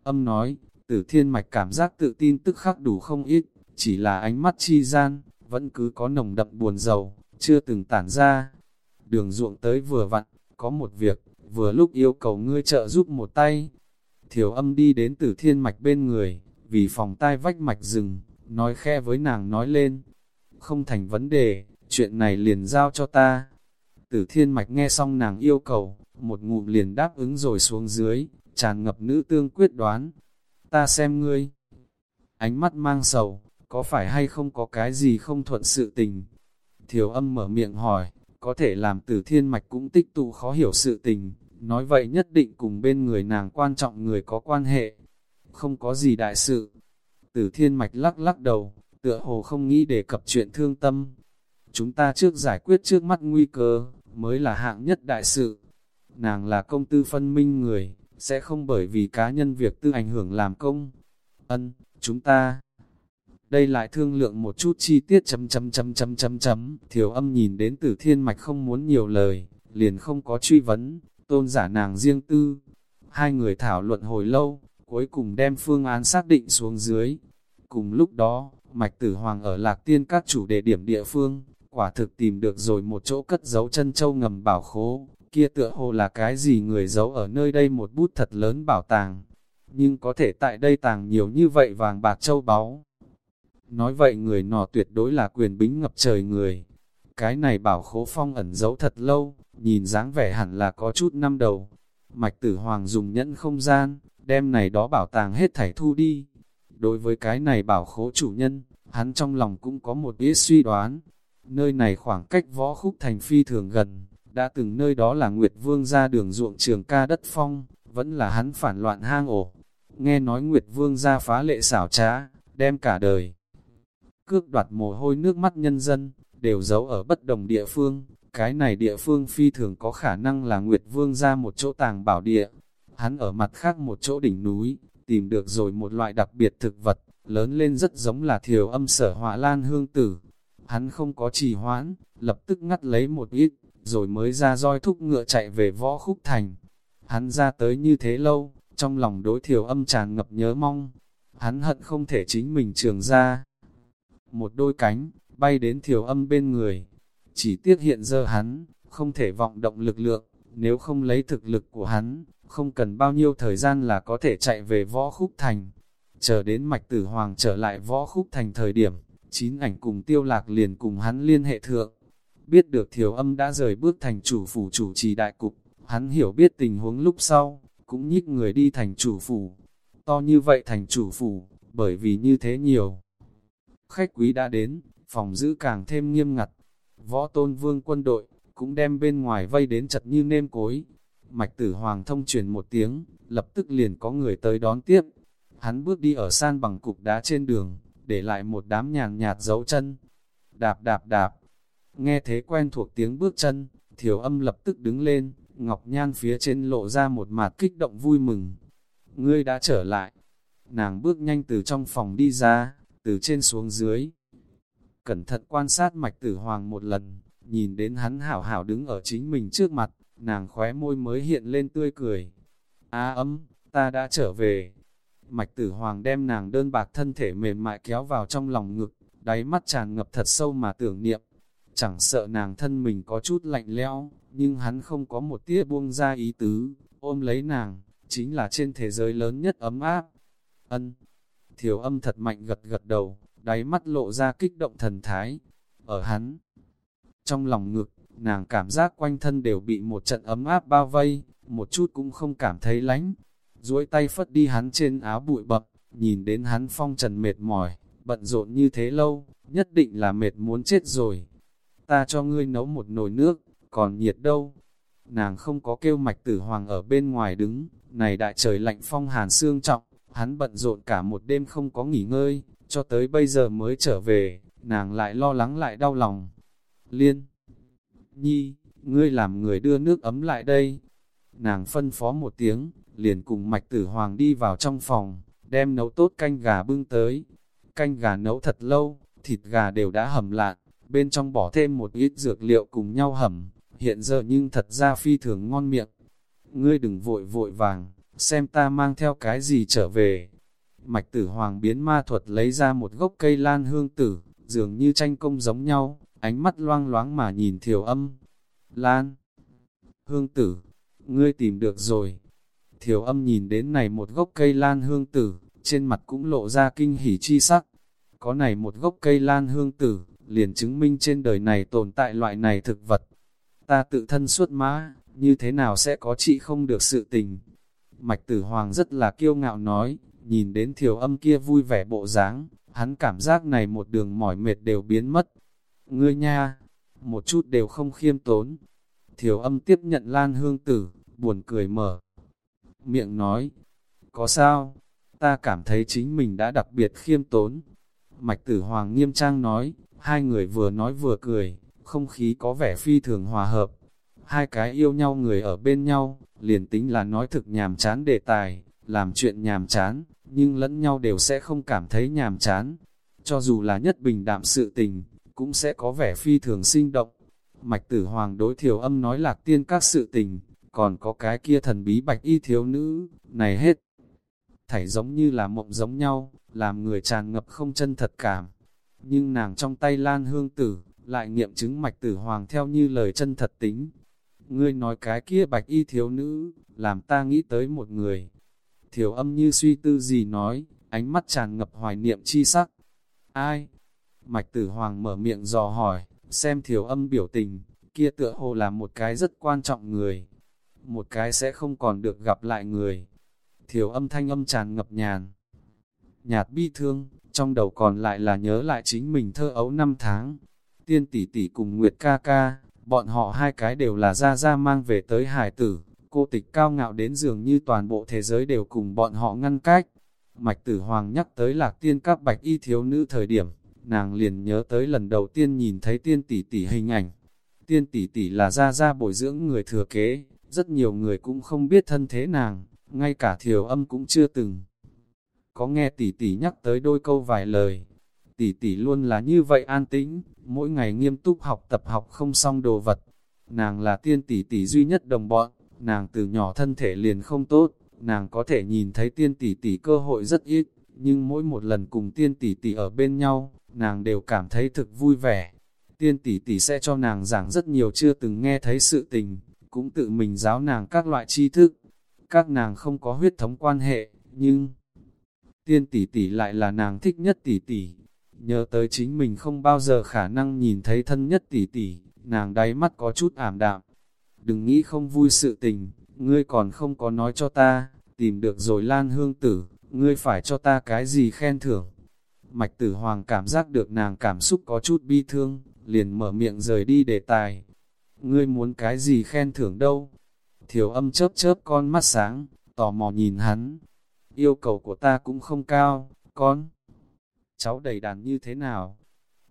Âm nói, tử thiên mạch cảm giác tự tin tức khắc đủ không ít, chỉ là ánh mắt chi gian, vẫn cứ có nồng đậm buồn giàu, chưa từng tản ra. Đường ruộng tới vừa vặn, có một việc, vừa lúc yêu cầu ngươi trợ giúp một tay. Thiểu âm đi đến tử thiên mạch bên người, vì phòng tai vách mạch rừng, nói khe với nàng nói lên. Không thành vấn đề, chuyện này liền giao cho ta. Tử thiên mạch nghe xong nàng yêu cầu, một ngụm liền đáp ứng rồi xuống dưới, tràn ngập nữ tương quyết đoán. Ta xem ngươi. Ánh mắt mang sầu, có phải hay không có cái gì không thuận sự tình? Thiểu âm mở miệng hỏi, có thể làm tử thiên mạch cũng tích tụ khó hiểu sự tình, nói vậy nhất định cùng bên người nàng quan trọng người có quan hệ. Không có gì đại sự. Tử thiên mạch lắc lắc đầu, tựa hồ không nghĩ đề cập chuyện thương tâm. Chúng ta trước giải quyết trước mắt nguy cơ, mới là hạng nhất đại sự. Nàng là công tư phân minh người, sẽ không bởi vì cá nhân việc tư ảnh hưởng làm công. Ân, chúng ta đây lại thương lượng một chút chi tiết chấm chấm chấm chấm chấm chấm, thiểu âm nhìn đến tử thiên mạch không muốn nhiều lời, liền không có truy vấn, tôn giả nàng riêng tư. Hai người thảo luận hồi lâu, cuối cùng đem phương án xác định xuống dưới. Cùng lúc đó, mạch tử hoàng ở lạc tiên các chủ đề điểm địa phương, quả thực tìm được rồi một chỗ cất giấu chân châu ngầm bảo khố, kia tựa hồ là cái gì người giấu ở nơi đây một bút thật lớn bảo tàng. Nhưng có thể tại đây tàng nhiều như vậy vàng bạc châu báu, Nói vậy người nọ tuyệt đối là quyền bính ngập trời người. Cái này bảo khố phong ẩn giấu thật lâu, nhìn dáng vẻ hẳn là có chút năm đầu. Mạch tử hoàng dùng nhẫn không gian, đem này đó bảo tàng hết thảy thu đi. Đối với cái này bảo khố chủ nhân, hắn trong lòng cũng có một ít suy đoán. Nơi này khoảng cách võ khúc thành phi thường gần, đã từng nơi đó là Nguyệt Vương ra đường ruộng trường ca đất phong, vẫn là hắn phản loạn hang ổ. Nghe nói Nguyệt Vương ra phá lệ xảo trá, đem cả đời cước đoạt mồ hôi nước mắt nhân dân, đều giấu ở bất đồng địa phương. Cái này địa phương phi thường có khả năng là Nguyệt Vương ra một chỗ tàng bảo địa. Hắn ở mặt khác một chỗ đỉnh núi, tìm được rồi một loại đặc biệt thực vật, lớn lên rất giống là thiều âm sở họa lan hương tử. Hắn không có trì hoãn, lập tức ngắt lấy một ít, rồi mới ra roi thúc ngựa chạy về võ khúc thành. Hắn ra tới như thế lâu, trong lòng đối thiều âm tràn ngập nhớ mong. Hắn hận không thể chính mình trường ra, một đôi cánh, bay đến thiểu âm bên người. Chỉ tiếc hiện giờ hắn, không thể vọng động lực lượng, nếu không lấy thực lực của hắn, không cần bao nhiêu thời gian là có thể chạy về võ khúc thành. Chờ đến mạch tử hoàng trở lại võ khúc thành thời điểm, chín ảnh cùng tiêu lạc liền cùng hắn liên hệ thượng. Biết được thiểu âm đã rời bước thành chủ phủ chủ trì đại cục, hắn hiểu biết tình huống lúc sau, cũng nhích người đi thành chủ phủ. To như vậy thành chủ phủ, bởi vì như thế nhiều, Khách quý đã đến, phòng giữ càng thêm nghiêm ngặt. Võ tôn vương quân đội, cũng đem bên ngoài vây đến chật như nêm cối. Mạch tử hoàng thông truyền một tiếng, lập tức liền có người tới đón tiếp. Hắn bước đi ở san bằng cục đá trên đường, để lại một đám nhàn nhạt dấu chân. Đạp đạp đạp, nghe thế quen thuộc tiếng bước chân, thiểu âm lập tức đứng lên, ngọc nhan phía trên lộ ra một mặt kích động vui mừng. Ngươi đã trở lại. Nàng bước nhanh từ trong phòng đi ra, từ trên xuống dưới. Cẩn thận quan sát mạch tử hoàng một lần, nhìn đến hắn hảo hảo đứng ở chính mình trước mặt, nàng khóe môi mới hiện lên tươi cười. Á ấm, ta đã trở về. Mạch tử hoàng đem nàng đơn bạc thân thể mềm mại kéo vào trong lòng ngực, đáy mắt tràn ngập thật sâu mà tưởng niệm. Chẳng sợ nàng thân mình có chút lạnh lẽo, nhưng hắn không có một tia buông ra ý tứ, ôm lấy nàng, chính là trên thế giới lớn nhất ấm áp. Ân, thiểu âm thật mạnh gật gật đầu, đáy mắt lộ ra kích động thần thái. Ở hắn, trong lòng ngực, nàng cảm giác quanh thân đều bị một trận ấm áp bao vây, một chút cũng không cảm thấy lánh. duỗi tay phất đi hắn trên áo bụi bập, nhìn đến hắn phong trần mệt mỏi, bận rộn như thế lâu, nhất định là mệt muốn chết rồi. Ta cho ngươi nấu một nồi nước, còn nhiệt đâu. Nàng không có kêu mạch tử hoàng ở bên ngoài đứng, này đại trời lạnh phong hàn xương trọng, hắn bận rộn cả một đêm không có nghỉ ngơi, cho tới bây giờ mới trở về, nàng lại lo lắng lại đau lòng. Liên Nhi, ngươi làm người đưa nước ấm lại đây. Nàng phân phó một tiếng, liền cùng mạch tử hoàng đi vào trong phòng, đem nấu tốt canh gà bưng tới. Canh gà nấu thật lâu, thịt gà đều đã hầm lạn, bên trong bỏ thêm một ít dược liệu cùng nhau hầm, hiện giờ nhưng thật ra phi thường ngon miệng. Ngươi đừng vội vội vàng, xem ta mang theo cái gì trở về. Mạch tử hoàng biến ma thuật lấy ra một gốc cây lan hương tử, dường như tranh công giống nhau, ánh mắt loang loáng mà nhìn thiểu âm. Lan, hương tử, ngươi tìm được rồi. Thiểu âm nhìn đến này một gốc cây lan hương tử, trên mặt cũng lộ ra kinh hỉ chi sắc. Có này một gốc cây lan hương tử, liền chứng minh trên đời này tồn tại loại này thực vật. Ta tự thân xuất mã, như thế nào sẽ có chị không được sự tình. Mạch tử hoàng rất là kiêu ngạo nói, nhìn đến thiểu âm kia vui vẻ bộ dáng, hắn cảm giác này một đường mỏi mệt đều biến mất. Ngươi nha, một chút đều không khiêm tốn. Thiểu âm tiếp nhận lan hương tử, buồn cười mở. Miệng nói, có sao? Ta cảm thấy chính mình đã đặc biệt khiêm tốn. Mạch tử hoàng nghiêm trang nói, hai người vừa nói vừa cười, không khí có vẻ phi thường hòa hợp. Hai cái yêu nhau người ở bên nhau, liền tính là nói thực nhàm chán đề tài, làm chuyện nhàm chán, nhưng lẫn nhau đều sẽ không cảm thấy nhàm chán. Cho dù là nhất bình đạm sự tình, cũng sẽ có vẻ phi thường sinh động. Mạch tử hoàng đối thiểu âm nói lạc tiên các sự tình, còn có cái kia thần bí bạch y thiếu nữ, này hết. Thảy giống như là mộng giống nhau, làm người tràn ngập không chân thật cảm. Nhưng nàng trong tay lan hương tử, lại nghiệm chứng mạch tử hoàng theo như lời chân thật tính. Ngươi nói cái kia bạch y thiếu nữ, làm ta nghĩ tới một người. Thiểu âm như suy tư gì nói, ánh mắt tràn ngập hoài niệm chi sắc. Ai? Mạch tử hoàng mở miệng dò hỏi, xem thiểu âm biểu tình, kia tựa hồ là một cái rất quan trọng người. Một cái sẽ không còn được gặp lại người. Thiểu âm thanh âm tràn ngập nhàn. Nhạt bi thương, trong đầu còn lại là nhớ lại chính mình thơ ấu năm tháng. Tiên tỷ tỷ cùng Nguyệt ca ca, bọn họ hai cái đều là ra ra mang về tới hải tử. Cô tịch cao ngạo đến dường như toàn bộ thế giới đều cùng bọn họ ngăn cách. Mạch tử hoàng nhắc tới lạc tiên các bạch y thiếu nữ thời điểm, nàng liền nhớ tới lần đầu tiên nhìn thấy tiên tỷ tỷ hình ảnh. Tiên tỷ tỷ là ra ra bồi dưỡng người thừa kế, rất nhiều người cũng không biết thân thế nàng, ngay cả thiểu âm cũng chưa từng. Có nghe tỷ tỷ nhắc tới đôi câu vài lời, tỷ tỷ luôn là như vậy an tĩnh, mỗi ngày nghiêm túc học tập học không xong đồ vật. Nàng là tiên tỷ tỷ duy nhất đồng bọn, nàng từ nhỏ thân thể liền không tốt, nàng có thể nhìn thấy tiên tỷ tỷ cơ hội rất ít, nhưng mỗi một lần cùng tiên tỷ tỷ ở bên nhau, nàng đều cảm thấy thực vui vẻ. Tiên tỷ tỷ sẽ cho nàng giảng rất nhiều chưa từng nghe thấy sự tình, cũng tự mình giáo nàng các loại tri thức. Các nàng không có huyết thống quan hệ, nhưng tiên tỷ tỷ lại là nàng thích nhất tỷ tỷ. Nhớ tới chính mình không bao giờ khả năng nhìn thấy thân nhất tỷ tỷ, nàng đáy mắt có chút ảm đạm. Đừng nghĩ không vui sự tình, ngươi còn không có nói cho ta, tìm được rồi lan hương tử, ngươi phải cho ta cái gì khen thưởng. Mạch tử hoàng cảm giác được nàng cảm xúc có chút bi thương, liền mở miệng rời đi đề tài. Ngươi muốn cái gì khen thưởng đâu? Thiểu âm chớp chớp con mắt sáng, tò mò nhìn hắn. Yêu cầu của ta cũng không cao, con. Cháu đầy đàn như thế nào?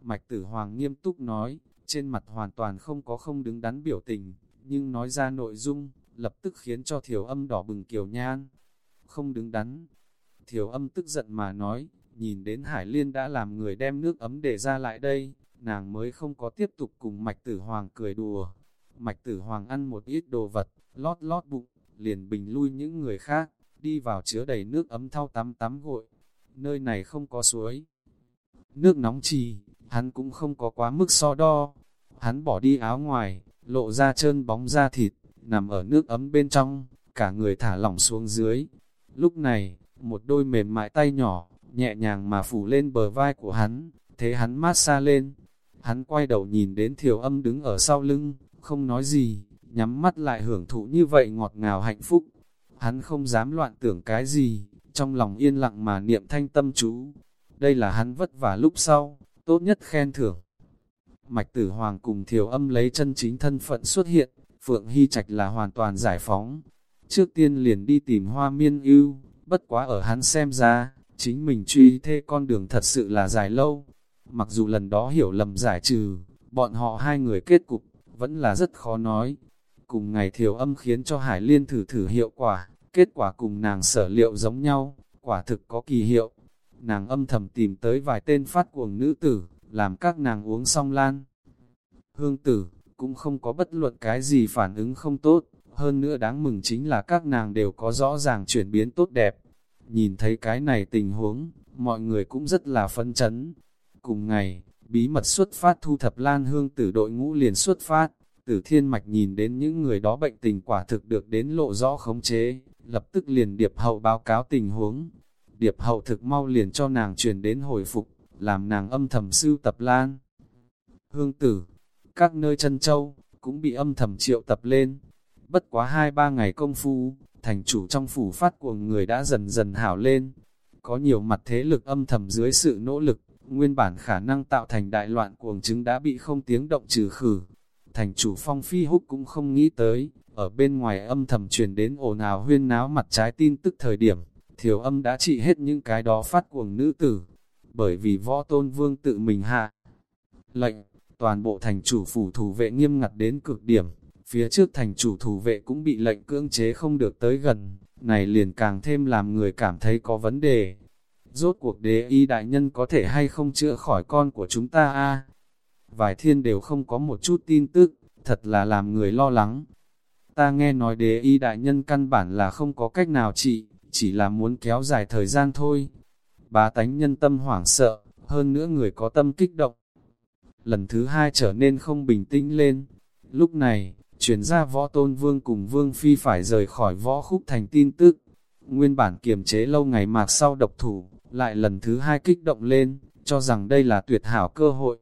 Mạch tử hoàng nghiêm túc nói, trên mặt hoàn toàn không có không đứng đắn biểu tình, nhưng nói ra nội dung, lập tức khiến cho thiểu âm đỏ bừng kiều nhan. Không đứng đắn. Thiểu âm tức giận mà nói, nhìn đến Hải Liên đã làm người đem nước ấm để ra lại đây, nàng mới không có tiếp tục cùng mạch tử hoàng cười đùa. Mạch tử hoàng ăn một ít đồ vật, lót lót bụng, liền bình lui những người khác, đi vào chứa đầy nước ấm thau tắm tắm gội. Nơi này không có suối. Nước nóng trì, hắn cũng không có quá mức so đo. Hắn bỏ đi áo ngoài, lộ ra trơn bóng da thịt, nằm ở nước ấm bên trong, cả người thả lỏng xuống dưới. Lúc này, một đôi mềm mại tay nhỏ, nhẹ nhàng mà phủ lên bờ vai của hắn, thế hắn mát xa lên. Hắn quay đầu nhìn đến thiểu âm đứng ở sau lưng, không nói gì, nhắm mắt lại hưởng thụ như vậy ngọt ngào hạnh phúc. Hắn không dám loạn tưởng cái gì, trong lòng yên lặng mà niệm thanh tâm chú. Đây là hắn vất vả lúc sau, tốt nhất khen thưởng. Mạch tử hoàng cùng thiểu âm lấy chân chính thân phận xuất hiện, Phượng Hy Trạch là hoàn toàn giải phóng. Trước tiên liền đi tìm hoa miên ưu, bất quá ở hắn xem ra, chính mình truy thê con đường thật sự là dài lâu. Mặc dù lần đó hiểu lầm giải trừ, bọn họ hai người kết cục, vẫn là rất khó nói. Cùng ngày thiểu âm khiến cho Hải Liên thử thử hiệu quả, kết quả cùng nàng sở liệu giống nhau, quả thực có kỳ hiệu. Nàng âm thầm tìm tới vài tên phát cuồng nữ tử, làm các nàng uống xong lan. Hương tử, cũng không có bất luận cái gì phản ứng không tốt, hơn nữa đáng mừng chính là các nàng đều có rõ ràng chuyển biến tốt đẹp. Nhìn thấy cái này tình huống, mọi người cũng rất là phân chấn. Cùng ngày, bí mật xuất phát thu thập lan hương tử đội ngũ liền xuất phát, tử thiên mạch nhìn đến những người đó bệnh tình quả thực được đến lộ rõ khống chế, lập tức liền điệp hậu báo cáo tình huống. Điệp hậu thực mau liền cho nàng truyền đến hồi phục, làm nàng âm thầm sưu tập lan. Hương tử, các nơi chân châu, cũng bị âm thầm triệu tập lên. Bất quá hai ba ngày công phu, thành chủ trong phủ phát của người đã dần dần hảo lên. Có nhiều mặt thế lực âm thầm dưới sự nỗ lực, nguyên bản khả năng tạo thành đại loạn cuồng chứng đã bị không tiếng động trừ khử. Thành chủ phong phi húc cũng không nghĩ tới, ở bên ngoài âm thầm truyền đến ồn ào huyên náo mặt trái tin tức thời điểm, thiểu âm đã trị hết những cái đó phát cuồng nữ tử, bởi vì võ tôn vương tự mình hạ. Lệnh, toàn bộ thành chủ phủ thủ vệ nghiêm ngặt đến cực điểm, phía trước thành chủ thủ vệ cũng bị lệnh cưỡng chế không được tới gần, này liền càng thêm làm người cảm thấy có vấn đề. Rốt cuộc đế y đại nhân có thể hay không chữa khỏi con của chúng ta a Vài thiên đều không có một chút tin tức, thật là làm người lo lắng. Ta nghe nói đế y đại nhân căn bản là không có cách nào trị, chỉ là muốn kéo dài thời gian thôi. Bá tánh nhân tâm hoảng sợ, hơn nữa người có tâm kích động. Lần thứ hai trở nên không bình tĩnh lên. Lúc này, chuyển ra võ tôn vương cùng vương phi phải rời khỏi võ khúc thành tin tức. Nguyên bản kiềm chế lâu ngày mạc sau độc thủ, lại lần thứ hai kích động lên, cho rằng đây là tuyệt hảo cơ hội.